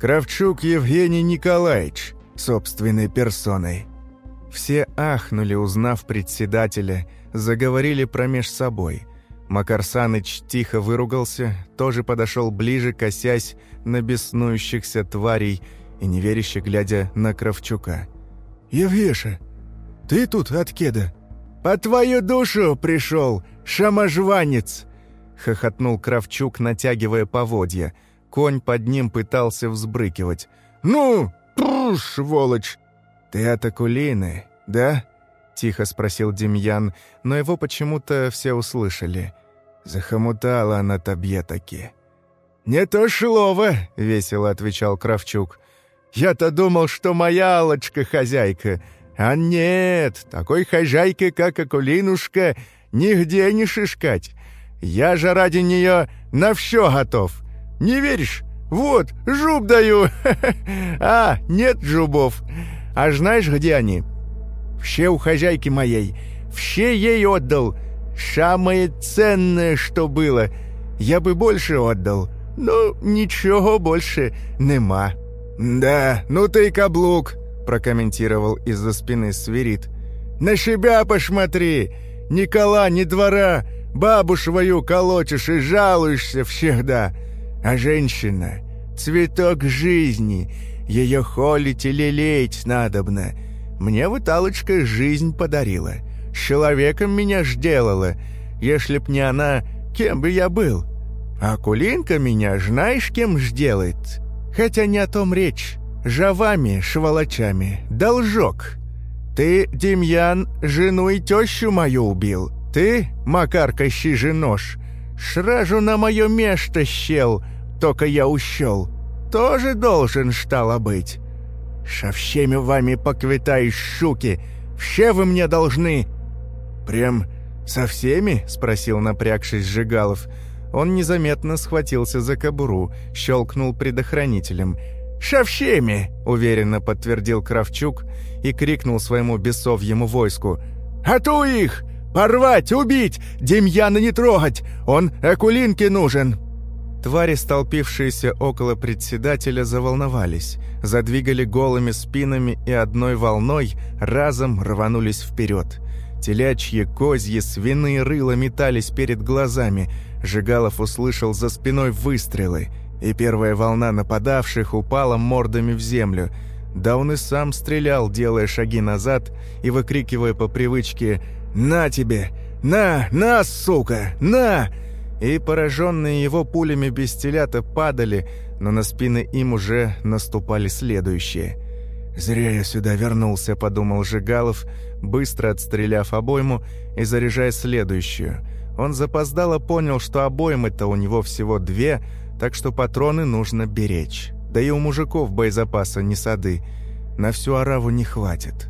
S8: Кравчук Евгений Николаевич, собственной персоной».
S1: Все ахнули, узнав председателя – заговорили промеж собой. Макар Саныч тихо выругался, тоже подошел ближе, косясь на беснующихся тварей и неверяще глядя на Кравчука.
S8: «Евгеша, ты тут от кеда?» «По твою душу пришел, шаможванец!
S1: — хохотнул Кравчук, натягивая поводья. Конь под ним пытался взбрыкивать.
S8: «Ну, пру, сволочь!»
S1: «Ты от Акулины, да?» — тихо спросил Демьян, но его почему-то все услышали. «Захомутала она тебе таки».
S8: «Не то Шилова!» — весело отвечал Кравчук. «Я-то думал, что моя Аллочка хозяйка. А нет, такой хозяйки, как Акулинушка, нигде не шишкать. Я же ради нее на все готов. Не веришь? Вот, жуб даю. А, нет жубов. А знаешь, где они?» Все у хозяйки моей, все ей отдал. Самое ценное, что было. Я бы больше отдал, но ничего больше нема».
S1: «Да, ну ты каблук», — прокомментировал из-за спины свирит.
S8: «На себя посмотри! Никола ни двора! Бабу свою колотишь и жалуешься всегда! А женщина — цветок жизни, ее холить и лелеять надобно!» Мне выталочка жизнь подарила. Человеком меня ж делала. Если б не она, кем бы я был? А Кулинка меня знаешь, кем ж делает? Хотя не о том речь. Жавами, шволочами. Должок. Ты, Демьян, жену и тещу мою убил. Ты, Макар Кощижий нож, шражу на мое место щел, только я ущел. Тоже должен штала быть со всеми вами поквитаюсь, шуки! Все вы мне должны!»
S1: «Прям со всеми?» — спросил напрягшись Жигалов. Он незаметно схватился за кобуру, щелкнул предохранителем.
S8: «Со всеми!»
S1: — уверенно подтвердил Кравчук и крикнул своему бесовьему войску.
S8: «А их! Порвать, убить! Демьяна не трогать! Он Акулинке нужен!
S1: Твари, столпившиеся около председателя, заволновались, задвигали голыми спинами и одной волной разом рванулись вперед. Телячьи, козьи, свиные рыла метались перед глазами. Жигалов услышал за спиной выстрелы, и первая волна нападавших упала мордами в землю. Да он и сам стрелял, делая шаги назад и выкрикивая по привычке «На тебе! На! На, сука! На!» и пораженные его пулями бестелята падали, но на спины им уже наступали следующие. «Зря я сюда вернулся», — подумал Жигалов, быстро отстреляв обойму и заряжая следующую. Он запоздало понял, что обоймы-то у него всего две, так что патроны нужно беречь. Да и у мужиков боезапаса не сады. На всю ораву не хватит.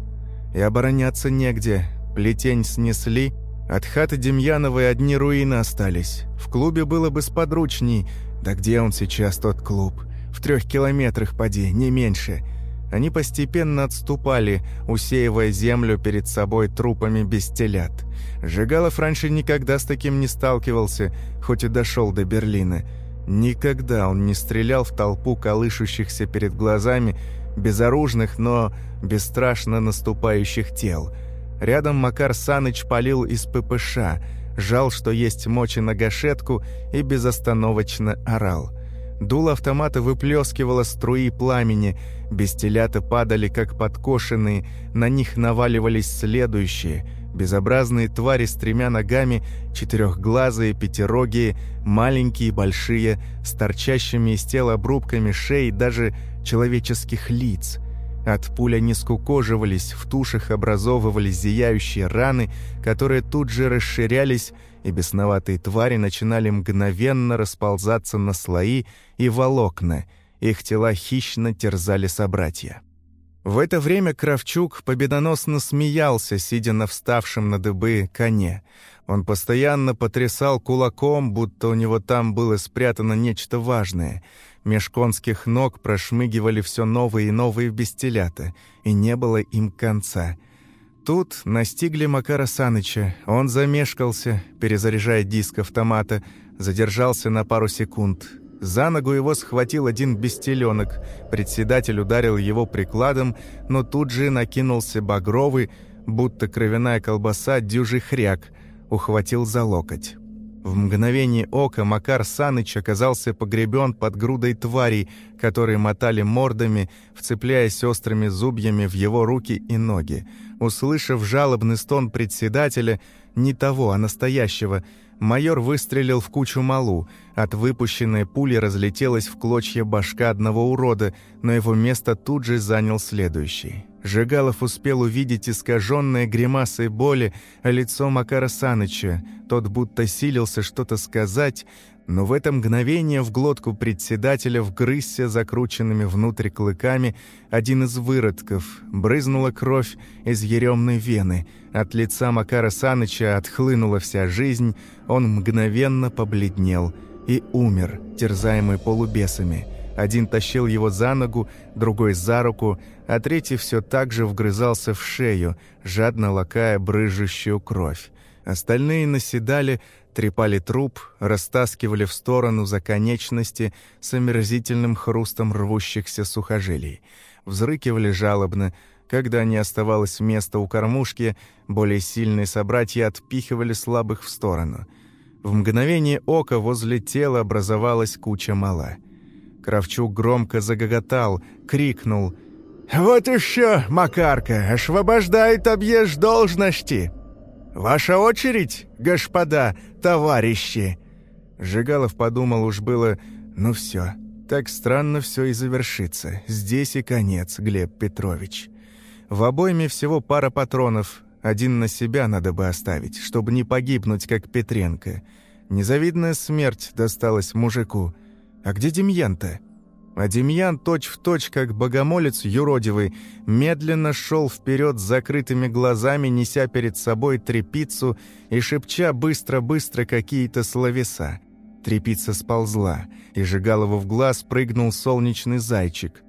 S1: И обороняться негде. Плетень снесли — от хаты Демьяновой одни руины остались. В клубе было бы сподручней. Да где он сейчас, тот клуб? В трех километрах поди, не меньше. Они постепенно отступали, усеивая землю перед собой трупами без телят. Жигалов раньше никогда с таким не сталкивался, хоть и дошел до Берлина. Никогда он не стрелял в толпу колышущихся перед глазами безоружных, но бесстрашно наступающих тел – Рядом Макар Саныч палил из ППШ, жал, что есть мочи на гашетку и безостановочно орал. Дуло автомата выплескивало струи пламени, бестелята падали как подкошенные, на них наваливались следующие – Безобразные твари с тремя ногами, четырехглазые, пятерогие, маленькие, большие, с торчащими из тела обрубками шеи даже человеческих лиц. От пуля не скукоживались, в тушах образовывались зияющие раны, которые тут же расширялись, и бесноватые твари начинали мгновенно расползаться на слои и волокна. Их тела хищно терзали собратья. В это время Кравчук победоносно смеялся, сидя на вставшем на дыбы коне. Он постоянно потрясал кулаком, будто у него там было спрятано нечто важное — Меж конских ног прошмыгивали все новые и новые бестелята, и не было им конца. Тут настигли Макара Саныча. Он замешкался, перезаряжая диск автомата, задержался на пару секунд. За ногу его схватил один бестеленок. Председатель ударил его прикладом, но тут же накинулся багровый, будто кровяная колбаса дюжи хряк, ухватил за локоть. В мгновение ока Макар Саныч оказался погребен под грудой тварей, которые мотали мордами, вцепляясь острыми зубьями в его руки и ноги. Услышав жалобный стон председателя, не того, а настоящего, Майор выстрелил в кучу малу. От выпущенной пули разлетелась в клочья башка одного урода, но его место тут же занял следующий. Жигалов успел увидеть искаженное гримасой боли лицо Макара Саныча. Тот будто силился что-то сказать, но в это мгновение в глотку председателя вгрызся закрученными внутрь клыками один из выродков, брызнула кровь из еремной вены, от лица Макара Саныча отхлынула вся жизнь, он мгновенно побледнел и умер, терзаемый полубесами. Один тащил его за ногу, другой за руку, а третий все так же вгрызался в шею, жадно лакая брыжущую кровь. Остальные наседали, трепали труп, растаскивали в сторону за конечности с омерзительным хрустом рвущихся сухожилий, взрыкивали жалобно, когда не оставалось места у кормушки, более сильные собратья отпихивали слабых в сторону. В мгновение ока возле тела образовалась куча мала. Кравчук громко загоготал, крикнул «Вот еще, Макарка, освобождает объезд должности!» «Ваша очередь, господа, товарищи!» Жигалов подумал уж было «Ну все, так странно все и завершится. Здесь и конец, Глеб Петрович». В обойме всего пара патронов. Один на себя надо бы оставить, чтобы не погибнуть, как Петренко. Незавидная смерть досталась мужику. «А где Демьян-то?» А Демьян точь-в-точь, точь, как богомолец юродивый, медленно шел вперед с закрытыми глазами, неся перед собой трепицу и шепча быстро-быстро какие-то словеса. Трепица сползла, и Жигалову в глаз прыгнул солнечный зайчик.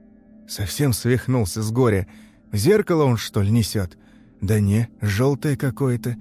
S1: Совсем свихнулся с горя. Зеркало он, что ли, несет? Да не, желтое какое-то.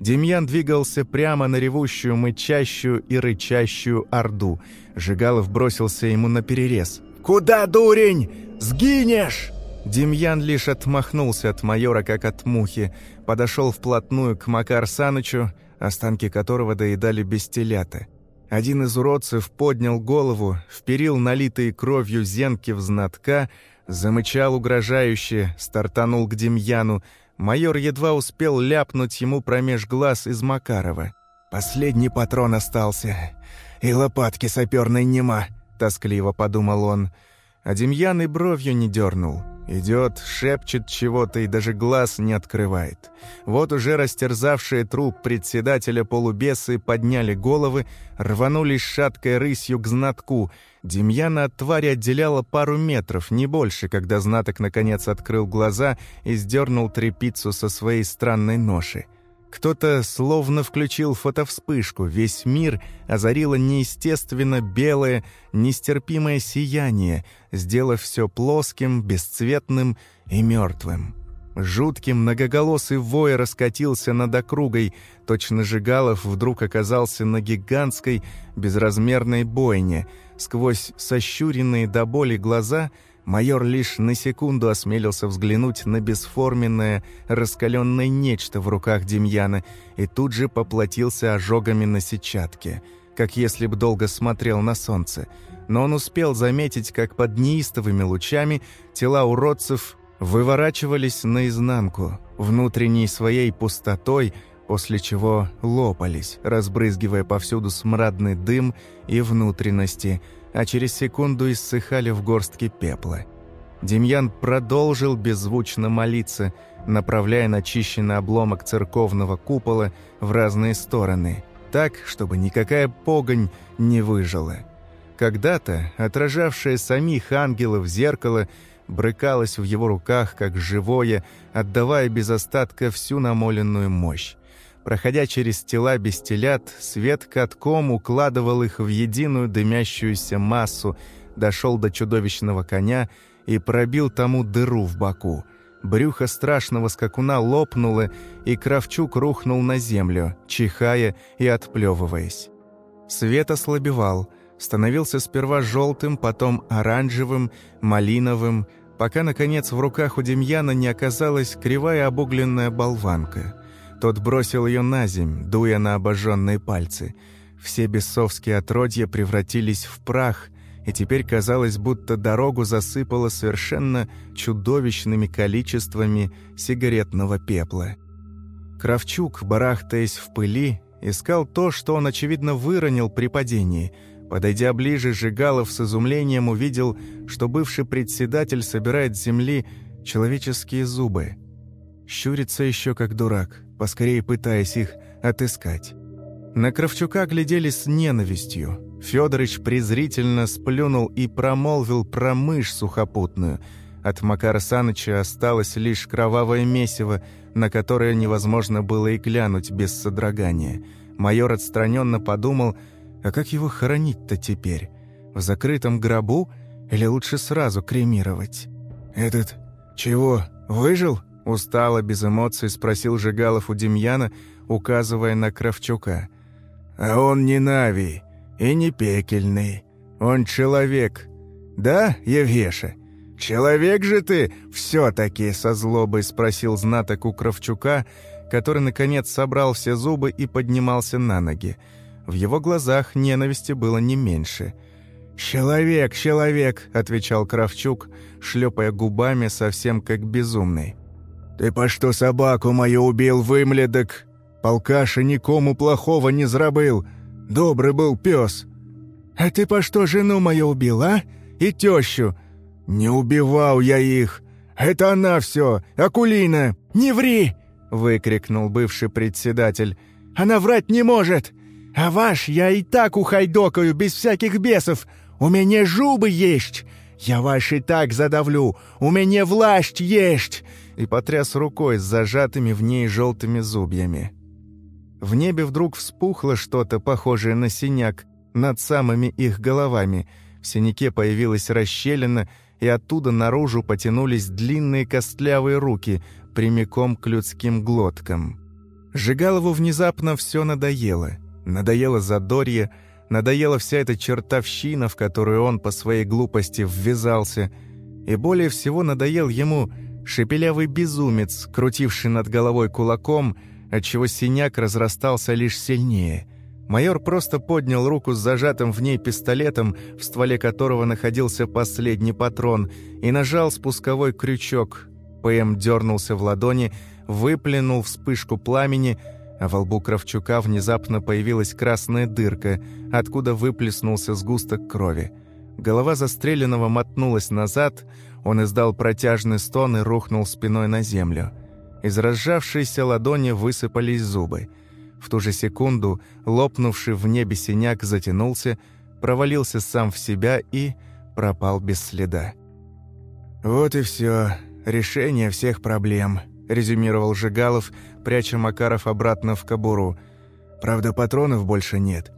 S1: Демьян двигался прямо на ревущую, мычащую и рычащую орду — Жигалов бросился ему на перерез. «Куда, дурень? Сгинешь!» Демьян лишь отмахнулся от майора, как от мухи, подошел вплотную к Макар Санычу, останки которого доедали бестелята. Один из уродцев поднял голову, вперил налитые кровью зенки в знатка, замычал угрожающе, стартанул к Демьяну. Майор едва успел ляпнуть ему промеж глаз из Макарова. «Последний патрон остался. «И лопатки саперной нема», — тоскливо подумал он. А Демьян и бровью не дернул. Идет, шепчет чего-то и даже глаз не открывает. Вот уже растерзавшие труп председателя полубесы подняли головы, рванулись шаткой рысью к знатку. Демьяна от твари отделяла пару метров, не больше, когда знаток наконец открыл глаза и сдернул трепицу со своей странной ноши. Кто-то словно включил фотовспышку, весь мир озарило неестественно белое, нестерпимое сияние, сделав все плоским, бесцветным и мертвым. Жуткий многоголосый вой раскатился над округой, точно Жигалов вдруг оказался на гигантской, безразмерной бойне. Сквозь сощуренные до боли глаза – Майор лишь на секунду осмелился взглянуть на бесформенное, раскаленное нечто в руках Демьяна и тут же поплатился ожогами на сетчатке, как если бы долго смотрел на солнце. Но он успел заметить, как под неистовыми лучами тела уродцев выворачивались наизнанку, внутренней своей пустотой, после чего лопались, разбрызгивая повсюду смрадный дым и внутренности – а через секунду иссыхали в горстке пепла. Демьян продолжил беззвучно молиться, направляя начищенный обломок церковного купола в разные стороны, так, чтобы никакая погонь не выжила. Когда-то, отражавшее самих ангелов зеркало, брыкалось в его руках, как живое, отдавая без остатка всю намоленную мощь. Проходя через тела без телят, свет катком укладывал их в единую дымящуюся массу, дошел до чудовищного коня и пробил тому дыру в боку. Брюхо страшного скакуна лопнуло, и Кравчук рухнул на землю, чихая и отплевываясь. Свет ослабевал, становился сперва желтым, потом оранжевым, малиновым, пока, наконец, в руках у Демьяна не оказалась кривая обугленная болванка. Тот бросил ее на земь, дуя на обожженные пальцы. Все бесовские отродья превратились в прах, и теперь казалось, будто дорогу засыпало совершенно чудовищными количествами сигаретного пепла. Кравчук, барахтаясь в пыли, искал то, что он, очевидно, выронил при падении. Подойдя ближе, Жигалов с изумлением увидел, что бывший председатель собирает с земли человеческие зубы. Щурится еще как дурак поскорее пытаясь их отыскать. На Кравчука глядели с ненавистью. Федорович презрительно сплюнул и промолвил про мышь сухопутную. От Макара Саныча осталось лишь кровавое месиво, на которое невозможно было и глянуть без содрогания. Майор отстраненно подумал, а как его хоронить-то теперь? В закрытом гробу или лучше сразу кремировать? «Этот чего, выжил?» Устало, без эмоций, спросил Жигалов у Демьяна, указывая на Кравчука. «А он не Нави и не Пекельный. Он человек. Да, Евгеша?» «Человек же ты все-таки!» — со злобой спросил знаток у Кравчука, который, наконец, собрал все зубы и поднимался на ноги. В его глазах ненависти было не меньше. «Человек, человек!» — отвечал Кравчук, шлепая губами совсем как безумный. Ты по что собаку мою убил вымледок? Палкаша никому плохого не зрабыў, добрый был пес. А ты по что жену мою убила и тещу? Не убивал я их. Это она все, Акулина. Не ври, выкрикнул бывший председатель. Она врать не может. А ваш я и так ухайдокаю без всяких бесов. У меня жубы есть. Я ваши так задавлю! У меня власть есть!» И потряс рукой с зажатыми в ней желтыми зубьями. В небе вдруг вспухло что-то, похожее на синяк, над самыми их головами. В синяке появилась расщелина, и оттуда наружу потянулись длинные костлявые руки прямиком к людским глоткам. Жигалову внезапно все надоело. Надоело задорье, Надоела вся эта чертовщина, в которую он по своей глупости ввязался, и более всего надоел ему шепелявый безумец, крутивший над головой кулаком, отчего синяк разрастался лишь сильнее. Майор просто поднял руку с зажатым в ней пистолетом, в стволе которого находился последний патрон, и нажал спусковой крючок. ПМ дернулся в ладони, выплюнул вспышку пламени — а во лбу Кравчука внезапно появилась красная дырка, откуда выплеснулся сгусток крови. Голова застреленного мотнулась назад, он издал протяжный стон и рухнул спиной на землю. Из разжавшейся ладони высыпались зубы. В ту же секунду лопнувший в небе синяк затянулся, провалился сам в себя и пропал без следа.
S9: «Вот и все. Решение всех проблем», – резюмировал Жигалов, пряча Макаров обратно в кобуру. Правда, патронов больше нет.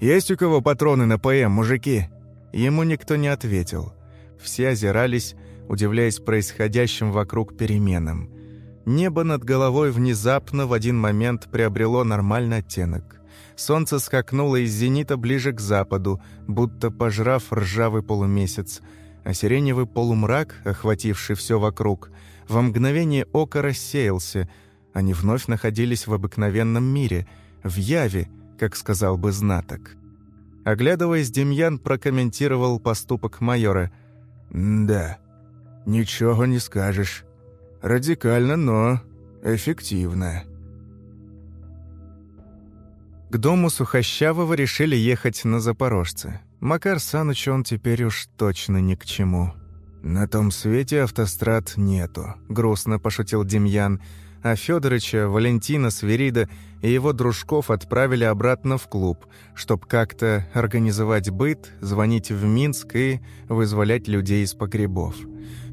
S9: «Есть у кого патроны на ПМ, мужики?»
S1: Ему никто не ответил. Все озирались, удивляясь происходящим вокруг переменам. Небо над головой внезапно в один момент приобрело нормальный оттенок. Солнце скакнуло из зенита ближе к западу, будто пожрав ржавый полумесяц, а сиреневый полумрак, охвативший все вокруг, во мгновение ока рассеялся — они вновь находились в обыкновенном мире, в яве, как сказал бы знаток. Оглядываясь, Демьян прокомментировал поступок майора.
S9: «Да, ничего не скажешь. Радикально, но эффективно».
S1: К дому Сухощавого решили ехать на Запорожце. Макар Саныч он теперь уж точно ни к чему.
S9: «На том свете автострад нету», —
S1: грустно пошутил Демьян. «Демьян» а Федоровича, Валентина, Сверида и его дружков отправили обратно в клуб, чтобы как-то организовать быт, звонить в Минск и вызволять людей из погребов.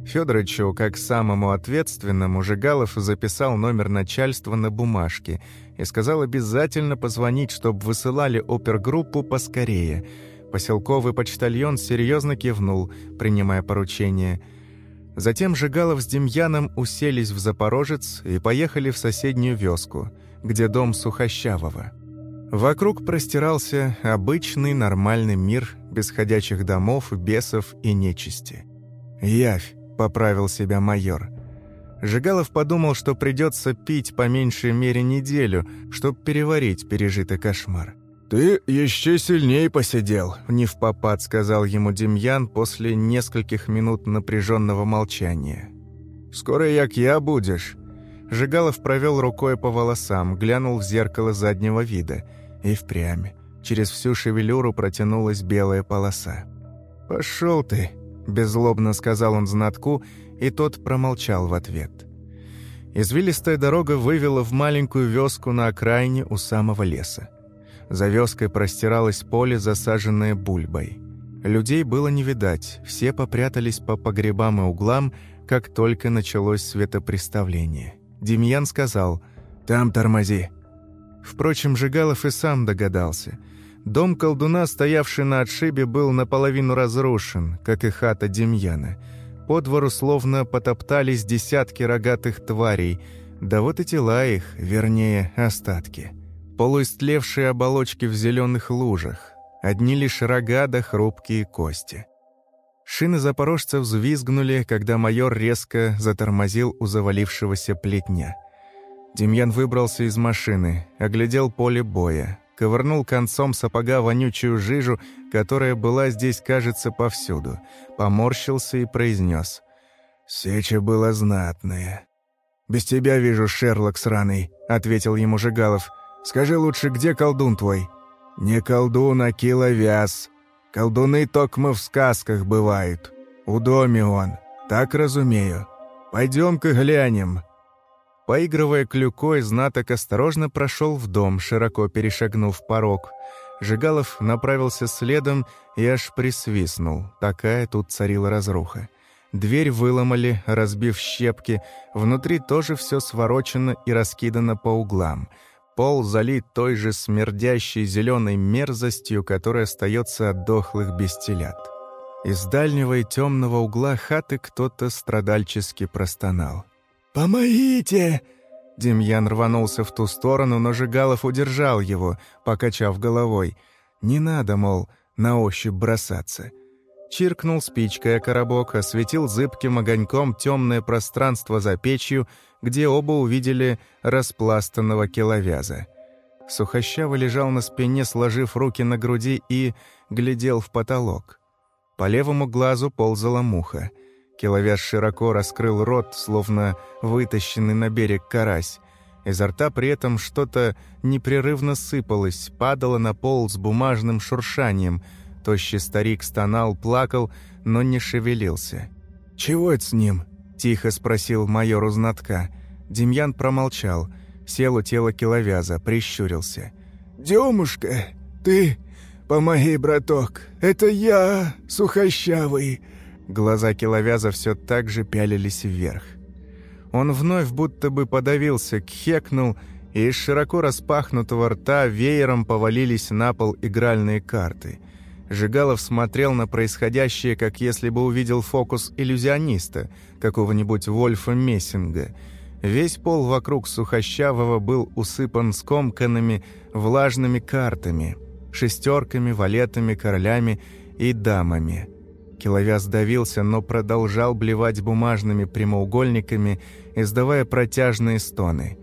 S1: Федоровичу, как самому ответственному, Жигалов записал номер начальства на бумажке и сказал обязательно позвонить, чтобы высылали опергруппу поскорее. Поселковый почтальон серьезно кивнул, принимая поручение – Затем Жигалов с Демьяном уселись в Запорожец и поехали в соседнюю вёску, где дом Сухощавого. Вокруг простирался обычный нормальный мир без ходячих домов, бесов и нечисти. «Явь», — поправил себя майор. Жигалов подумал, что придется пить по меньшей мере неделю, чтобы переварить пережитый кошмар.
S9: «Ты еще сильнее посидел», —
S1: не в попад сказал ему Демьян после нескольких минут напряженного молчания.
S9: «Скоро як я будешь».
S1: Жигалов провел рукой по волосам, глянул в зеркало заднего вида. И впрямь. Через всю шевелюру протянулась белая полоса. «Пошел ты», — беззлобно сказал он знатку, и тот промолчал в ответ. Извилистая дорога вывела в маленькую вёску на окраине у самого леса. За вёской простиралось поле, засаженное бульбой. Людей было не видать, все попрятались по погребам и углам, как только началось светопреставление. Демьян сказал «Там тормози». Впрочем, Жигалов и сам догадался. Дом колдуна, стоявший на отшибе, был наполовину разрушен, как и хата Демьяна. По двору словно потоптались десятки рогатых тварей, да вот и тела их, вернее, остатки полуистлевшие оболочки в зеленых лужах, одни лишь рога да хрупкие кости. Шины запорожцев взвизгнули, когда майор резко затормозил у завалившегося плетня. Демьян выбрался из машины, оглядел поле боя, ковырнул концом сапога вонючую жижу, которая была здесь, кажется, повсюду, поморщился и произнес.
S9: «Сеча была знатная». «Без тебя вижу, Шерлок сраный», — ответил ему Жигалов. «Без Скажи лучше, где колдун твой?» «Не колдун, а киловяз. Колдуны токмо в сказках бывают. У доме он, так разумею. Пойдем-ка глянем».
S1: Поигрывая клюкой, знаток осторожно прошел в дом, широко перешагнув порог. Жигалов направился следом и аж присвистнул. Такая тут царила разруха. Дверь выломали, разбив щепки. Внутри тоже все сворочено и раскидано по углам — Пол залит той же смердящей зеленой мерзостью, которая остается от дохлых бестелят. Из дальнего и темного угла хаты кто-то страдальчески простонал.
S9: «Помогите!»
S1: Демьян рванулся в ту сторону, но Жигалов удержал его, покачав головой. «Не надо, мол, на ощупь бросаться». Чиркнул спичкой о коробок, осветил зыбким огоньком темное пространство за печью — где оба увидели распластанного киловяза. Сухощаво лежал на спине, сложив руки на груди и глядел в потолок. По левому глазу ползала муха. Киловяз широко раскрыл рот, словно вытащенный на берег карась. Изо рта при этом что-то непрерывно сыпалось, падало на пол с бумажным шуршанием. Тощий старик стонал, плакал, но не шевелился. «Чего это с ним?» — тихо спросил майор Узнатка. Демьян промолчал, сел у тела киловяза, прищурился.
S5: «Демушка, ты помоги, браток, это я, сухощавый!»
S1: Глаза киловяза все так же пялились вверх. Он вновь будто бы подавился, кхекнул, и из широко распахнутого рта веером повалились на пол игральные карты. Жигалов смотрел на происходящее, как если бы увидел фокус иллюзиониста, какого-нибудь Вольфа Мессинга. Весь пол вокруг Сухощавого был усыпан скомканными, влажными картами, шестерками, валетами, королями и дамами. Киловяз давился, но продолжал блевать бумажными прямоугольниками, издавая протяжные стоны.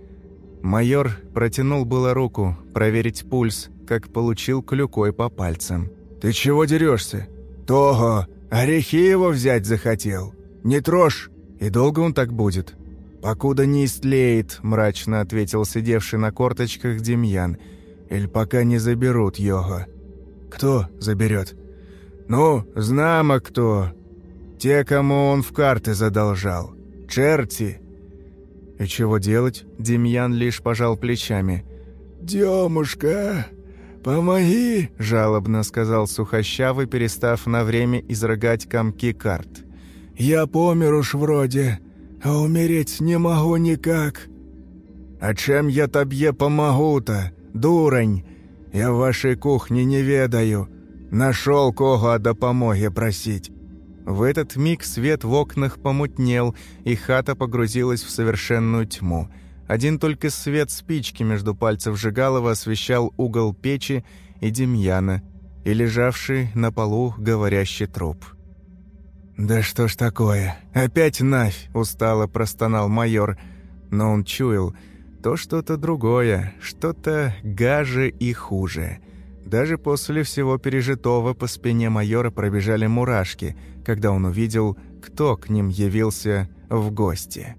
S1: Майор протянул было руку проверить пульс, как получил клюкой по пальцам.
S5: Ты чего дерешься? Того, орехи его взять захотел. Не трожь, и долго он так будет».
S1: «Покуда не истлеет», — мрачно ответил сидевший на корточках Демьян. «Или пока не заберут Йога».
S5: «Кто заберет?» «Ну, знамо кто. Те, кому он в карты задолжал. Черти».
S1: «И чего делать?» — Демьян лишь пожал плечами.
S5: «Демушка», «Помоги!» – жалобно сказал сухощавый, перестав на время изрыгать комки карт. «Я помер уж вроде, а умереть не могу никак». «А чем я тебе помогу-то, дурень? Я в вашей кухне не ведаю. Нашел кого о допомоге просить».
S1: В этот миг свет в окнах помутнел, и хата погрузилась в совершенную тьму – один только свет спички между пальцев Жигалова освещал угол печи и Демьяна, и лежавший на полу говорящий труп.
S5: «Да что ж такое? Опять Навь!» – устало простонал майор. Но он чуял то что-то другое, что-то гаже и хуже. Даже после всего пережитого по спине майора пробежали мурашки, когда он увидел, кто к ним явился в гости.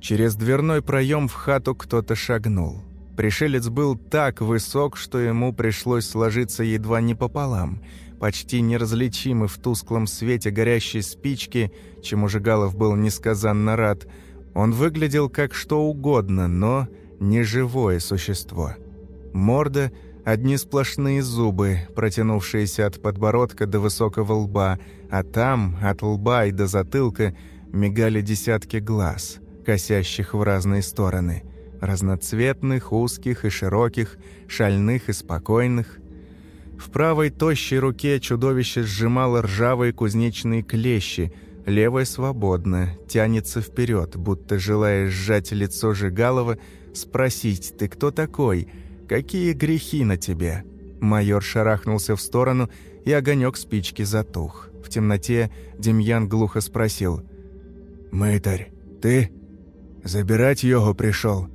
S1: Через дверной проем в хату кто-то шагнул. Пришелец был так высок, что ему пришлось сложиться едва не пополам, почти неразличимый в тусклом свете горящей спички, чему Жигалов был несказанно рад. Он выглядел как что угодно, но не живое существо. Морда – Одни сплошные зубы, протянувшиеся от подбородка до высокого лба, а там, от лба и до затылка, мигали десятки глаз косящих в разные стороны, разноцветных, узких и широких, шальных и спокойных. В правой тощей руке чудовище сжимало ржавые кузнечные клещи, левая свободно, тянется вперед, будто желая сжать лицо Жигалова, спросить «Ты кто такой? Какие грехи на тебе?» Майор шарахнулся в сторону, и огонек спички затух. В темноте Демьян глухо спросил «Мытарь, ты?» Забирать Його пришел».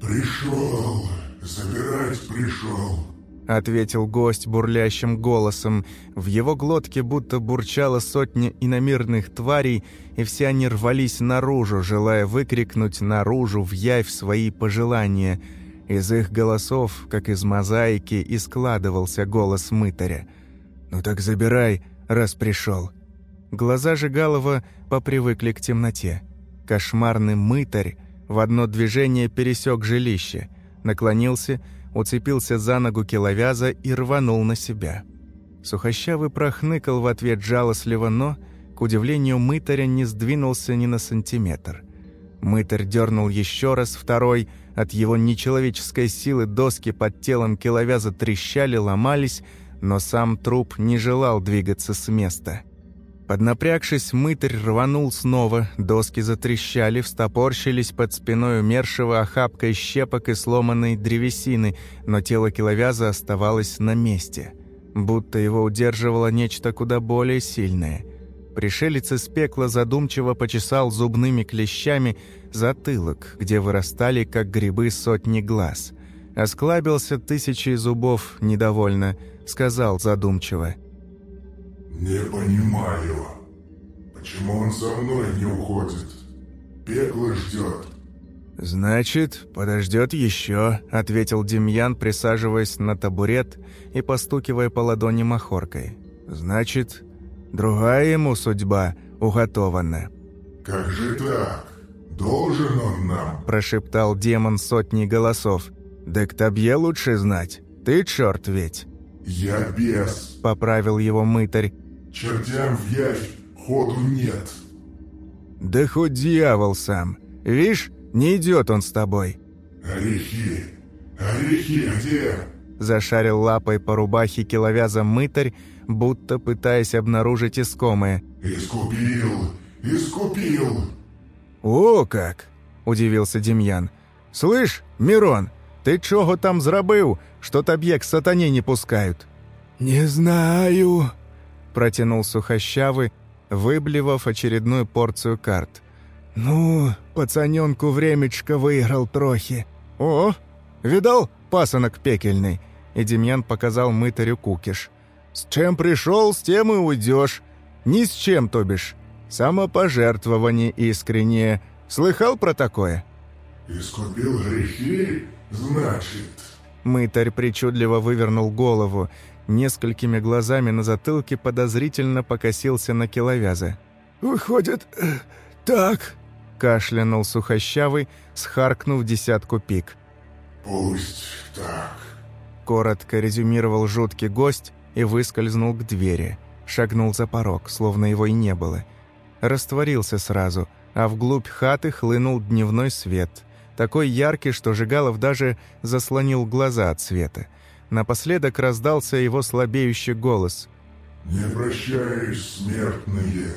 S10: «Пришел, забирать пришел», —
S1: ответил гость бурлящим голосом. В его глотке будто бурчало сотни иномирных тварей, и все они рвались наружу, желая выкрикнуть наружу в явь свои пожелания. Из их голосов, как из мозаики, и складывался голос мытаря. «Ну так забирай, раз пришел». Глаза Жигалова попривыкли к темноте. Кошмарный мытарь в одно движение пересек жилище, наклонился, уцепился за ногу киловяза и рванул на себя. Сухощавый прохныкал в ответ жалостливо, но, к удивлению мытаря, не сдвинулся ни на сантиметр. Мытарь дернул еще раз, второй, от его нечеловеческой силы доски под телом киловяза трещали, ломались, но сам труп не желал двигаться с места – Поднапрягшись, мытарь рванул снова, доски затрещали, встопорщились под спиной умершего охапкой щепок и сломанной древесины, но тело киловяза оставалось на месте, будто его удерживало нечто куда более сильное. Пришелец из пекла задумчиво почесал зубными клещами затылок, где вырастали, как грибы, сотни глаз. Осклабился тысячи зубов недовольно, сказал задумчиво —
S10: не понимаю, почему он со мной не уходит? Бегло ждет.
S1: «Значит, подождет еще», — ответил Демьян, присаживаясь на табурет и постукивая по ладони махоркой. «Значит, другая ему судьба уготована».
S10: «Как же так? Должен он нам?»
S1: — прошептал демон сотни голосов. «Да к тебе лучше знать. Ты черт ведь!»
S10: «Я бес!»
S1: — поправил его мытарь
S10: чертям в явь ходу нет.
S1: Да хоть дьявол сам. Видишь, не идет он с тобой.
S10: Орехи, орехи где?
S1: Зашарил лапой по рубахе киловяза мытарь, будто пытаясь обнаружить искомые.
S10: «Искупил! Искупил!»
S1: «О, как!» – удивился Демьян. «Слышь, Мирон, ты чего там зрабыў, что таб як сатане не пускают?»
S5: «Не знаю»,
S1: протянул сухощавый, выблевав очередную порцию карт.
S5: «Ну, пацаненку времечко выиграл трохи».
S1: «О, видал, пасынок пекельный?» И Демьян показал мытарю кукиш. «С чем пришел, с тем и уйдешь. Ни с чем, то бишь. Самопожертвование искреннее. Слыхал про такое?»
S10: «Искупил грехи, значит...»
S1: Мытарь причудливо вывернул голову. Несколькими глазами на затылке подозрительно покосился на киловязы.
S5: «Выходит, э, так...»
S1: — кашлянул сухощавый, схаркнув десятку пик.
S10: «Пусть так...»
S1: — коротко резюмировал жуткий гость и выскользнул к двери. Шагнул за порог, словно его и не было. Растворился сразу, а вглубь хаты хлынул дневной свет. Такой яркий, что Жигалов даже заслонил глаза от света — Напоследок раздался его слабеющий голос.
S10: «Не прощаюсь, смертные!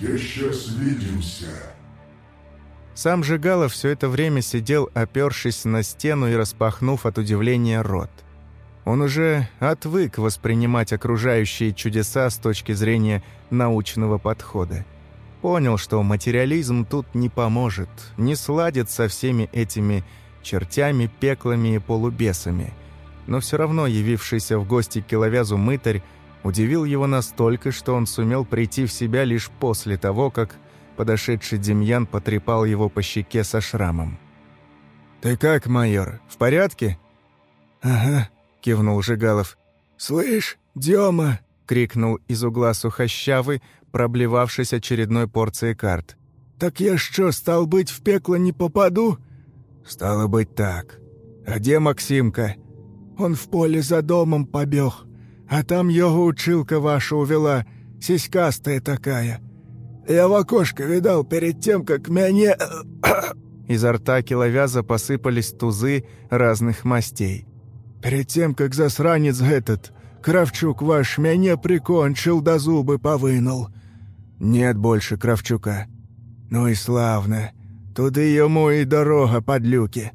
S10: я сейчас видимся.
S1: Сам Жигалов все это время сидел, опершись на стену и распахнув от удивления рот. Он уже отвык воспринимать окружающие чудеса с точки зрения научного подхода. Понял, что материализм тут не поможет, не сладит со всеми этими чертями, пеклами и полубесами – но все равно явившийся в гости к Келовязу мытарь удивил его настолько, что он сумел прийти в себя лишь после того, как подошедший Демьян потрепал его по щеке со шрамом. «Ты как, майор, в порядке?»
S5: «Ага», —
S1: кивнул Жигалов.
S5: «Слышь, Дема!»
S1: — крикнул из угла сухощавый, проблевавшись очередной порцией карт.
S5: «Так я что, стал быть, в пекло не попаду?»
S1: «Стало быть так. А где Максимка?»
S5: Он в поле за домом побег, а там его училка ваша увела, сиськастая такая. Я в окошко видал перед тем, как меня...»
S1: Изо рта киловяза посыпались тузы разных мастей.
S5: «Перед тем, как засранец этот, Кравчук ваш меня прикончил, да зубы повынул.
S1: Нет больше Кравчука.
S5: Ну и славно. туда ему и дорога под люки.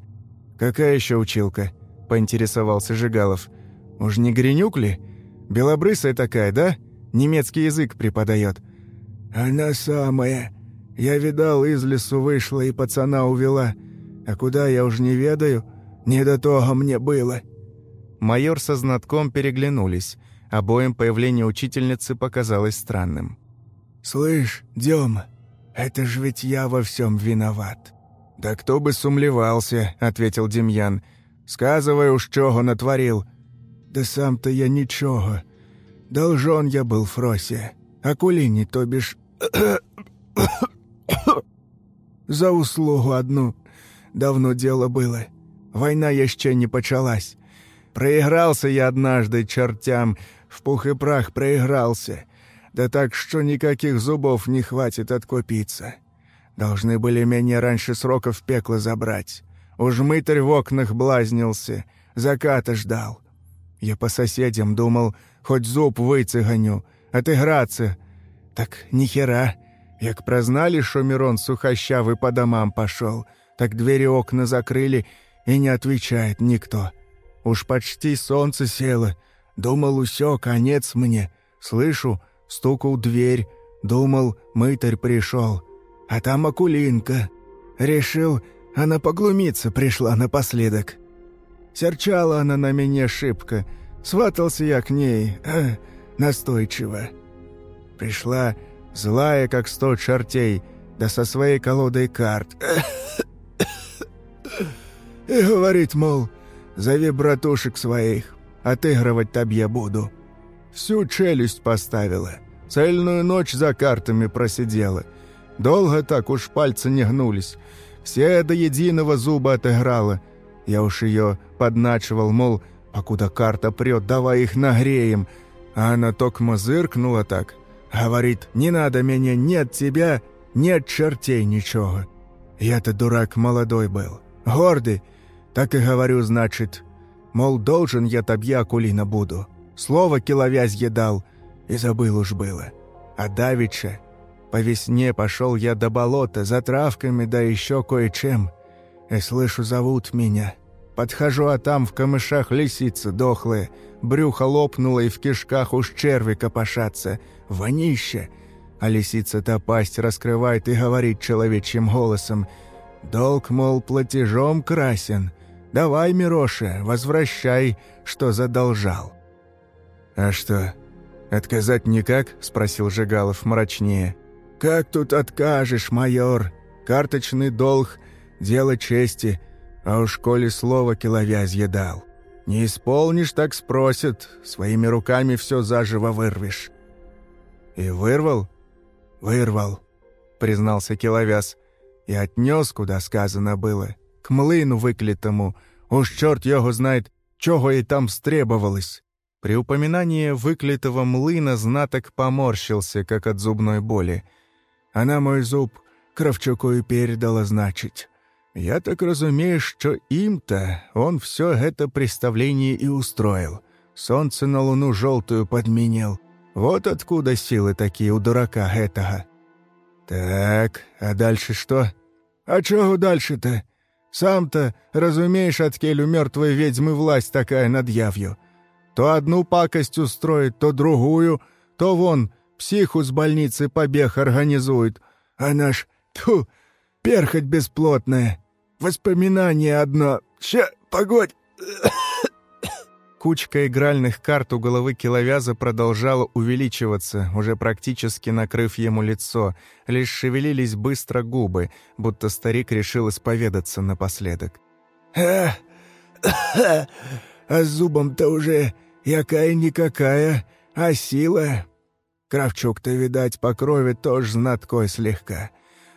S1: Какая еще училка?» – поинтересовался Жигалов. «Уж не Гринюк ли? Белобрысая такая, да? Немецкий язык преподает».
S5: «Она самая. Я видал, из лесу вышла и пацана увела. А куда, я уж не ведаю. Не до того мне было».
S1: Майор со знатком переглянулись. Обоим появление учительницы показалось странным.
S5: «Слышь, Дема, это ж ведь я во всем виноват».
S1: «Да кто бы сумлевался», — ответил Демьян. Сказываю, що го натворил.
S5: Да сам-то я ничего. Должен я был Фросе. Акуліні, то бишь За услугу одну. Давно дело было. Война еще не почалась. Проигрался я однажды чертям, в пух и прах проигрался. Да так, что никаких зубов не хватит откупиться. Должны были меня раньше срока в пекло забрать. Уж мытарь в окнах блазнился, заката ждал. Я по соседям думал, хоть зуб выцыганю, отыграться. Так нихера. Як прознали, что Мирон сухощавый по домам пошел, так двери окна закрыли, и не отвечает никто. Уж почти солнце село. Думал, усё, конец мне. Слышу, стукал дверь. Думал, мытарь пришел. А там Акулинка. Решил, она поглумиться пришла напоследок.
S1: Серчала она на меня шибко. Сватался я к ней э, настойчиво. Пришла злая, как сто чертей, да со своей колодой карт. И говорит, мол, зови братушек своих, отыгрывать табья буду. Всю челюсть поставила. Цельную ночь за картами просидела. Долго так уж пальцы не гнулись. Все до единого зуба отыграла. Я уж ее подначивал, мол, покуда карта прет, давай их нагреем. А она токмо зыркнула так. Говорит, не надо меня, нет тебя, нет чертей ничего. Я-то дурак молодой был, гордый. Так и говорю, значит, мол, должен я тобья Акулина буду. Слово киловязье дал, и забыл уж было. А давеча по весне пошел я до болота, за травками, да еще кое-чем. И слышу, зовут меня. Подхожу, а там в камышах лисица дохлая, Брюхо лопнуло, и в кишках уж черви копошатся. Вонище!» А лисица-то пасть раскрывает и говорит человечьим голосом. «Долг, мол, платежом красен. Давай, Мироша, возвращай, что задолжал».
S11: «А что, отказать никак?» – спросил Жигалов мрачнее.
S1: Как тут откажешь, майор? Карточный долг – дело чести, а у коли слово киловязье дал. Не исполнишь, так спросят, своими руками все заживо вырвешь».
S11: «И вырвал?»
S1: «Вырвал», — признался киловяз, и отнес, куда сказано было, к млыну выклятому. Уж черт его знает, чего и там стребовалось.
S12: При упоминании выклятого млына знаток поморщился, как от зубной боли —
S1: она мой зуб, кровчуку и передала, значить. Я так разумею, что им-то он все это представление и устроил. Солнце на луну желтую подменил. Вот откуда силы такие у дурака этого. Так, а дальше что? А чего дальше-то? Сам-то, разумеешь, от келю мертвой ведьмы власть такая над явью. То одну пакость устроит, то другую, то вон Психу с больницы побег организует, а наш тьфу, перхоть бесплотная. Воспоминание одно. Ща, погодь.
S12: Кучка игральных карт у головы киловяза продолжала увеличиваться, уже практически накрыв ему лицо. Лишь шевелились быстро губы, будто старик решил исповедаться напоследок.
S1: «А, зубом-то уже якая-никакая, а сила Кравчук, ты, видать, по крови тоже знаткой слегка.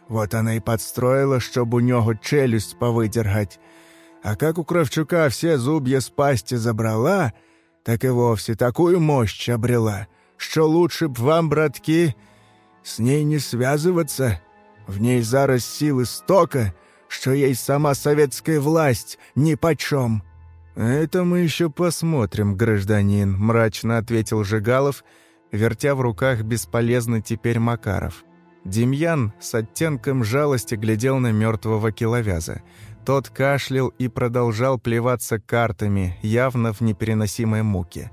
S1: Вот она и подстроила, чтобы у него челюсть повыдергать. А как у Кравчука все зубья с пасти забрала, так и вовсе такую мощь обрела, что лучше б вам, братки, с ней не связываться. В ней зараз силы столько, что ей сама советская власть нипочем».
S12: «Это мы еще посмотрим, гражданин», — мрачно ответил Жигалов — вертя в руках бесполезный теперь Макаров. Демьян с оттенком жалости глядел на мертвого киловяза. Тот кашлял и продолжал плеваться картами, явно в непереносимой муке,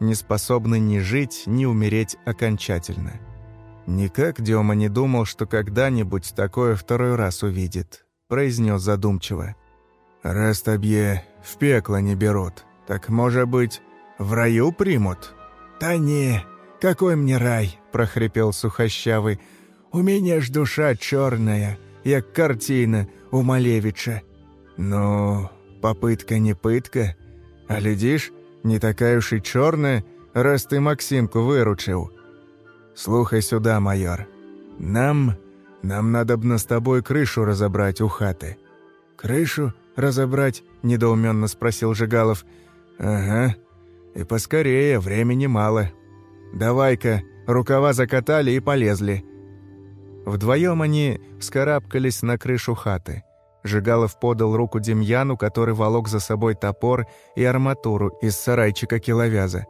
S12: не способный ни жить, ни умереть окончательно. «Никак Дема не думал, что когда-нибудь такое второй раз увидит», — произнес задумчиво.
S1: «Растобье в пекло не берут, так, может быть, в раю примут?» «Да не, какой мне рай!» – прохрипел сухощавый. «У меня ж душа черная, як картина у Малевича».
S11: «Ну, попытка не пытка. А глядишь, не такая уж и черная, раз ты Максимку выручил». «Слухай сюда, майор. Нам... нам надо бы на с тобой крышу разобрать у хаты».
S1: «Крышу разобрать?» – недоуменно спросил Жигалов.
S11: «Ага. И поскорее, времени мало».
S12: Давай-ка!» Рукава закатали и полезли. Вдвоем они вскарабкались на крышу хаты. Жигалов подал руку Демьяну, который волок за собой топор и арматуру из сарайчика киловяза.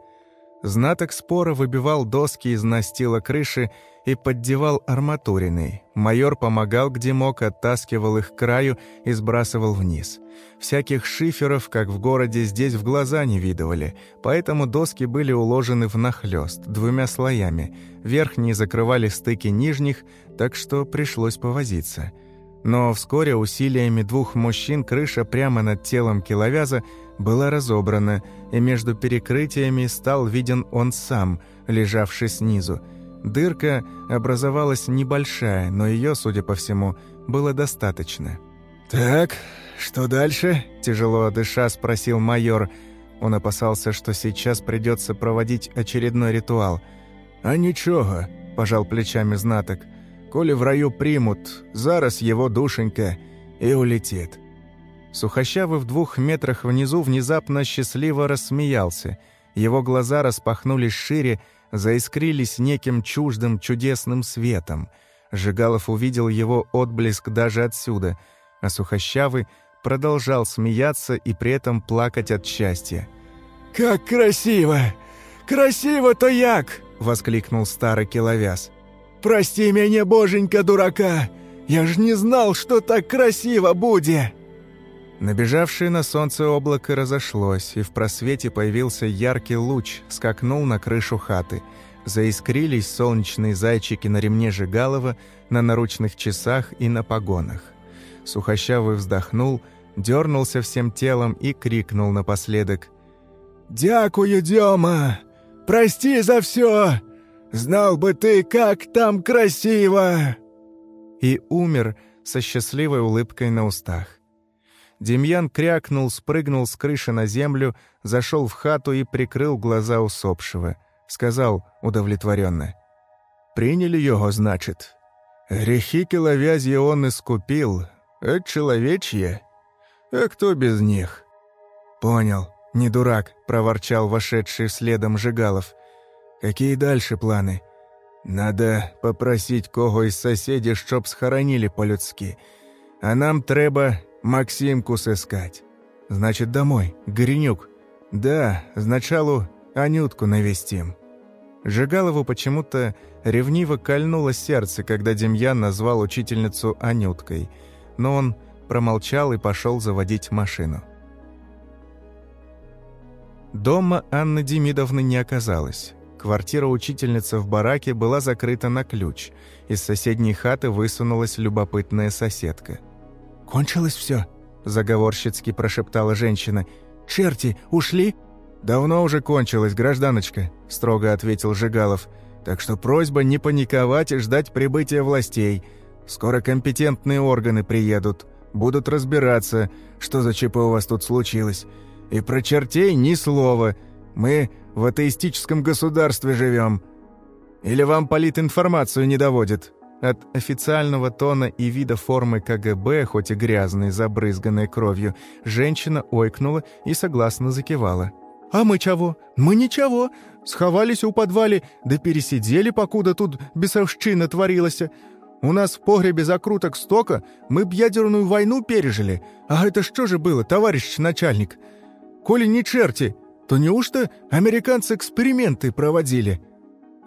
S12: Знаток спора выбивал доски из настила крыши и поддевал арматурины. Майор помогал, где мог, оттаскивал их к краю и сбрасывал вниз. Всяких шиферов, как в городе, здесь в глаза не видывали, поэтому доски были уложены внахлёст, двумя слоями. Верхние закрывали стыки нижних, так что пришлось повозиться.
S1: Но вскоре усилиями двух мужчин крыша прямо над телом киловяза была разобрана, и между перекрытиями стал виден он сам, лежавший снизу – Дырка образовалась небольшая, но ее, судя по всему, было достаточно.
S5: «Так, что дальше?» – тяжело дыша спросил майор.
S1: Он опасался, что сейчас придется проводить очередной ритуал.
S5: «А ничего», – пожал плечами знаток. «Коли в раю примут, зараз его душенька и улетит».
S1: Сухощавый в двух метрах внизу внезапно счастливо рассмеялся. Его глаза распахнулись шире, заискрились неким чуждым чудесным светом. Жигалов увидел его отблеск даже отсюда, а Сухощавый продолжал смеяться и при этом плакать от счастья.
S5: «Как красиво! Красиво-то як!» — воскликнул старый киловяз. «Прости меня, боженька дурака! Я ж не знал, что так красиво будет!»
S1: Набежавшее на солнце облако разошлось, и в просвете появился яркий луч, скакнул на крышу хаты. Заискрились солнечные зайчики на ремне Жигалова, на наручных часах и на погонах. Сухощавый вздохнул, дернулся всем телом и крикнул напоследок.
S5: «Дякую, Дема! Прости за все! Знал бы ты, как там красиво!»
S1: И умер со счастливой улыбкой на устах. Демьян крякнул, спрыгнул с крыши на землю, зашел в хату и прикрыл глаза усопшего. Сказал удовлетворенно. «Приняли его, значит. Грехи киловязья он искупил. Это человечье. А кто без них?»
S5: «Понял. Не дурак», — проворчал вошедший следом Жигалов. «Какие дальше планы?» «Надо попросить кого из соседей, чтоб схоронили по-людски. А нам треба Максим Кус. Значит, домой, Горенюк. Да, сначала Анютку навестим».
S1: Жигалову почему-то ревниво кольнуло сердце, когда Демьян назвал учительницу Анюткой, но он промолчал и пошел заводить машину. Дома Анны Демидовны не оказалось. Квартира учительницы в бараке была закрыта на ключ. Из соседней хаты высунулась любопытная соседка –
S5: «Кончилось все?»
S1: – заговорщицки прошептала женщина.
S5: «Черти, ушли?»
S1: «Давно уже кончилось, гражданочка», – строго ответил Жигалов. «Так что просьба не паниковать и ждать прибытия властей. Скоро компетентные органы приедут, будут разбираться, что за ЧП у вас тут случилось. И про чертей ни слова. Мы в атеистическом государстве живем. Или вам политинформацию не доводит?» От официального тона и вида формы КГБ, хоть и грязной, забрызганной кровью, женщина ойкнула и согласно закивала.
S5: «А мы чего? Мы ничего. Сховались у подвале, да пересидели, покуда тут бесовщина творилась. У нас в погребе закруток стока, мы б ядерную войну пережили. А это что же было, товарищ начальник? Коли не черти, то неужто американцы эксперименты проводили?»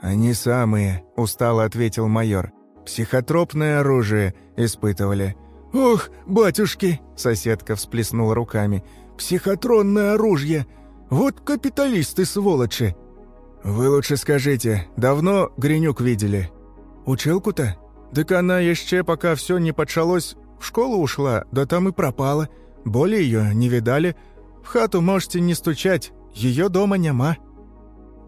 S1: «Они самые», — устало ответил майор. Психотропное оружие испытывали.
S5: «Ох, батюшки!» — соседка всплеснула руками. «Психотронное оружие! Вот капиталисты-сволочи!»
S1: «Вы лучше скажите, давно Гринюк видели?»
S5: «Училку-то? Так она еще пока все не подшалось, в школу ушла, да там и пропала. Боли ее не видали. В хату можете не стучать, ее дома нема».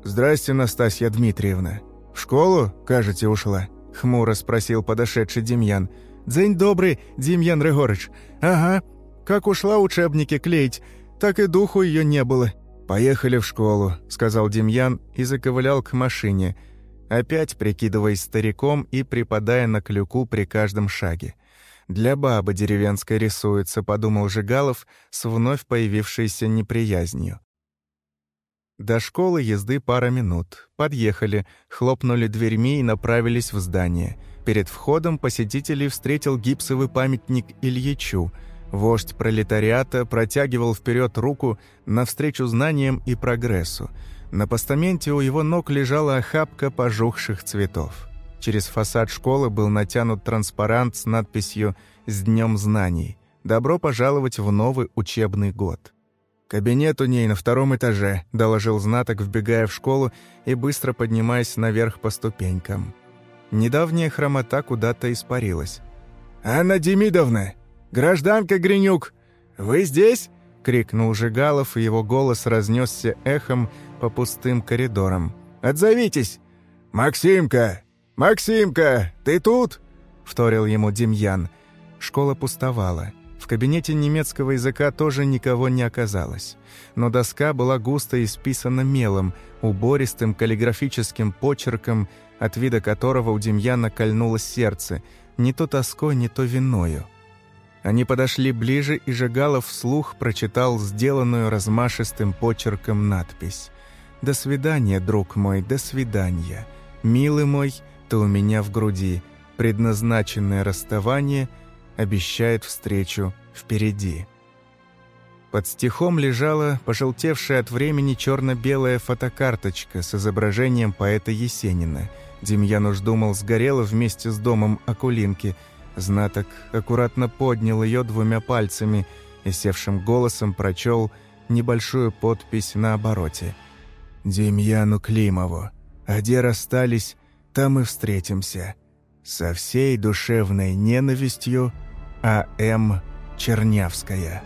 S1: «Здрасте, Настасья Дмитриевна. В школу, кажется, ушла?» — хмуро спросил подошедший Демьян.
S5: «День добрый, Демьян Регорыч». «Ага. Как ушла учебники клеить, так и духу ее не было».
S1: «Поехали в школу», — сказал Демьян и заковылял к машине, опять прикидываясь стариком и припадая на клюку при каждом шаге. «Для бабы деревенской рисуется», — подумал Жигалов с вновь появившейся неприязнью. До школы езды пара минут. Подъехали, хлопнули дверьми и направились в здание. Перед входом посетителей встретил гипсовый памятник Ильичу. Вождь пролетариата протягивал вперед руку навстречу знаниям и прогрессу. На постаменте у его ног лежала охапка пожухших цветов. Через фасад школы был натянут транспарант с надписью «С днем знаний». «Добро пожаловать в новый учебный год». «Кабинет у ней на втором этаже», — доложил знаток, вбегая в школу и быстро поднимаясь наверх по ступенькам. Недавняя хромота куда-то испарилась. «Анна Демидовна! Гражданка Гринюк! Вы здесь?» — крикнул Жигалов, и его голос разнесся эхом по пустым коридорам. «Отзовитесь!» «Максимка! Максимка! Ты тут?» — вторил ему Демьян. Школа пустовала. «Максимка!» В кабинете немецкого языка тоже никого не оказалось, но доска была густо исписана мелом, убористым каллиграфическим почерком, от вида которого у Демьяна кольнуло сердце, не то тоской, не то виною. Они подошли ближе, и Жигалов вслух прочитал сделанную размашистым почерком надпись. «До свидания, друг мой, до свидания. Милый мой, ты у меня в груди. Предназначенное расставание — обещает встречу впереди. Под стихом лежала пожелтевшая от времени черно-белая фотокарточка с изображением поэта Есенина. Демьян уж думал, сгорела вместе с домом Акулинки. Знаток аккуратно поднял ее двумя пальцами и севшим голосом прочел небольшую подпись на обороте. «Демьяну Климову, а где расстались, там и встретимся. Со всей душевной ненавистью – а.М. Чернявская.